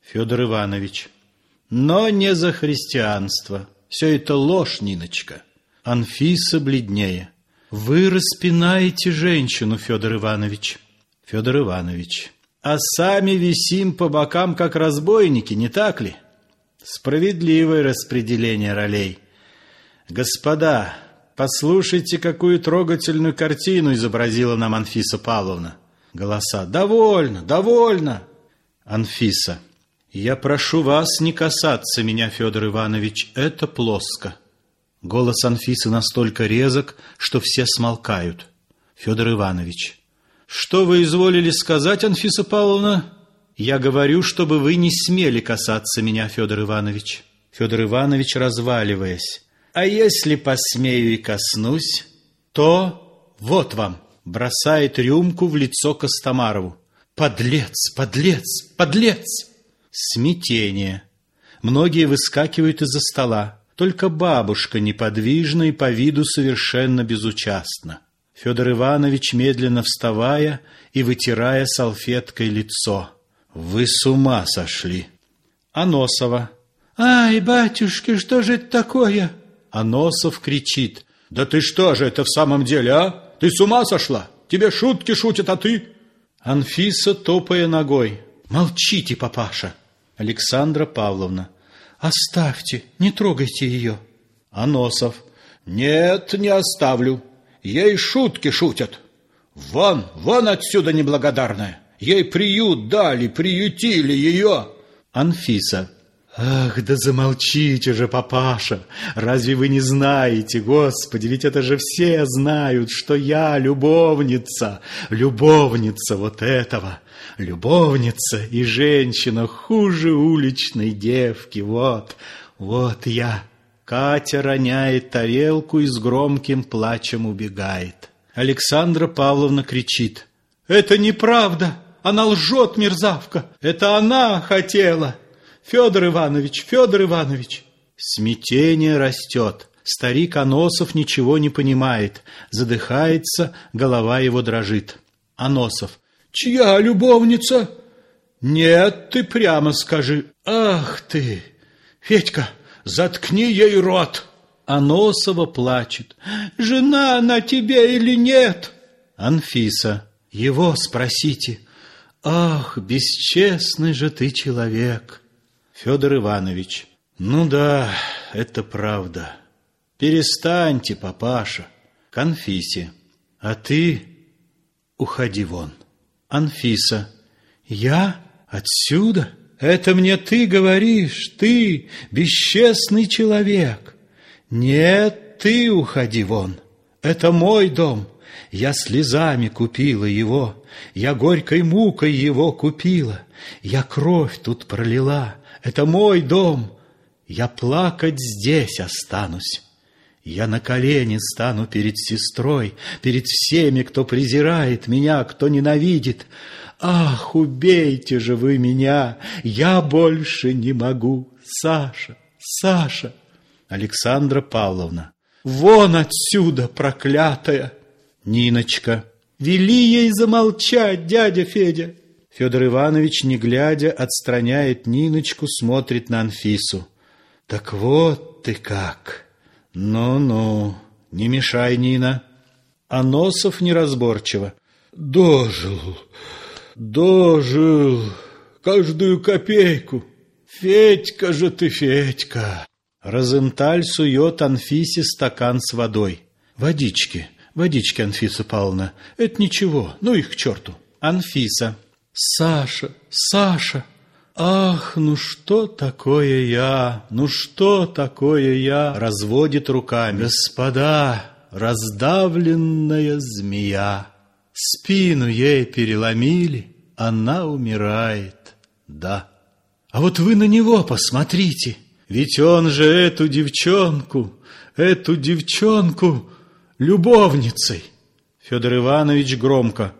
Федор Иванович. Но не за христианство. Все это ложь, Ниночка. Анфиса бледнее. Вы распинаете женщину, Федор Иванович. Федор Иванович. А сами висим по бокам, как разбойники, не так ли? Справедливое распределение ролей. Господа, послушайте, какую трогательную картину изобразила нам Анфиса Павловна. Голоса. Довольно, довольно. Анфиса. «Я прошу вас не касаться меня, Федор Иванович, это плоско». Голос Анфисы настолько резок, что все смолкают. Федор Иванович. «Что вы изволили сказать, Анфиса Павловна?» «Я говорю, чтобы вы не смели касаться меня, Федор Иванович». Федор Иванович, разваливаясь. «А если посмею и коснусь, то вот вам». Бросает рюмку в лицо Костомарову. «Подлец, подлец, подлец!» Смятение. Многие выскакивают из-за стола. Только бабушка неподвижна и по виду совершенно безучастна. Федор Иванович, медленно вставая и вытирая салфеткой лицо. «Вы с ума сошли!» Аносова. «Ай, батюшки, что же это такое?» Аносов кричит. «Да ты что же это в самом деле, а? Ты с ума сошла? Тебе шутки шутят, а ты...» Анфиса, топая ногой. «Молчите, папаша!» Александра Павловна. Оставьте, не трогайте ее. Аносов. Нет, не оставлю. Ей шутки шутят. Вон, вон отсюда неблагодарная. Ей приют дали, приютили ее. Анфиса. Ах, да замолчите же, папаша! Разве вы не знаете, Господи, ведь это же все знают, что я любовница, любовница вот этого, любовница и женщина хуже уличной девки, вот, вот я. Катя роняет тарелку и с громким плачем убегает. Александра Павловна кричит. «Это неправда! Она лжет, мерзавка! Это она хотела!» Федор Иванович, Федор Иванович!» Смятение растет. Старик Аносов ничего не понимает. Задыхается, голова его дрожит. Аносов. «Чья любовница?» «Нет, ты прямо скажи». «Ах ты! Федька, заткни ей рот!» Аносова плачет. «Жена на тебе или нет?» Анфиса. «Его спросите». «Ах, бесчестный же ты человек!» Федор Иванович. Ну да, это правда. Перестаньте, папаша. Конфисе. А ты уходи вон. Анфиса. Я? Отсюда? Это мне ты говоришь, ты, бесчестный человек. Нет, ты уходи вон. Это мой дом. Я слезами купила его, я горькой мукой его купила, я кровь тут пролила, это мой дом. Я плакать здесь останусь. Я на колени стану перед сестрой, перед всеми, кто презирает меня, кто ненавидит. Ах, убейте же вы меня, я больше не могу. Саша, Саша. Александра Павловна. Вон отсюда, проклятая. Ниночка. Вели ей замолчать, дядя Федя. Федор Иванович, не глядя, отстраняет Ниночку, смотрит на Анфису. «Так вот ты как! Ну-ну, не мешай, Нина!» А Носов неразборчиво. «Дожил, дожил, каждую копейку! Федька же ты, Федька!» Розенталь сует Анфисе стакан с водой. Водички, водички, Анфиса Павловна. Это ничего, ну их к черту. Анфиса. Саша, Саша. Ах, ну что такое я? Ну что такое я? Разводит руками. Господа, раздавленная змея. Спину ей переломили, она умирает. Да. А вот вы на него посмотрите. Ведь он же эту девчонку, эту девчонку любовницей. Федор Иванович громко.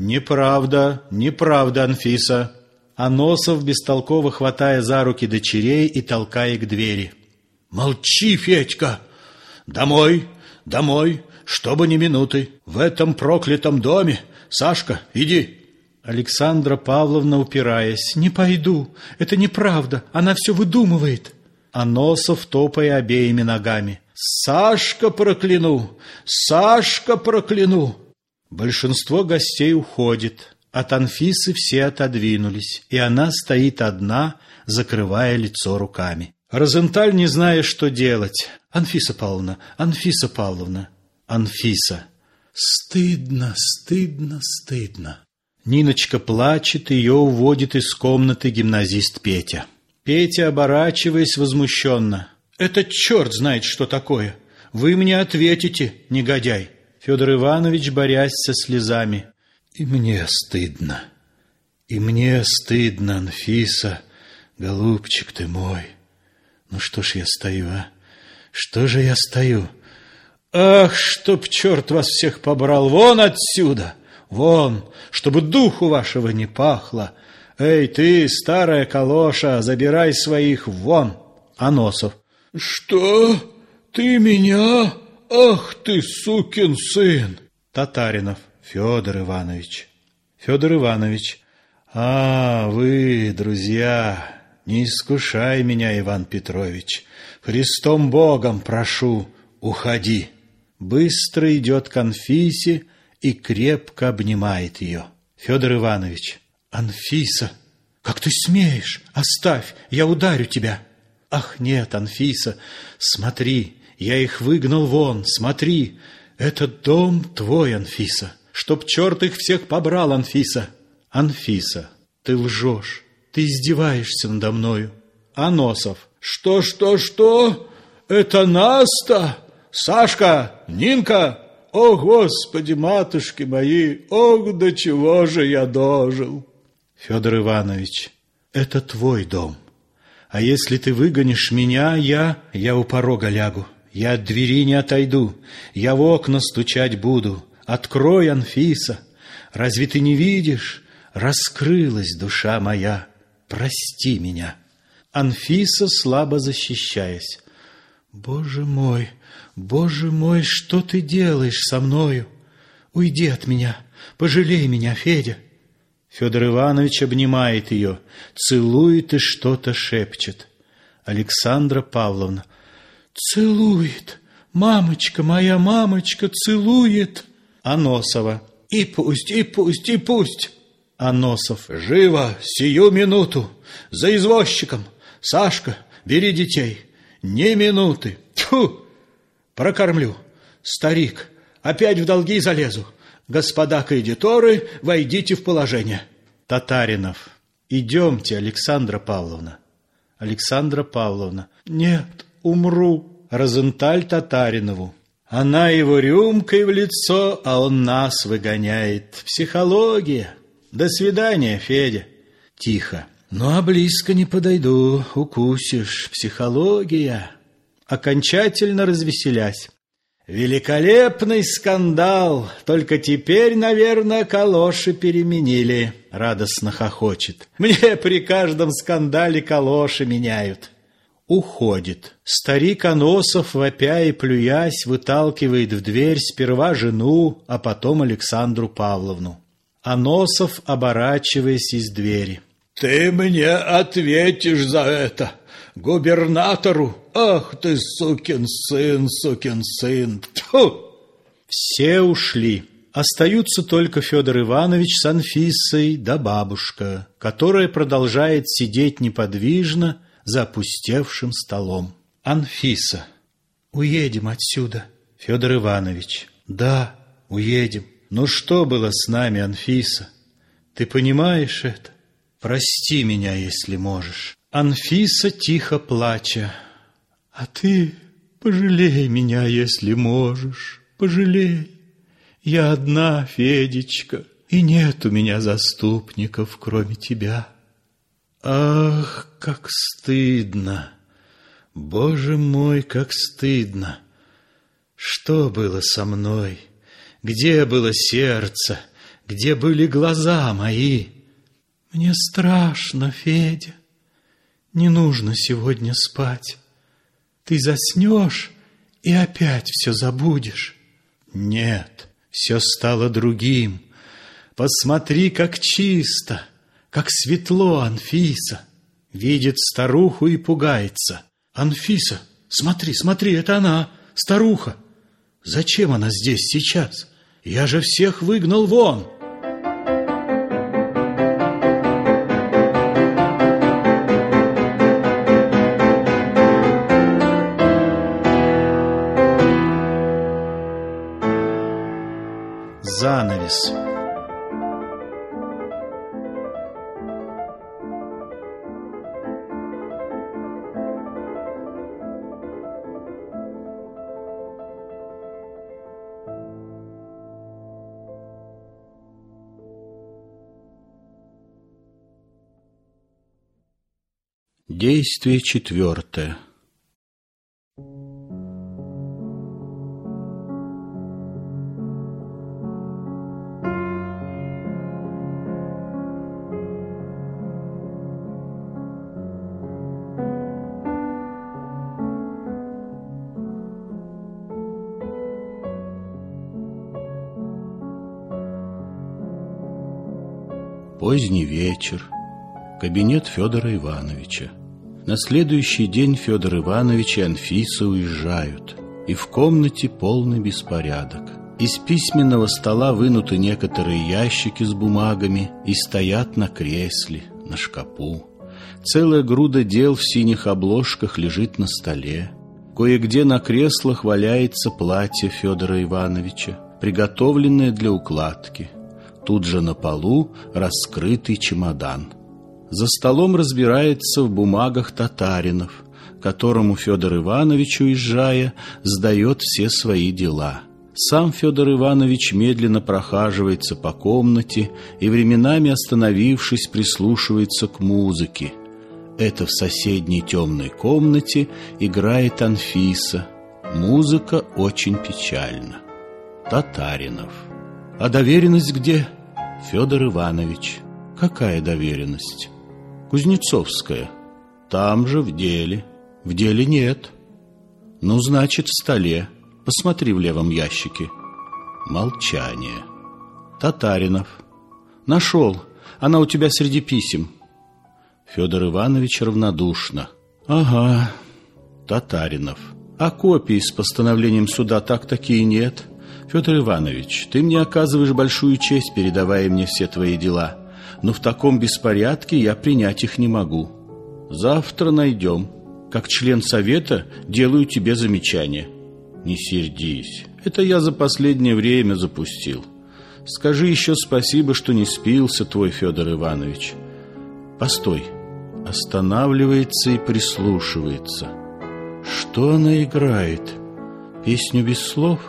Неправда, неправда, Анфиса. А Носов, бестолково хватая за руки дочерей и толкая к двери. Молчи, Федька! Домой, домой, чтобы ни минуты. В этом проклятом доме. Сашка, иди. Александра Павловна, упираясь, «Не пойду, это неправда, она все выдумывает». А Носов, топая обеими ногами, «Сашка прокляну! Сашка прокляну!» Большинство гостей уходит. От Анфисы все отодвинулись, и она стоит одна, закрывая лицо руками. Розенталь, не зная, что делать. «Анфиса Павловна, Анфиса Павловна, Анфиса!» Стыдно, стыдно, стыдно. Ниночка плачет, ее уводит из комнаты гимназист Петя. Петя, оборачиваясь возмущенно. «Это черт знает, что такое! Вы мне ответите, негодяй!» Федор Иванович, борясь со слезами. «И мне стыдно, и мне стыдно, Анфиса, голубчик ты мой! Ну что ж я стою, а? Что же я стою? Ах, чтоб черт вас всех побрал! Вон отсюда!» Вон, чтобы духу вашего не пахло. Эй, ты, старая калоша, забирай своих вон. Аносов. Что? Ты меня? Ах ты, сукин сын! Татаринов. Федор Иванович. Федор Иванович. А, вы, друзья, не искушай меня, Иван Петрович. Христом Богом прошу, уходи. Быстро идет к Анфисе, и крепко обнимает ее. Федор Иванович, Анфиса, как ты смеешь? Оставь, я ударю тебя. Ах, нет, Анфиса, смотри, я их выгнал вон, смотри, этот дом твой, Анфиса, чтоб черт их всех побрал, Анфиса. Анфиса, ты лжешь, ты издеваешься надо мною. Аносов, что, что, что? Это Наста? Сашка, Нинка, о, Господи, матушки мои, ох, до чего же я дожил! Федор Иванович, это твой дом. А если ты выгонишь меня, я, я у порога лягу. Я от двери не отойду, я в окна стучать буду. Открой, Анфиса, разве ты не видишь? Раскрылась душа моя, прости меня. Анфиса, слабо защищаясь. Боже мой, Боже мой, что ты делаешь со мною? Уйди от меня, пожалей меня, Федя. Федор Иванович обнимает ее, целует и что-то шепчет. Александра Павловна. Целует, мамочка, моя мамочка целует. Аносова. И пусть, и пусть, и пусть. Аносов. Живо, сию минуту, за извозчиком. Сашка, бери детей. Ни минуты. Тьфу! Прокормлю. Старик, опять в долги залезу. Господа кредиторы, войдите в положение. Татаринов. Идемте, Александра Павловна. Александра Павловна. Нет, умру. Розенталь Татаринову. Она его рюмкой в лицо, а он нас выгоняет. Психология. До свидания, Федя. Тихо. Ну, а близко не подойду, укусишь. Психология окончательно развеселясь. «Великолепный скандал! Только теперь, наверное, калоши переменили!» — радостно хохочет. «Мне при каждом скандале калоши меняют!» Уходит. Старик Аносов, вопя и плюясь, выталкивает в дверь сперва жену, а потом Александру Павловну. Аносов, оборачиваясь из двери. «Ты мне ответишь за это!» губернатору. Ах ты, сукин сын, сукин сын. Тьфу! Все ушли. Остаются только Федор Иванович с Анфисой да бабушка, которая продолжает сидеть неподвижно за опустевшим столом. Анфиса, уедем отсюда. Федор Иванович. Да, уедем. Но что было с нами, Анфиса? Ты понимаешь это? Прости меня, если можешь. Анфиса тихо плача. А ты пожалей меня, если можешь. Пожалей. Я одна, Федечка, и нет у меня заступников, кроме тебя. Ах, как стыдно! Боже мой, как стыдно! Что было со мной? Где было сердце? Где были глаза мои? Мне страшно, Федя. Не нужно сегодня спать. Ты заснешь и опять все забудешь. Нет, все стало другим. Посмотри, как чисто, как светло, Анфиса. Видит старуху и пугается. Анфиса, смотри, смотри, это она, старуха. Зачем она здесь сейчас? Я же всех выгнал вон. Занавес. Действие четвертое. Поздний вечер. Кабинет Федора Ивановича. На следующий день Федор Иванович и Анфиса уезжают, и в комнате полный беспорядок. Из письменного стола вынуты некоторые ящики с бумагами и стоят на кресле, на шкапу. Целая груда дел в синих обложках лежит на столе. Кое-где на креслах валяется платье Федора Ивановича, приготовленное для укладки. Тут же на полу раскрытый чемодан – за столом разбирается в бумагах татаринов, которому Федор Иванович, уезжая, сдает все свои дела. Сам Федор Иванович медленно прохаживается по комнате и временами, остановившись, прислушивается к музыке. Это в соседней темной комнате играет Анфиса. Музыка очень печальна. Татаринов. А доверенность где? Федор Иванович. Какая доверенность? Кузнецовская. Там же, в деле. В деле нет. Ну, значит, в столе. Посмотри в левом ящике. Молчание. Татаринов. Нашел. Она у тебя среди писем. Федор Иванович равнодушно. Ага. Татаринов. А копии с постановлением суда так такие нет. Федор Иванович, ты мне оказываешь большую честь, передавая мне все твои дела но в таком беспорядке я принять их не могу. Завтра найдем. Как член совета делаю тебе замечание. Не сердись, это я за последнее время запустил. Скажи еще спасибо, что не спился твой Федор Иванович. Постой. Останавливается и прислушивается. Что она играет? Песню без слов?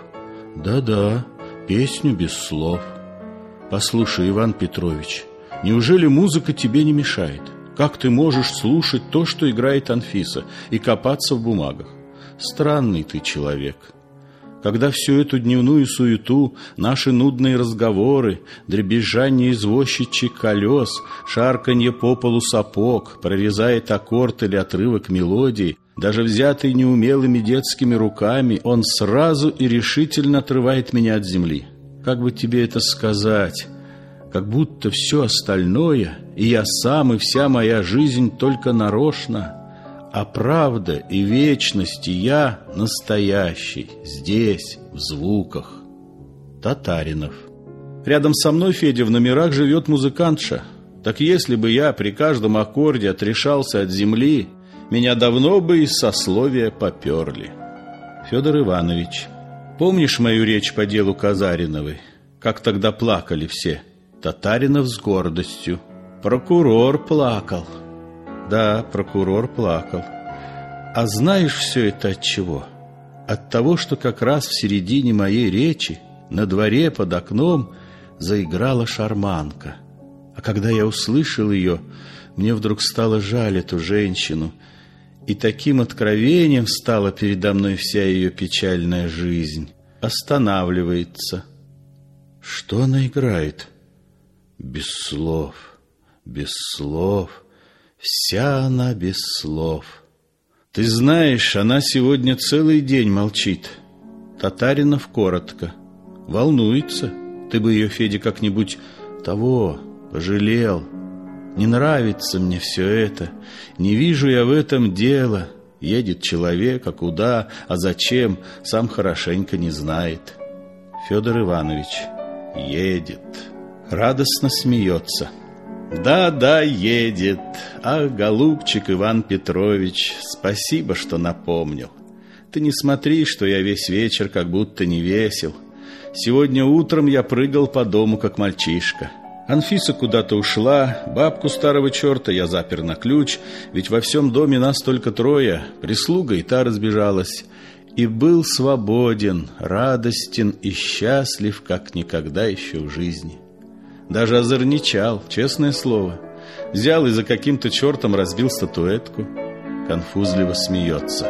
Да-да, песню без слов. Послушай, Иван Петрович, Неужели музыка тебе не мешает? Как ты можешь слушать то, что играет Анфиса, и копаться в бумагах? Странный ты человек. Когда всю эту дневную суету, наши нудные разговоры, дребезжание извозчичьих колес, шарканье по полу сапог, прорезает аккорд или отрывок мелодии, даже взятый неумелыми детскими руками, он сразу и решительно отрывает меня от земли. Как бы тебе это сказать? Как будто все остальное, и я сам, и вся моя жизнь только нарочно, а правда и вечность, и я настоящий, здесь, в звуках. Татаринов. Рядом со мной, Федя, в номерах живет музыкантша. Так если бы я при каждом аккорде отрешался от земли, меня давно бы из сословия поперли. Федор Иванович. Помнишь мою речь по делу Казариновой? Как тогда плакали все? Татаринов с гордостью. Прокурор плакал. Да, прокурор плакал. А знаешь все это от чего? От того, что как раз в середине моей речи на дворе под окном заиграла шарманка. А когда я услышал ее, мне вдруг стало жаль эту женщину, и таким откровением стала передо мной вся ее печальная жизнь. Останавливается. Что она играет? Без слов, без слов, вся она без слов. Ты знаешь, она сегодня целый день молчит. Татаринов коротко. Волнуется. Ты бы ее, Федя, как-нибудь того пожалел. Не нравится мне все это. Не вижу я в этом дела. Едет человек, а куда, а зачем, сам хорошенько не знает. Федор Иванович едет. Радостно смеется. Да-да, едет. А, голубчик Иван Петрович, спасибо, что напомнил. Ты не смотри, что я весь вечер как будто не весел. Сегодня утром я прыгал по дому, как мальчишка. Анфиса куда-то ушла, бабку старого черта я запер на ключ, ведь во всем доме нас только трое, прислуга и та разбежалась. И был свободен, радостен и счастлив, как никогда еще в жизни. Даже озорничал, честное слово. Взял и за каким-то чертом разбил статуэтку. Конфузливо смеется.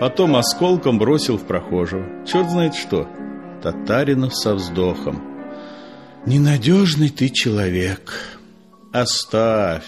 Потом осколком бросил в прохожего. Черт знает что. Татаринов со вздохом. Ненадежный ты человек. Оставь.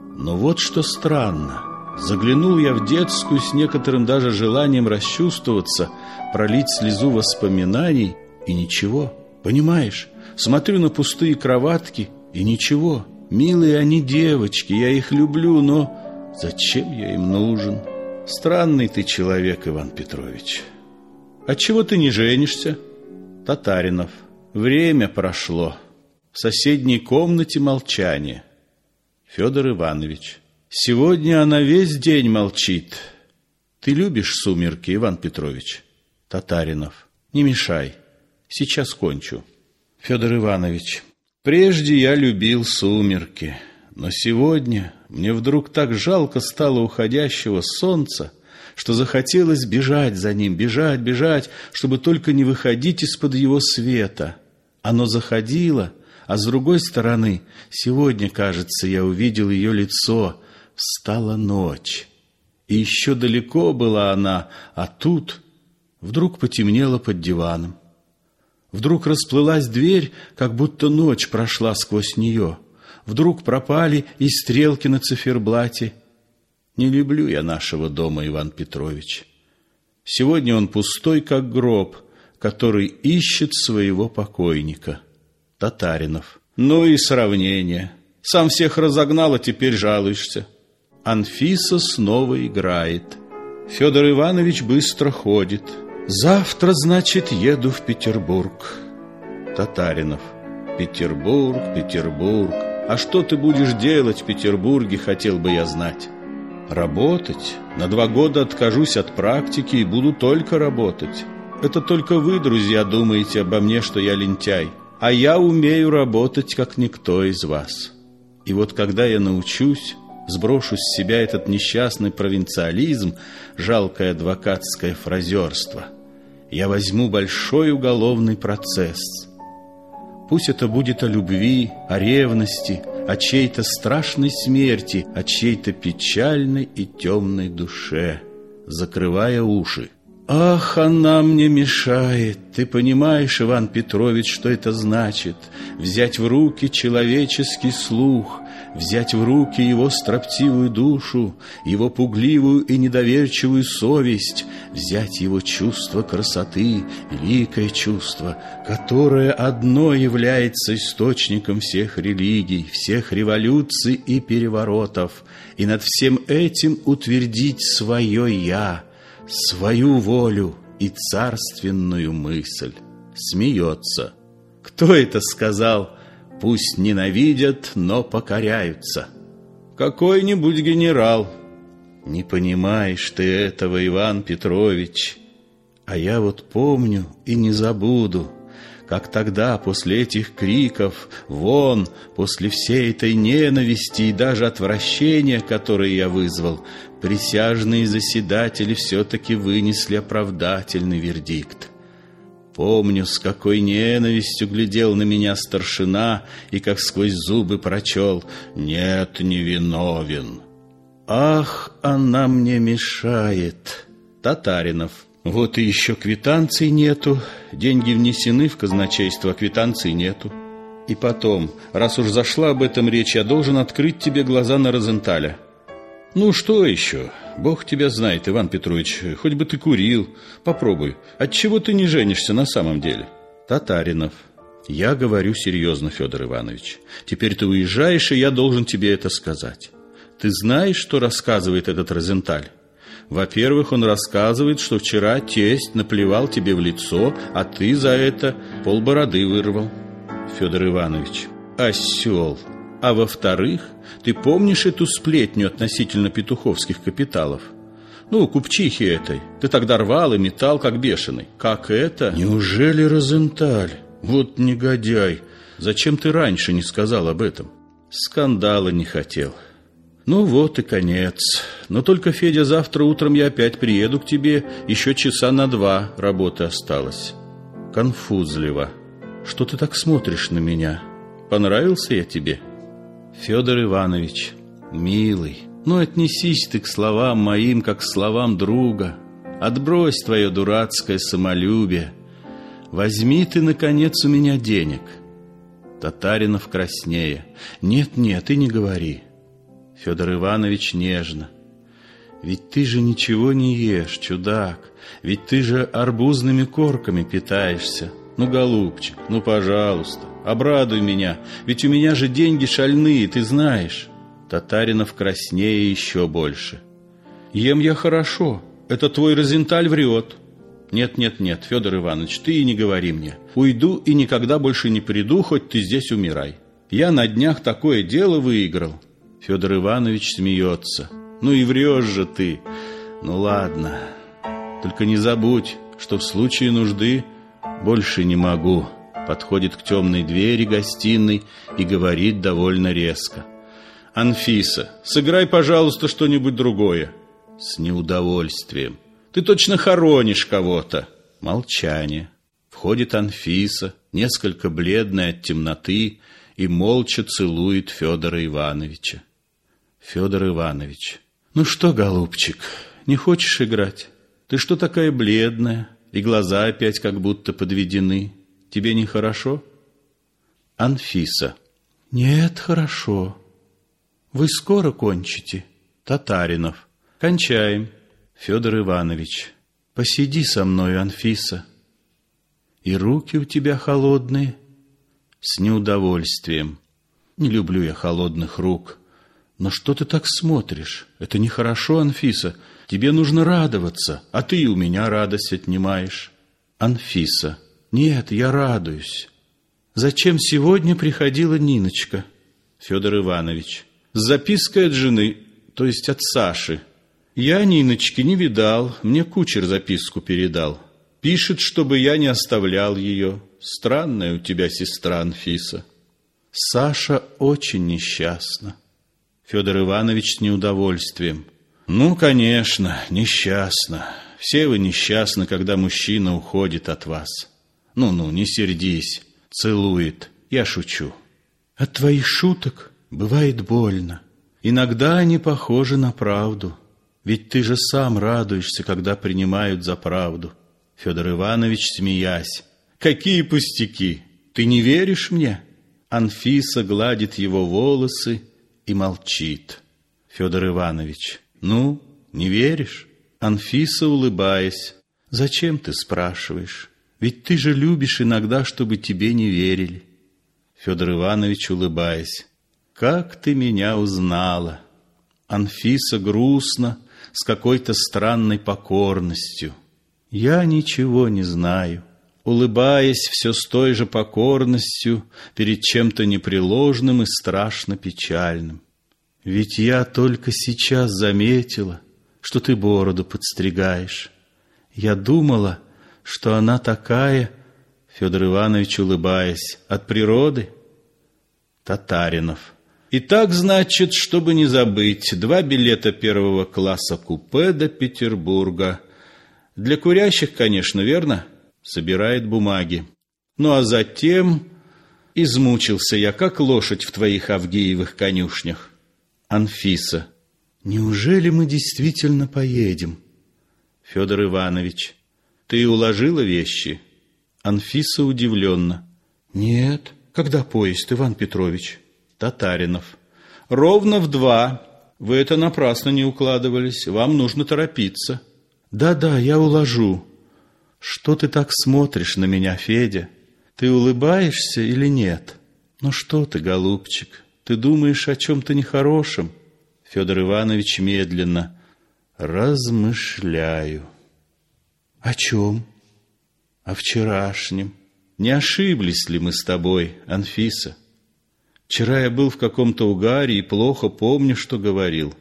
Но вот что странно. Заглянул я в детскую с некоторым даже желанием расчувствоваться, пролить слезу воспоминаний, и ничего, понимаешь? Смотрю на пустые кроватки, и ничего. Милые они девочки, я их люблю, но зачем я им нужен? Странный ты человек, Иван Петрович. Отчего ты не женишься? Татаринов. Время прошло. В соседней комнате молчание. Федор Иванович. Сегодня она весь день молчит. Ты любишь сумерки, Иван Петрович? Татаринов. Не мешай. Сейчас кончу. Федор Иванович, прежде я любил сумерки, но сегодня мне вдруг так жалко стало уходящего солнца, что захотелось бежать за ним, бежать, бежать, чтобы только не выходить из-под его света. Оно заходило, а с другой стороны, сегодня, кажется, я увидел ее лицо, встала ночь. И еще далеко была она, а тут вдруг потемнело под диваном. Вдруг расплылась дверь, как будто ночь прошла сквозь нее. Вдруг пропали и стрелки на циферблате. Не люблю я нашего дома, Иван Петрович. Сегодня он пустой, как гроб, который ищет своего покойника. Татаринов. Ну и сравнение. Сам всех разогнал, а теперь жалуешься. Анфиса снова играет. Федор Иванович быстро ходит. Завтра, значит, еду в Петербург. Татаринов. Петербург, Петербург. А что ты будешь делать в Петербурге, хотел бы я знать. Работать? На два года откажусь от практики и буду только работать. Это только вы, друзья, думаете обо мне, что я лентяй. А я умею работать, как никто из вас. И вот когда я научусь, сброшу с себя этот несчастный провинциализм, жалкое адвокатское фразерство – я возьму большой уголовный процесс. Пусть это будет о любви, о ревности, о чьей-то страшной смерти, о чьей-то печальной и темной душе, закрывая уши. Ах, она мне мешает. Ты понимаешь, Иван Петрович, что это значит? Взять в руки человеческий слух, взять в руки его строптивую душу, его пугливую и недоверчивую совесть, взять его чувство красоты, великое чувство, которое одно является источником всех религий, всех революций и переворотов, и над всем этим утвердить свое «я», свою волю и царственную мысль. Смеется. Кто это сказал? Пусть ненавидят, но покоряются. Какой-нибудь генерал. Не понимаешь ты этого, Иван Петрович. А я вот помню и не забуду, как тогда после этих криков «Вон!», после всей этой ненависти и даже отвращения, которые я вызвал, присяжные заседатели все-таки вынесли оправдательный вердикт. Помню, с какой ненавистью глядел на меня старшина и как сквозь зубы прочел «Нет, не виновен». Ах, она мне мешает. Татаринов. Вот и еще квитанций нету. Деньги внесены в казначейство, а квитанций нету. И потом, раз уж зашла об этом речь, я должен открыть тебе глаза на Розенталя. Ну, что еще? Бог тебя знает, Иван Петрович, хоть бы ты курил. Попробуй. Отчего ты не женишься на самом деле? Татаринов. Я говорю серьезно, Федор Иванович. Теперь ты уезжаешь, и я должен тебе это сказать. Ты знаешь, что рассказывает этот Розенталь? Во-первых, он рассказывает, что вчера тесть наплевал тебе в лицо, а ты за это полбороды вырвал. Федор Иванович, осел. А во-вторых, ты помнишь эту сплетню относительно петуховских капиталов? Ну, купчихи этой. Ты тогда рвал и метал, как бешеный. Как это? Неужели Розенталь? Вот негодяй. Зачем ты раньше не сказал об этом? Скандала не хотел. Ну вот и конец. Но только, Федя, завтра утром я опять приеду к тебе. Еще часа на два работы осталось. Конфузливо. Что ты так смотришь на меня? Понравился я тебе?» Федор Иванович, милый, ну отнесись ты к словам моим, как к словам друга. Отбрось твое дурацкое самолюбие. Возьми ты, наконец, у меня денег. Татаринов краснее. Нет, нет, и не говори. Федор Иванович нежно. Ведь ты же ничего не ешь, чудак. Ведь ты же арбузными корками питаешься. Ну, голубчик, ну, пожалуйста, обрадуй меня, ведь у меня же деньги шальные, ты знаешь. Татаринов краснее еще больше. Ем я хорошо, это твой Розенталь врет. Нет, нет, нет, Федор Иванович, ты и не говори мне. Уйду и никогда больше не приду, хоть ты здесь умирай. Я на днях такое дело выиграл. Федор Иванович смеется. Ну и врешь же ты. Ну ладно, только не забудь, что в случае нужды больше не могу. Подходит к темной двери гостиной и говорит довольно резко. Анфиса, сыграй, пожалуйста, что-нибудь другое. С неудовольствием. Ты точно хоронишь кого-то. Молчание. Входит Анфиса, несколько бледная от темноты, и молча целует Федора Ивановича. Федор Иванович. Ну что, голубчик, не хочешь играть? Ты что такая бледная? и глаза опять как будто подведены. Тебе нехорошо? Анфиса. Нет, хорошо. Вы скоро кончите? Татаринов. Кончаем. Федор Иванович. Посиди со мной, Анфиса. И руки у тебя холодные. С неудовольствием. Не люблю я холодных рук. Но что ты так смотришь? Это нехорошо, Анфиса. Тебе нужно радоваться, а ты у меня радость отнимаешь. Анфиса. Нет, я радуюсь. Зачем сегодня приходила Ниночка? Федор Иванович. С запиской от жены, то есть от Саши. Я Ниночки не видал, мне кучер записку передал. Пишет, чтобы я не оставлял ее. Странная у тебя сестра Анфиса. Саша очень несчастна. Федор Иванович с неудовольствием. Ну, конечно, несчастно. Все вы несчастны, когда мужчина уходит от вас. Ну-ну, не сердись. Целует. Я шучу. От твоих шуток бывает больно. Иногда они похожи на правду. Ведь ты же сам радуешься, когда принимают за правду. Федор Иванович, смеясь. Какие пустяки! Ты не веришь мне? Анфиса гладит его волосы и молчит. Федор Иванович. Ну, не веришь? Анфиса, улыбаясь. Зачем ты спрашиваешь? Ведь ты же любишь иногда, чтобы тебе не верили. Федор Иванович, улыбаясь. Как ты меня узнала? Анфиса грустно, с какой-то странной покорностью. Я ничего не знаю. Улыбаясь все с той же покорностью перед чем-то непреложным и страшно печальным. Ведь я только сейчас заметила, что ты бороду подстригаешь. Я думала, что она такая, Федор Иванович, улыбаясь, от природы? Татаринов. Итак, значит, чтобы не забыть, два билета первого класса купе до Петербурга. Для курящих, конечно, верно? Собирает бумаги. Ну а затем измучился я, как лошадь в твоих Авгеевых конюшнях. Анфиса. Неужели мы действительно поедем? Федор Иванович. Ты уложила вещи? Анфиса удивленно. Нет. Когда поезд, Иван Петрович? Татаринов. Ровно в два. Вы это напрасно не укладывались. Вам нужно торопиться. Да-да, я уложу. Что ты так смотришь на меня, Федя? Ты улыбаешься или нет? Ну что ты, голубчик, ты думаешь о чем-то нехорошем? Федор Иванович медленно. Размышляю. О чем? О вчерашнем. Не ошиблись ли мы с тобой, Анфиса? Вчера я был в каком-то угаре и плохо помню, что говорил.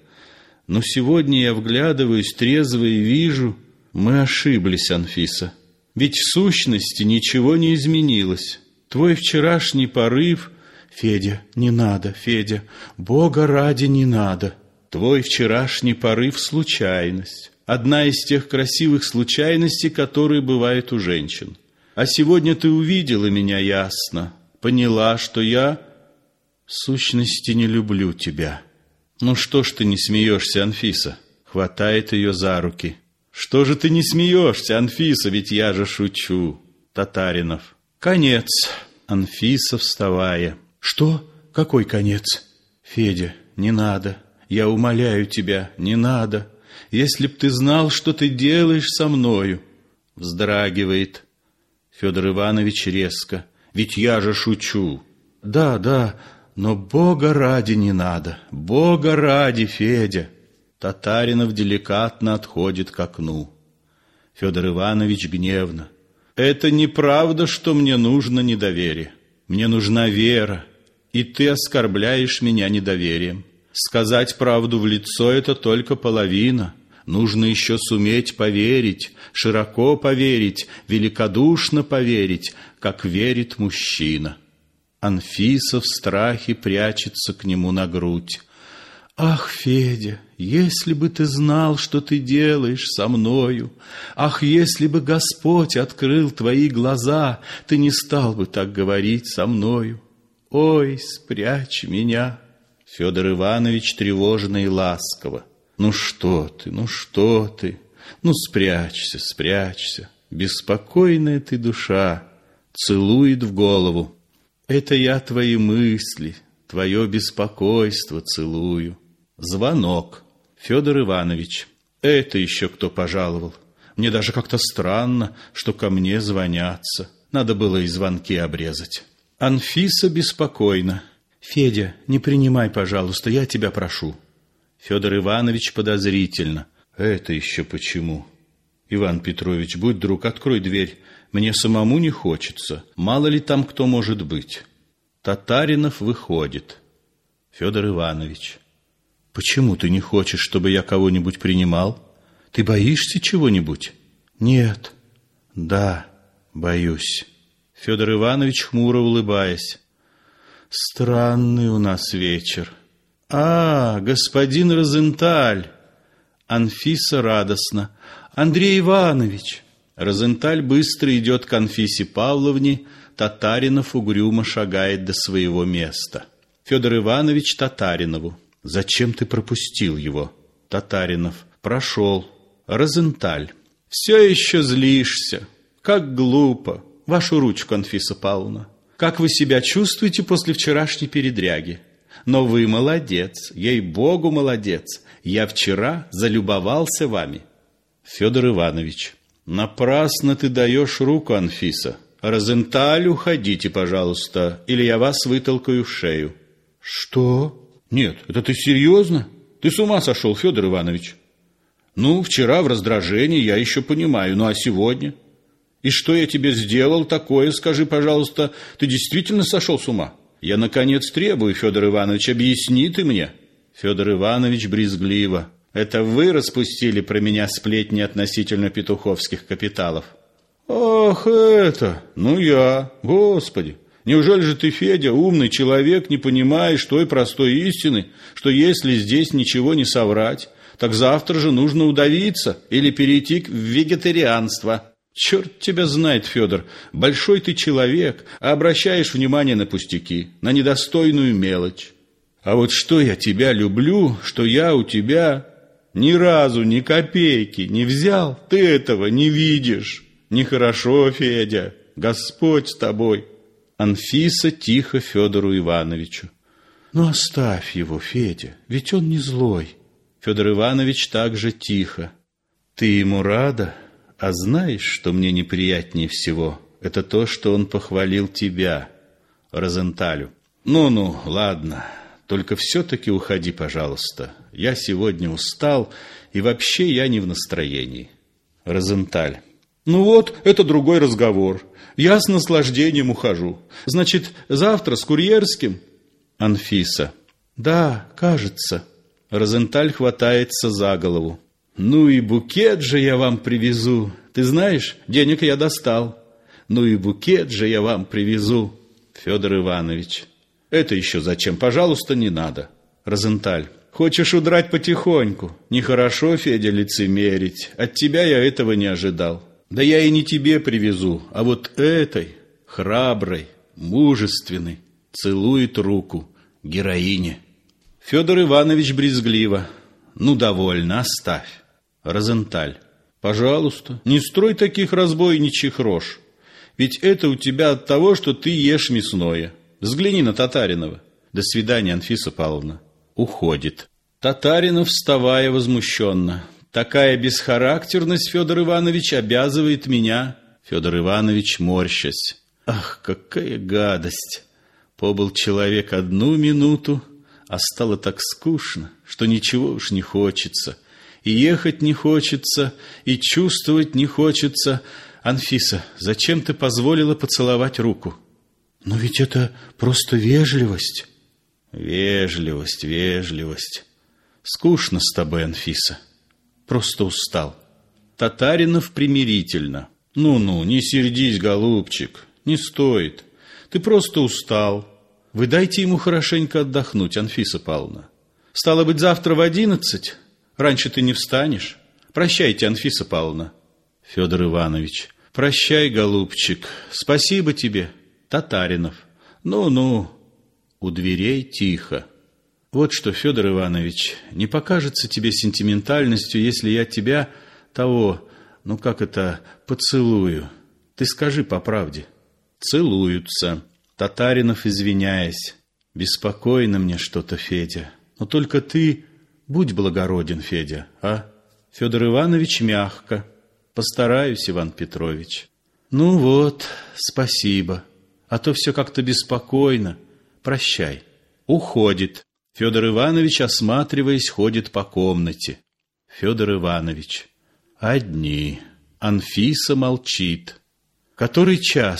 Но сегодня я вглядываюсь трезво и вижу, мы ошиблись, Анфиса. Ведь в сущности ничего не изменилось. Твой вчерашний порыв... Федя, не надо, Федя, Бога ради не надо. Твой вчерашний порыв — случайность. Одна из тех красивых случайностей, которые бывают у женщин. А сегодня ты увидела меня ясно, поняла, что я в сущности не люблю тебя. Ну что ж ты не смеешься, Анфиса? Хватает ее за руки. Что же ты не смеешься, Анфиса, ведь я же шучу. Татаринов. Конец. Анфиса, вставая. Что? Какой конец? Федя, не надо. Я умоляю тебя, не надо. Если б ты знал, что ты делаешь со мною. Вздрагивает. Федор Иванович резко. Ведь я же шучу. Да, да, но Бога ради не надо, Бога ради, Федя. Татаринов деликатно отходит к окну. Федор Иванович гневно. Это неправда, что мне нужно недоверие. Мне нужна вера, и ты оскорбляешь меня недоверием. Сказать правду в лицо — это только половина. Нужно еще суметь поверить, широко поверить, великодушно поверить, как верит мужчина. Анфиса в страхе прячется к нему на грудь. Ах, Федя, если бы ты знал, что ты делаешь со мною, Ах, если бы Господь открыл твои глаза, Ты не стал бы так говорить со мною. Ой, спрячь меня. Федор Иванович тревожно и ласково. Ну что ты, ну что ты? Ну спрячься, спрячься. Беспокойная ты душа. Целует в голову. Это я твои мысли, твое беспокойство целую. Звонок. Федор Иванович. Это еще кто пожаловал? Мне даже как-то странно, что ко мне звонятся. Надо было и звонки обрезать. Анфиса беспокойна. Федя, не принимай, пожалуйста, я тебя прошу. Федор Иванович подозрительно. Это еще почему? Иван Петрович, будь друг, открой дверь. Мне самому не хочется. Мало ли там кто может быть. Татаринов выходит. Федор Иванович. Почему ты не хочешь, чтобы я кого-нибудь принимал? Ты боишься чего-нибудь? Нет. Да, боюсь. Федор Иванович хмуро улыбаясь. Странный у нас вечер. А, господин Розенталь. Анфиса радостно. Андрей Иванович. Розенталь быстро идет к Анфисе Павловне, Татаринов угрюмо шагает до своего места. Федор Иванович Татаринову. Зачем ты пропустил его? Татаринов. Прошел. Розенталь. Все еще злишься. Как глупо. Вашу ручку, Анфиса Павловна. Как вы себя чувствуете после вчерашней передряги? Но вы молодец, ей-богу, молодец. Я вчера залюбовался вами. Федор Иванович. Напрасно ты даешь руку, Анфиса. Розенталь, уходите, пожалуйста, или я вас вытолкаю в шею. Что? Нет, это ты серьезно? Ты с ума сошел, Федор Иванович. Ну, вчера в раздражении я еще понимаю, ну а сегодня? И что я тебе сделал такое, скажи, пожалуйста, ты действительно сошел с ума? Я, наконец, требую, Федор Иванович, объясни ты мне. Федор Иванович брезгливо. Это вы распустили про меня сплетни относительно петуховских капиталов. Ах, это, ну я, господи. Неужели же ты, Федя, умный человек, не понимаешь той простой истины, что если здесь ничего не соврать, так завтра же нужно удавиться или перейти в вегетарианство? Черт тебя знает, Федор, большой ты человек, а обращаешь внимание на пустяки, на недостойную мелочь. А вот что я тебя люблю, что я у тебя ни разу ни копейки не взял, ты этого не видишь. Нехорошо, Федя, Господь с тобой. Анфиса тихо Федору Ивановичу. Ну, оставь его, Федя, ведь он не злой. Федор Иванович также тихо. Ты ему рада? А знаешь, что мне неприятнее всего? Это то, что он похвалил тебя, Розенталю. Ну-ну, ладно, только все-таки уходи, пожалуйста. Я сегодня устал, и вообще я не в настроении. Розенталь. Ну вот, это другой разговор. Я с наслаждением ухожу. Значит, завтра с курьерским? Анфиса. Да, кажется. Розенталь хватается за голову. Ну и букет же я вам привезу. Ты знаешь, денег я достал. Ну и букет же я вам привезу. Федор Иванович. Это еще зачем? Пожалуйста, не надо. Розенталь. Хочешь удрать потихоньку? Нехорошо, Федя, лицемерить. От тебя я этого не ожидал. Да я и не тебе привезу, а вот этой, храброй, мужественной, целует руку героине. Федор Иванович брезгливо. Ну, довольно, оставь. Розенталь. Пожалуйста, не строй таких разбойничьих рож. Ведь это у тебя от того, что ты ешь мясное. Взгляни на Татаринова. До свидания, Анфиса Павловна. Уходит. Татаринов, вставая возмущенно. Такая бесхарактерность, Федор Иванович, обязывает меня. Федор Иванович, морщась. Ах, какая гадость! Побыл человек одну минуту, а стало так скучно, что ничего уж не хочется. И ехать не хочется, и чувствовать не хочется. Анфиса, зачем ты позволила поцеловать руку? Но ведь это просто вежливость. Вежливость, вежливость. Скучно с тобой, Анфиса. Просто устал. Татаринов примирительно. Ну-ну, не сердись, голубчик, не стоит. Ты просто устал. Вы дайте ему хорошенько отдохнуть, Анфиса Павловна. Стало быть, завтра в одиннадцать? Раньше ты не встанешь. Прощайте, Анфиса Павловна. Федор Иванович. Прощай, голубчик. Спасибо тебе. Татаринов. Ну-ну. У дверей тихо. Вот что, Федор Иванович, не покажется тебе сентиментальностью, если я тебя того, ну как это, поцелую. Ты скажи по правде. Целуются. Татаринов, извиняясь. Беспокойно мне что-то, Федя. Но только ты будь благороден, Федя, а? Федор Иванович мягко. Постараюсь, Иван Петрович. Ну вот, спасибо. А то все как-то беспокойно. Прощай. Уходит. Федор Иванович, осматриваясь, ходит по комнате. Федор Иванович. Одни. Анфиса молчит. Который час?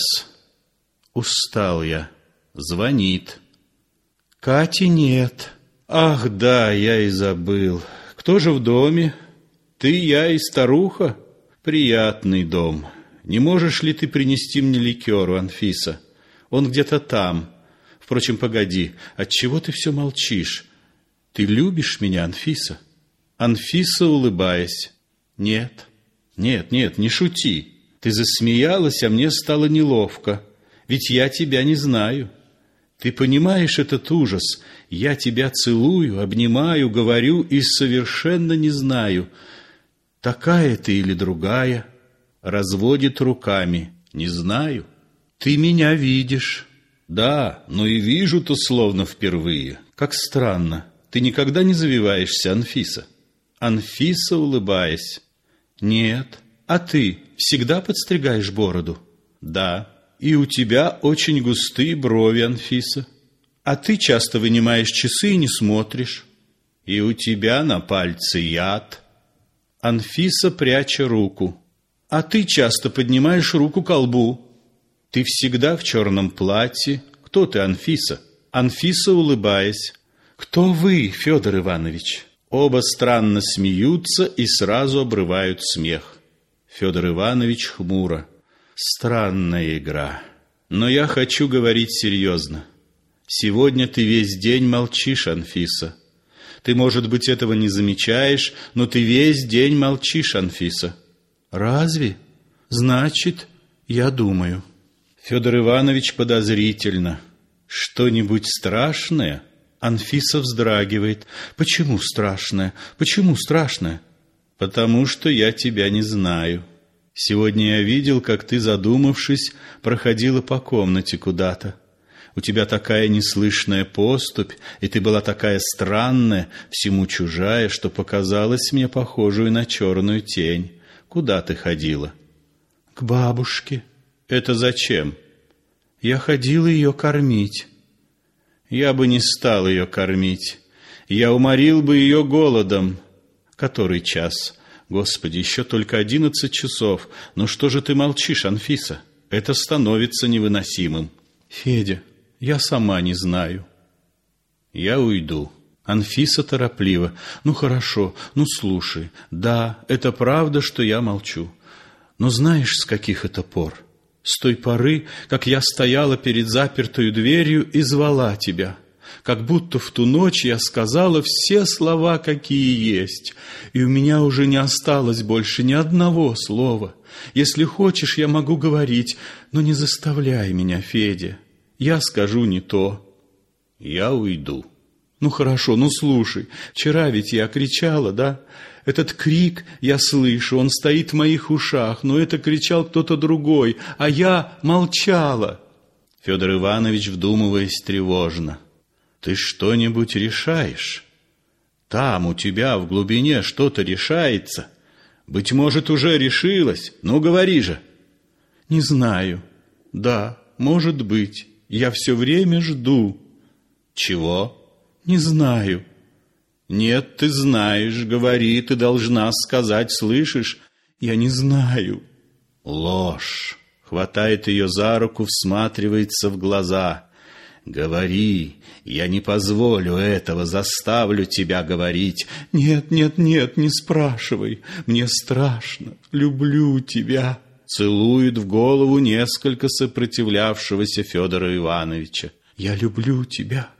Устал я. Звонит. Кати нет. Ах, да, я и забыл. Кто же в доме? Ты, я и старуха? Приятный дом. Не можешь ли ты принести мне ликеру, Анфиса? Он где-то там. Впрочем, погоди, от чего ты все молчишь? Ты любишь меня, Анфиса? Анфиса, улыбаясь. Нет, нет, нет, не шути. Ты засмеялась, а мне стало неловко. Ведь я тебя не знаю. Ты понимаешь этот ужас? Я тебя целую, обнимаю, говорю и совершенно не знаю, такая ты или другая. Разводит руками. Не знаю. Ты меня видишь. Да, но и вижу-то словно впервые. Как странно. Ты никогда не завиваешься, Анфиса. Анфиса, улыбаясь. Нет. А ты всегда подстригаешь бороду? Да. И у тебя очень густые брови, Анфиса. А ты часто вынимаешь часы и не смотришь. И у тебя на пальце яд. Анфиса, пряча руку. А ты часто поднимаешь руку к колбу. Ты всегда в черном платье. Кто ты, Анфиса? Анфиса, улыбаясь. Кто вы, Федор Иванович? Оба странно смеются и сразу обрывают смех. Федор Иванович хмуро. Странная игра. Но я хочу говорить серьезно. Сегодня ты весь день молчишь, Анфиса. Ты, может быть, этого не замечаешь, но ты весь день молчишь, Анфиса. Разве? Значит, я думаю. Федор Иванович подозрительно. Что-нибудь страшное? Анфиса вздрагивает. Почему страшное? Почему страшное? Потому что я тебя не знаю. Сегодня я видел, как ты, задумавшись, проходила по комнате куда-то. У тебя такая неслышная поступь, и ты была такая странная, всему чужая, что показалась мне похожую на черную тень. Куда ты ходила? К бабушке. Это зачем? Я ходила ее кормить. Я бы не стал ее кормить. Я уморил бы ее голодом. Который час? Господи, еще только одиннадцать часов. Ну что же ты молчишь, Анфиса? Это становится невыносимым. Федя, я сама не знаю. Я уйду. Анфиса торопливо. Ну хорошо, ну слушай. Да, это правда, что я молчу. Но знаешь, с каких это пор? С той поры, как я стояла перед запертой дверью и звала тебя как будто в ту ночь я сказала все слова, какие есть, и у меня уже не осталось больше ни одного слова. Если хочешь, я могу говорить, но не заставляй меня, Федя. Я скажу не то. Я уйду. Ну хорошо, ну слушай, вчера ведь я кричала, да? Этот крик я слышу, он стоит в моих ушах, но это кричал кто-то другой, а я молчала. Федор Иванович, вдумываясь тревожно. Ты что-нибудь решаешь? Там у тебя в глубине что-то решается. Быть может, уже решилось. Ну, говори же. Не знаю. Да, может быть. Я все время жду. Чего? Не знаю. Нет, ты знаешь, говори, ты должна сказать, слышишь? Я не знаю. Ложь. Хватает ее за руку, всматривается в глаза. Говори, я не позволю этого, заставлю тебя говорить. Нет, нет, нет, не спрашивай, мне страшно, люблю тебя. Целует в голову несколько сопротивлявшегося Федора Ивановича. Я люблю тебя,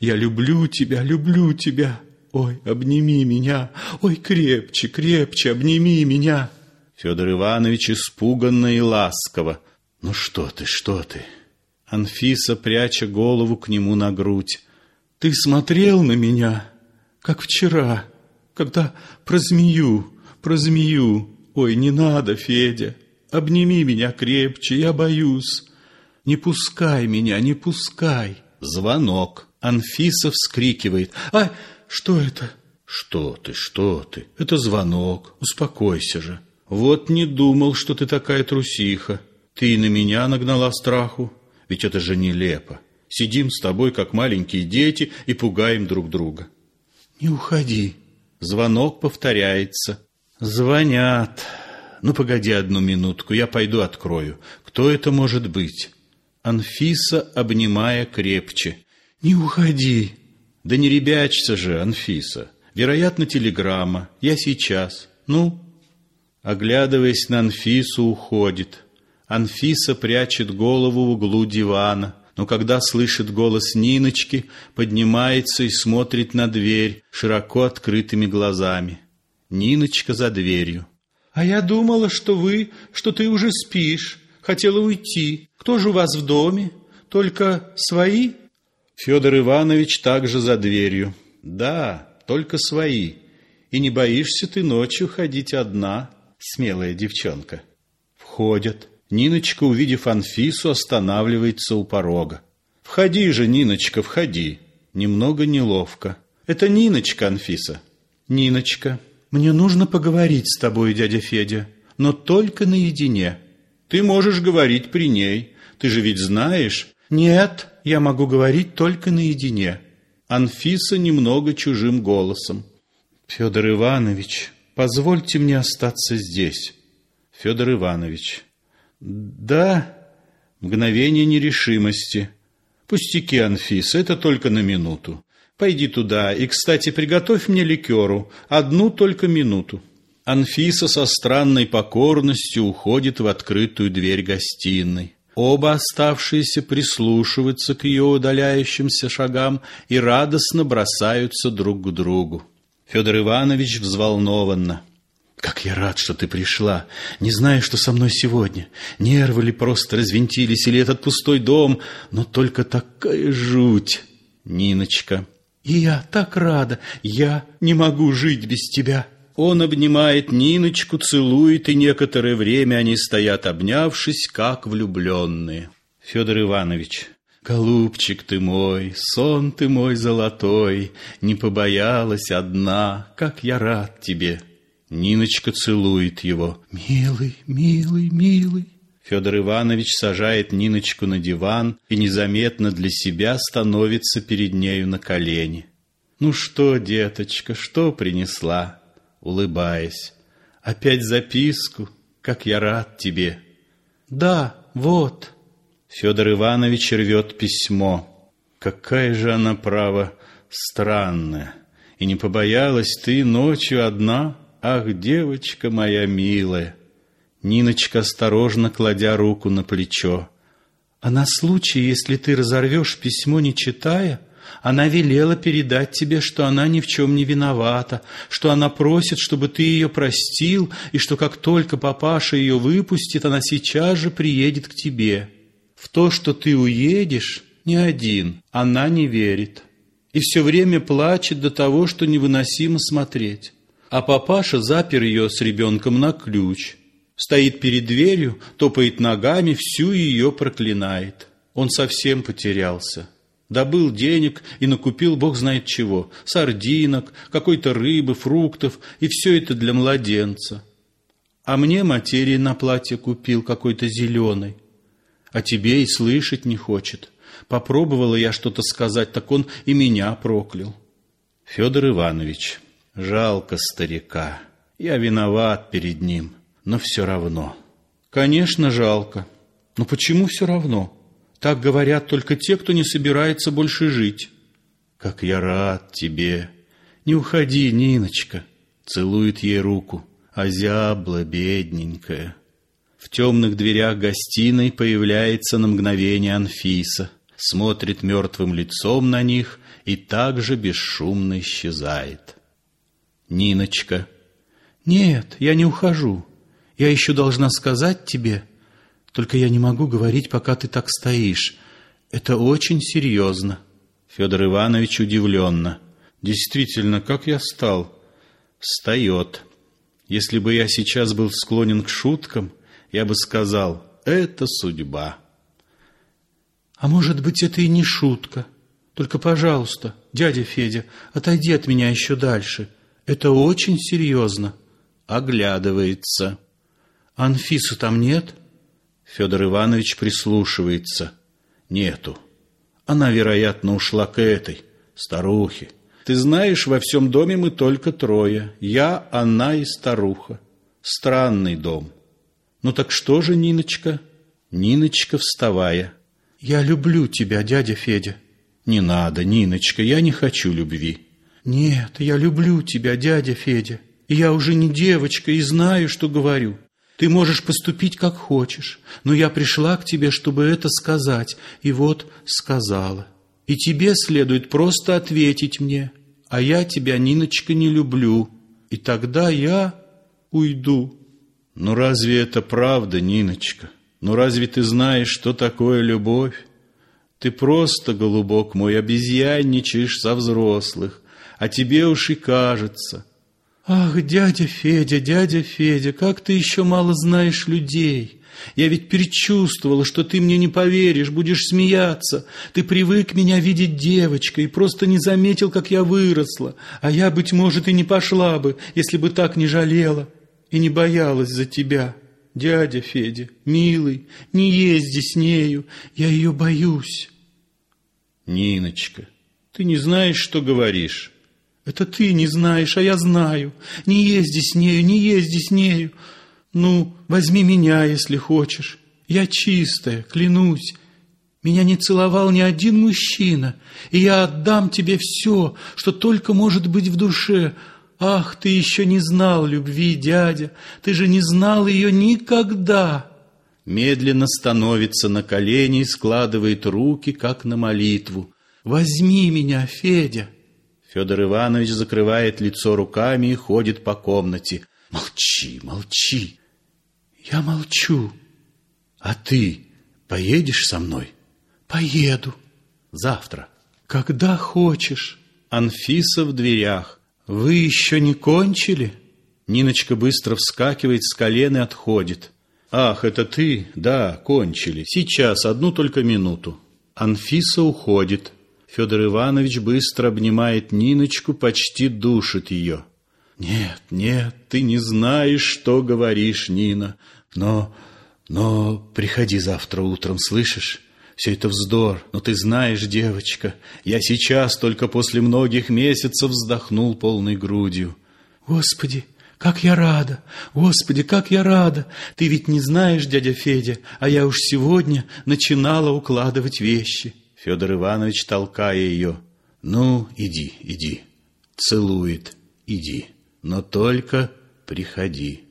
я люблю тебя, люблю тебя. Ой, обними меня, ой, крепче, крепче, обними меня. Федор Иванович испуганно и ласково. Ну что ты, что ты? Анфиса, пряча голову к нему на грудь. «Ты смотрел на меня, как вчера, когда про змею, про змею. Ой, не надо, Федя, обними меня крепче, я боюсь. Не пускай меня, не пускай». Звонок. Анфиса вскрикивает. «Ай, что это?» «Что ты, что ты? Это звонок. Успокойся же. Вот не думал, что ты такая трусиха. Ты и на меня нагнала страху. Ведь это же нелепо. Сидим с тобой, как маленькие дети, и пугаем друг друга. Не уходи. Звонок повторяется. Звонят. Ну, погоди одну минутку, я пойду открою. Кто это может быть? Анфиса, обнимая крепче. Не уходи. Да не ребячься же, Анфиса. Вероятно, телеграмма. Я сейчас. Ну? Оглядываясь на Анфису, уходит. Анфиса прячет голову в углу дивана, но когда слышит голос Ниночки, поднимается и смотрит на дверь широко открытыми глазами. Ниночка за дверью. «А я думала, что вы, что ты уже спишь, хотела уйти. Кто же у вас в доме? Только свои?» Федор Иванович также за дверью. «Да, только свои. И не боишься ты ночью ходить одна, смелая девчонка?» Входят. Ниночка, увидев Анфису, останавливается у порога. «Входи же, Ниночка, входи!» Немного неловко. «Это Ниночка, Анфиса!» «Ниночка, мне нужно поговорить с тобой, дядя Федя, но только наедине. Ты можешь говорить при ней. Ты же ведь знаешь...» «Нет, я могу говорить только наедине». Анфиса немного чужим голосом. «Федор Иванович, позвольте мне остаться здесь». Федор Иванович, да, мгновение нерешимости. Пустяки, Анфиса, это только на минуту. Пойди туда и, кстати, приготовь мне ликеру, одну только минуту. Анфиса со странной покорностью уходит в открытую дверь гостиной. Оба оставшиеся прислушиваются к ее удаляющимся шагам и радостно бросаются друг к другу. Федор Иванович взволнованно. «Как я рад, что ты пришла! Не знаю, что со мной сегодня. Нервы ли просто развинтились, или этот пустой дом, но только такая жуть!» Ниночка. «И я так рада! Я не могу жить без тебя!» Он обнимает Ниночку, целует, и некоторое время они стоят, обнявшись, как влюбленные. Федор Иванович. Голубчик ты мой, сон ты мой золотой, Не побоялась одна, как я рад тебе. Ниночка целует его. Милый, милый, милый. Федор Иванович сажает Ниночку на диван и незаметно для себя становится перед нею на колени. «Ну что, деточка, что принесла?» улыбаясь. «Опять записку, как я рад тебе!» «Да, вот!» Федор Иванович рвет письмо. «Какая же она, право, странная! И не побоялась ты ночью одна? Ах, девочка моя милая!» Ниночка, осторожно кладя руку на плечо. «А на случай, если ты разорвешь письмо, не читая, она велела передать тебе, что она ни в чем не виновата, что она просит, чтобы ты ее простил, и что как только папаша ее выпустит, она сейчас же приедет к тебе. В то, что ты уедешь, не один, она не верит. И все время плачет до того, что невыносимо смотреть. А папаша запер ее с ребенком на ключ. Стоит перед дверью, топает ногами, всю ее проклинает. Он совсем потерялся. Добыл денег и накупил бог знает чего. Сардинок, какой-то рыбы, фруктов, и все это для младенца. А мне материи на платье купил какой-то зеленый. А тебе и слышать не хочет. Попробовала я что-то сказать, так он и меня проклял. Федор Иванович, жалко старика. Я виноват перед ним, но все равно. Конечно, жалко. Но почему все равно? Так говорят только те, кто не собирается больше жить. Как я рад тебе. Не уходи, Ниночка. Целует ей руку. Озябла, бедненькая. В темных дверях гостиной появляется на мгновение Анфиса, смотрит мертвым лицом на них и также бесшумно исчезает. Ниночка. Нет, я не ухожу. Я еще должна сказать тебе, только я не могу говорить, пока ты так стоишь. Это очень серьезно. Федор Иванович удивленно. Действительно, как я стал? Встает. Если бы я сейчас был склонен к шуткам, я бы сказал, это судьба. А может быть, это и не шутка. Только, пожалуйста, дядя Федя, отойди от меня еще дальше. Это очень серьезно. Оглядывается. Анфису там нет? — Федор Иванович прислушивается. Нету. Она, вероятно, ушла к этой, старухе. Ты знаешь, во всем доме мы только трое. Я, она и старуха. Странный дом. Ну так что же, Ниночка? Ниночка, вставая. Я люблю тебя, дядя Федя. Не надо, Ниночка, я не хочу любви. Нет, я люблю тебя, дядя Федя. Я уже не девочка и знаю, что говорю. Ты можешь поступить как хочешь, но я пришла к тебе, чтобы это сказать, и вот сказала. И тебе следует просто ответить мне, а я тебя, Ниночка, не люблю, и тогда я уйду. Ну разве это правда, Ниночка? Ну разве ты знаешь, что такое любовь? Ты просто, голубок мой, обезьянничаешь со взрослых, а тебе уж и кажется – «Ах, дядя Федя, дядя Федя, как ты еще мало знаешь людей! Я ведь предчувствовала, что ты мне не поверишь, будешь смеяться. Ты привык меня видеть девочкой и просто не заметил, как я выросла. А я, быть может, и не пошла бы, если бы так не жалела и не боялась за тебя. Дядя Федя, милый, не езди с нею, я ее боюсь». «Ниночка, ты не знаешь, что говоришь». Это ты не знаешь, а я знаю. Не езди с нею, не езди с нею. Ну, возьми меня, если хочешь. Я чистая, клянусь. Меня не целовал ни один мужчина, и я отдам тебе все, что только может быть в душе. Ах, ты еще не знал любви, дядя, ты же не знал ее никогда. Медленно становится на колени и складывает руки, как на молитву. Возьми меня, Федя. Федор Иванович закрывает лицо руками и ходит по комнате. Молчи, молчи. Я молчу. А ты поедешь со мной? Поеду. Завтра. Когда хочешь. Анфиса в дверях. Вы еще не кончили? Ниночка быстро вскакивает с колен и отходит. Ах, это ты? Да, кончили. Сейчас, одну только минуту. Анфиса уходит. Федор Иванович быстро обнимает Ниночку, почти душит ее. Нет, нет, ты не знаешь, что говоришь, Нина. Но, но приходи завтра утром, слышишь? Все это вздор, но ты знаешь, девочка, я сейчас, только после многих месяцев, вздохнул полной грудью. Господи, как я рада! Господи, как я рада! Ты ведь не знаешь, дядя Федя, а я уж сегодня начинала укладывать вещи. Федор Иванович, толкая ее, ну, иди, иди, целует, иди, но только приходи.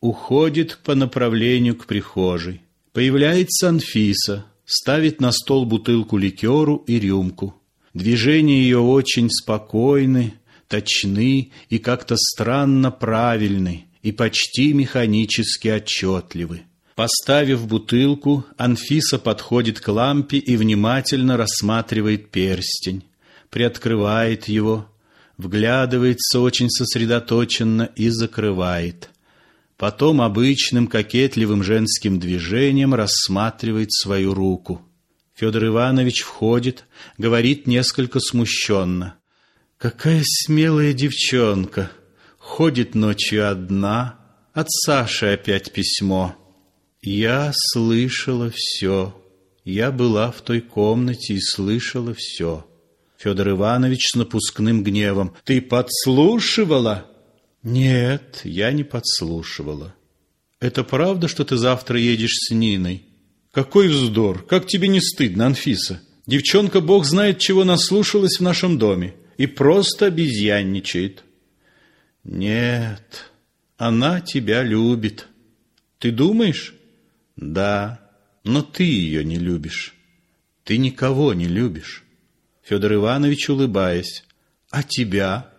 Уходит по направлению к прихожей. Появляется Анфиса, ставит на стол бутылку ликеру и рюмку. Движения ее очень спокойны, точны и как-то странно правильны и почти механически отчетливы. Поставив бутылку, Анфиса подходит к лампе и внимательно рассматривает перстень, приоткрывает его, вглядывается очень сосредоточенно и закрывает. Потом обычным кокетливым женским движением рассматривает свою руку. Федор Иванович входит, говорит несколько смущенно. «Какая смелая девчонка! Ходит ночью одна, от Саши опять письмо». Я слышала все. Я была в той комнате и слышала все. Федор Иванович с напускным гневом. Ты подслушивала? Нет, я не подслушивала. Это правда, что ты завтра едешь с Ниной? Какой вздор! Как тебе не стыдно, Анфиса? Девчонка, бог знает, чего наслушалась в нашем доме. И просто обезьянничает. Нет, она тебя любит. Ты думаешь? Да, но ты ее не любишь. Ты никого не любишь. Федор Иванович, улыбаясь. А тебя?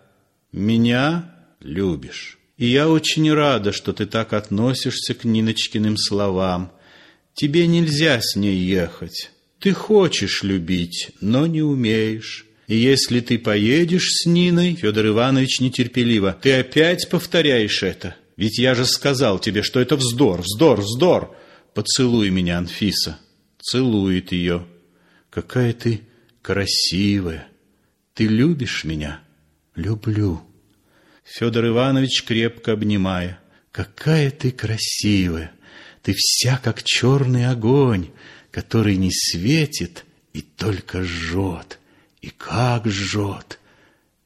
Меня любишь. И я очень рада, что ты так относишься к Ниночкиным словам. Тебе нельзя с ней ехать. Ты хочешь любить, но не умеешь. И если ты поедешь с Ниной, Федор Иванович нетерпеливо, ты опять повторяешь это. Ведь я же сказал тебе, что это вздор, вздор, вздор. Поцелуй меня, Анфиса. Целует ее. Какая ты красивая. Ты любишь меня? Люблю. Федор Иванович крепко обнимая. Какая ты красивая. Ты вся как черный огонь, который не светит и только жжет. И как жжет.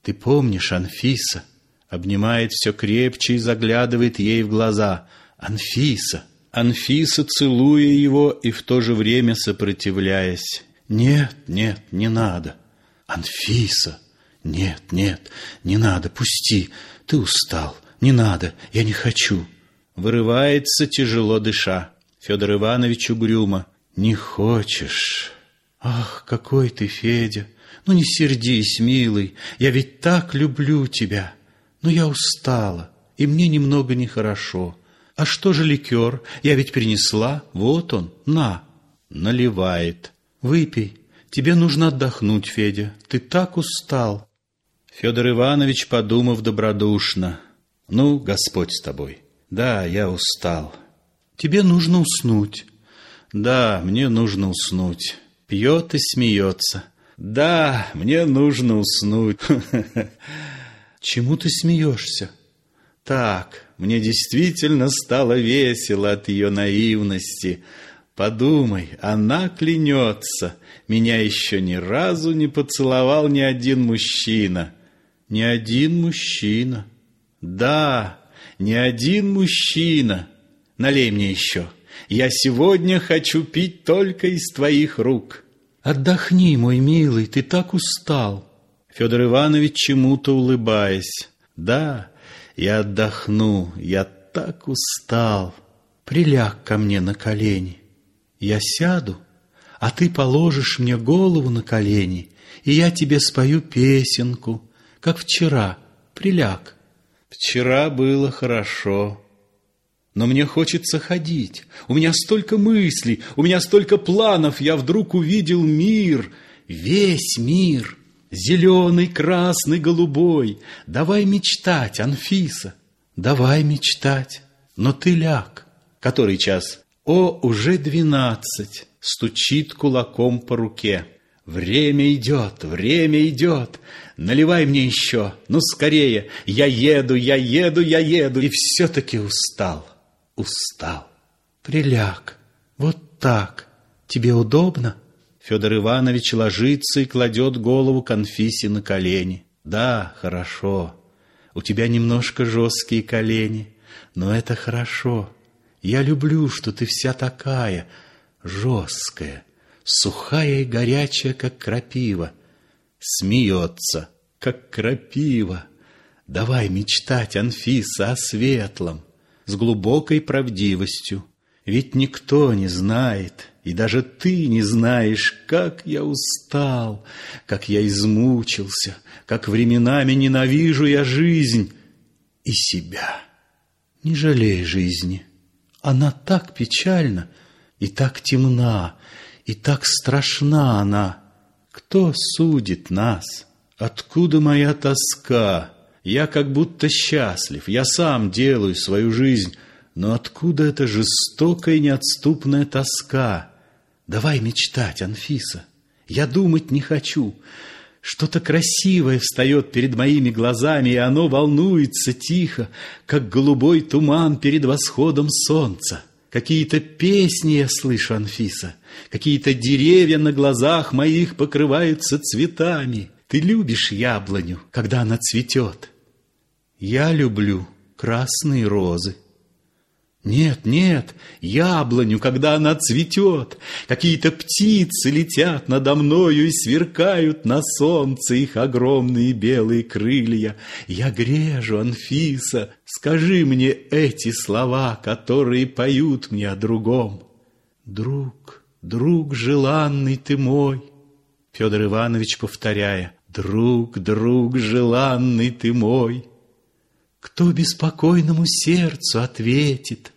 Ты помнишь, Анфиса? Обнимает все крепче и заглядывает ей в глаза. Анфиса! Анфиса, целуя его и в то же время сопротивляясь. «Нет, нет, не надо. Анфиса! Нет, нет, не надо, пусти. Ты устал. Не надо, я не хочу». Вырывается, тяжело дыша. Федор Иванович угрюмо. «Не хочешь? Ах, какой ты, Федя! Ну не сердись, милый, я ведь так люблю тебя. Но я устала, и мне немного нехорошо. «А что же ликер? Я ведь принесла. Вот он, на!» Наливает. «Выпей. Тебе нужно отдохнуть, Федя. Ты так устал». Федор Иванович, подумав добродушно. «Ну, Господь с тобой. Да, я устал. Тебе нужно уснуть». «Да, мне нужно уснуть». Пьет и смеется. «Да, мне нужно уснуть». *laughs* «Чему ты смеешься?» Так, мне действительно стало весело от ее наивности. Подумай, она клянется, меня еще ни разу не поцеловал ни один мужчина. Ни один мужчина. Да, ни один мужчина. Налей мне еще. Я сегодня хочу пить только из твоих рук. Отдохни, мой милый, ты так устал. Федор Иванович чему-то улыбаясь. Да, я отдохну, я так устал. Приляг ко мне на колени. Я сяду, а ты положишь мне голову на колени, и я тебе спою песенку, как вчера. Приляг. Вчера было хорошо. Но мне хочется ходить. У меня столько мыслей, у меня столько планов. Я вдруг увидел мир, весь мир. Зеленый, красный, голубой. Давай мечтать, Анфиса. Давай мечтать. Но ты ляг. Который час? О, уже двенадцать. Стучит кулаком по руке. Время идет, время идет. Наливай мне еще, ну скорее. Я еду, я еду, я еду. И все-таки устал, устал. Приляг, вот так. Тебе удобно? Федор Иванович ложится и кладет голову Конфисе на колени. Да, хорошо. У тебя немножко жесткие колени, но это хорошо. Я люблю, что ты вся такая, жесткая, сухая и горячая, как крапива. Смеется, как крапива. Давай мечтать, Анфиса, о светлом, с глубокой правдивостью. Ведь никто не знает, и даже ты не знаешь, как я устал, как я измучился, как временами ненавижу я жизнь и себя. Не жалей жизни, она так печальна и так темна, и так страшна она. Кто судит нас? Откуда моя тоска? Я как будто счастлив, я сам делаю свою жизнь, но откуда эта жестокая и неотступная тоска? Давай мечтать, Анфиса. Я думать не хочу. Что-то красивое встает перед моими глазами, и оно волнуется тихо, как голубой туман перед восходом солнца. Какие-то песни я слышу, Анфиса, какие-то деревья на глазах моих покрываются цветами. Ты любишь яблоню, когда она цветет. Я люблю красные розы. Нет, нет, яблоню, когда она цветет, Какие-то птицы летят надо мною И сверкают на солнце их огромные белые крылья. Я грежу, Анфиса, скажи мне эти слова, Которые поют мне о другом. Друг, друг желанный ты мой, Федор Иванович повторяя, Друг, друг желанный ты мой, Кто беспокойному сердцу ответит —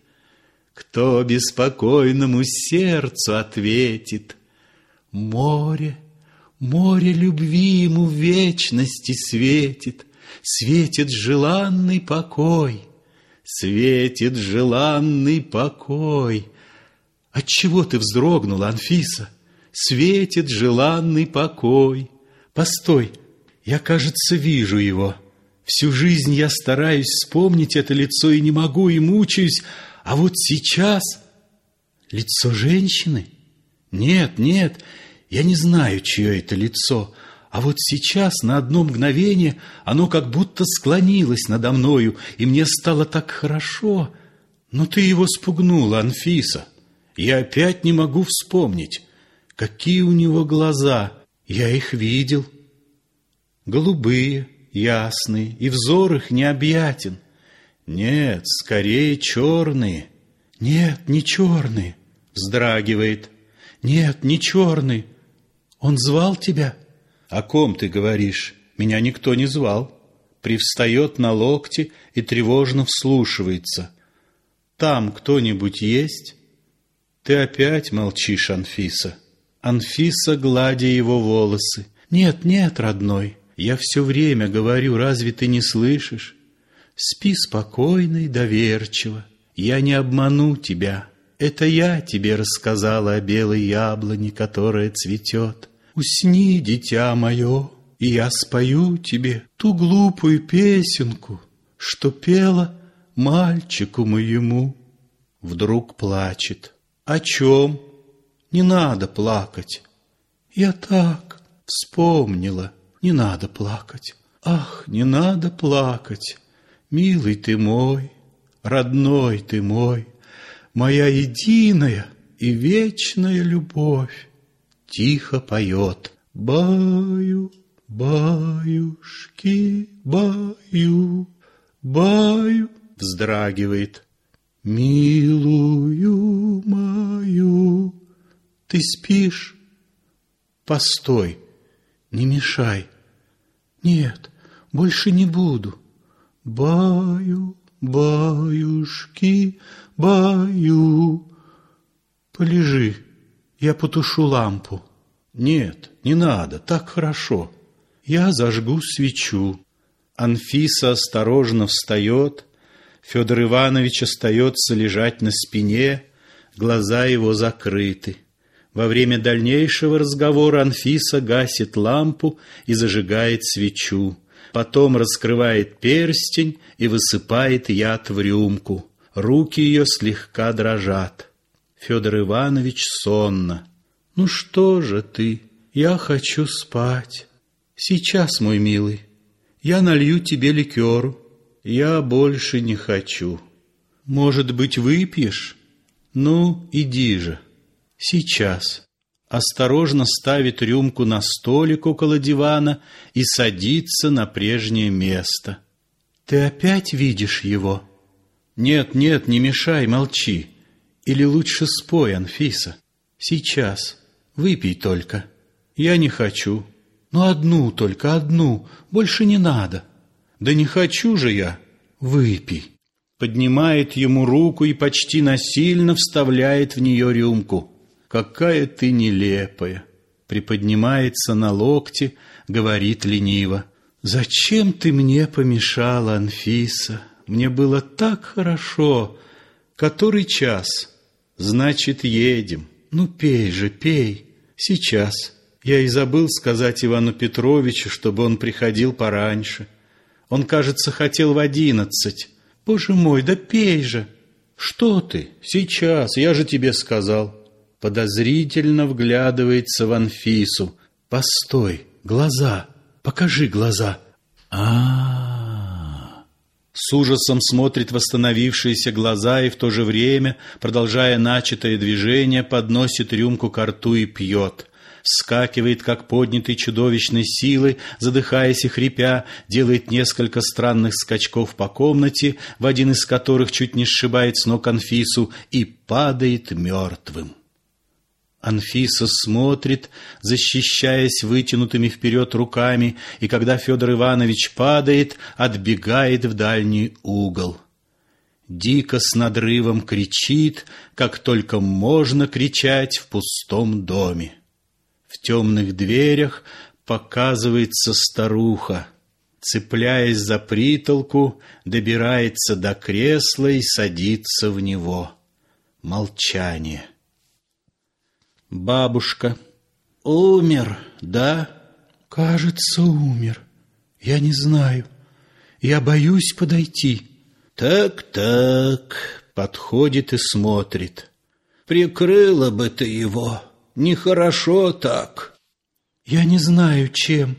кто беспокойному сердцу ответит? Море, море любви ему вечности светит, Светит желанный покой, светит желанный покой. Отчего ты вздрогнула, Анфиса? Светит желанный покой. Постой, я, кажется, вижу его. Всю жизнь я стараюсь вспомнить это лицо и не могу, и мучаюсь, а вот сейчас лицо женщины? Нет, нет, я не знаю, чье это лицо. А вот сейчас, на одно мгновение, оно как будто склонилось надо мною, и мне стало так хорошо. Но ты его спугнула, Анфиса. Я опять не могу вспомнить, какие у него глаза. Я их видел. Голубые, ясные, и взор их необъятен. Нет, скорее черные. Нет, не черные. Вздрагивает. Нет, не черный. Он звал тебя? О ком ты говоришь? Меня никто не звал. Привстает на локти и тревожно вслушивается. Там кто-нибудь есть? Ты опять молчишь, Анфиса. Анфиса, гладя его волосы. Нет, нет, родной, я все время говорю, разве ты не слышишь? Спи спокойно и доверчиво, я не обману тебя. Это я тебе рассказала о белой яблоне, которая цветет. Усни, дитя мое, и я спою тебе ту глупую песенку, что пела мальчику моему. Вдруг плачет. О чем? Не надо плакать. Я так вспомнила. Не надо плакать. Ах, не надо плакать. Милый ты мой, родной ты мой, Моя единая и вечная любовь, Тихо поет Баю, баюшки, баю, баю, вздрагивает. Милую мою, ты спишь? Постой, не мешай. Нет, больше не буду. Баю, баюшки, баю. Полежи, я потушу лампу. Нет, не надо, так хорошо. Я зажгу свечу. Анфиса осторожно встает, Федор Иванович остается лежать на спине, глаза его закрыты. Во время дальнейшего разговора Анфиса гасит лампу и зажигает свечу. Потом раскрывает перстень и высыпает яд в рюмку. Руки ее слегка дрожат. Федор Иванович сонно. «Ну что же ты? Я хочу спать. Сейчас, мой милый, я налью тебе ликеру. Я больше не хочу. Может быть, выпьешь? Ну, иди же. Сейчас. Осторожно ставит рюмку на столик около дивана и садится на прежнее место. Ты опять видишь его? Нет, нет, не мешай, молчи. Или лучше спой, Анфиса. Сейчас. Выпей только. Я не хочу. Ну, одну только, одну. Больше не надо. Да не хочу же я. Выпей. Поднимает ему руку и почти насильно вставляет в нее рюмку. Какая ты нелепая. Приподнимается на локте, говорит лениво. Зачем ты мне помешала, Анфиса? Мне было так хорошо. Который час? Значит, едем. Ну, пей же, пей. Сейчас. Я и забыл сказать Ивану Петровичу, чтобы он приходил пораньше. Он, кажется, хотел в одиннадцать. Боже мой, да пей же! Что ты? Сейчас, я же тебе сказал. Подозрительно вглядывается в Анфису. Постой, глаза, покажи глаза. А. С ужасом смотрит восстановившиеся глаза и в то же время, продолжая начатое движение, подносит рюмку к рту и пьет вскакивает, как поднятый чудовищной силой, задыхаясь и хрипя, делает несколько странных скачков по комнате, в один из которых чуть не сшибает с ног Анфису и падает мертвым. Анфиса смотрит, защищаясь вытянутыми вперед руками, и когда Федор Иванович падает, отбегает в дальний угол. Дико с надрывом кричит, как только можно кричать в пустом доме. В темных дверях показывается старуха. Цепляясь за притолку, добирается до кресла и садится в него. Молчание. Бабушка. Умер, да? Кажется, умер. Я не знаю. Я боюсь подойти. Так-так, подходит и смотрит. Прикрыла бы ты его нехорошо так. Я не знаю, чем.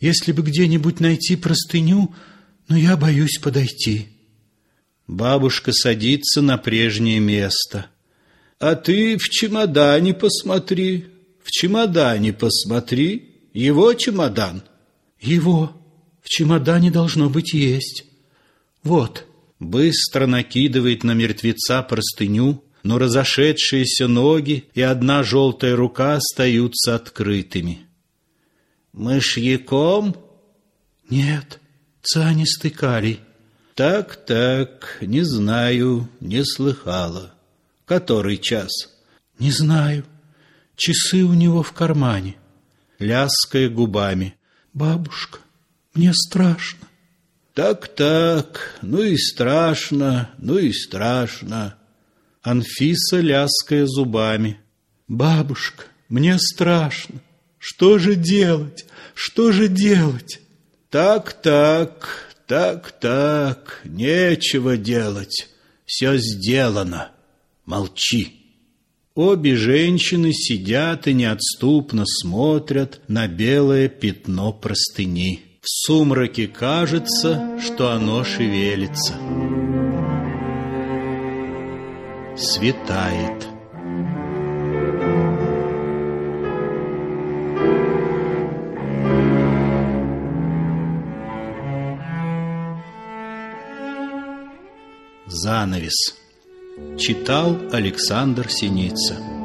Если бы где-нибудь найти простыню, но я боюсь подойти. Бабушка садится на прежнее место. А ты в чемодане посмотри, в чемодане посмотри. Его чемодан? Его. В чемодане должно быть есть. Вот. Быстро накидывает на мертвеца простыню, но разошедшиеся ноги и одна желтая рука остаются открытыми. «Мышьяком?» «Нет, цианистый калий». «Так-так, не знаю, не слыхала. Который час?» «Не знаю. Часы у него в кармане». Ляская губами. «Бабушка, мне страшно». «Так-так, ну и страшно, ну и страшно». Анфиса, ляская зубами. «Бабушка, мне страшно. Что же делать? Что же делать?» «Так-так, так-так, нечего делать. Все сделано. Молчи!» Обе женщины сидят и неотступно смотрят на белое пятно простыни. В сумраке кажется, что оно шевелится. Светает. Занавес. Читал Александр Синица.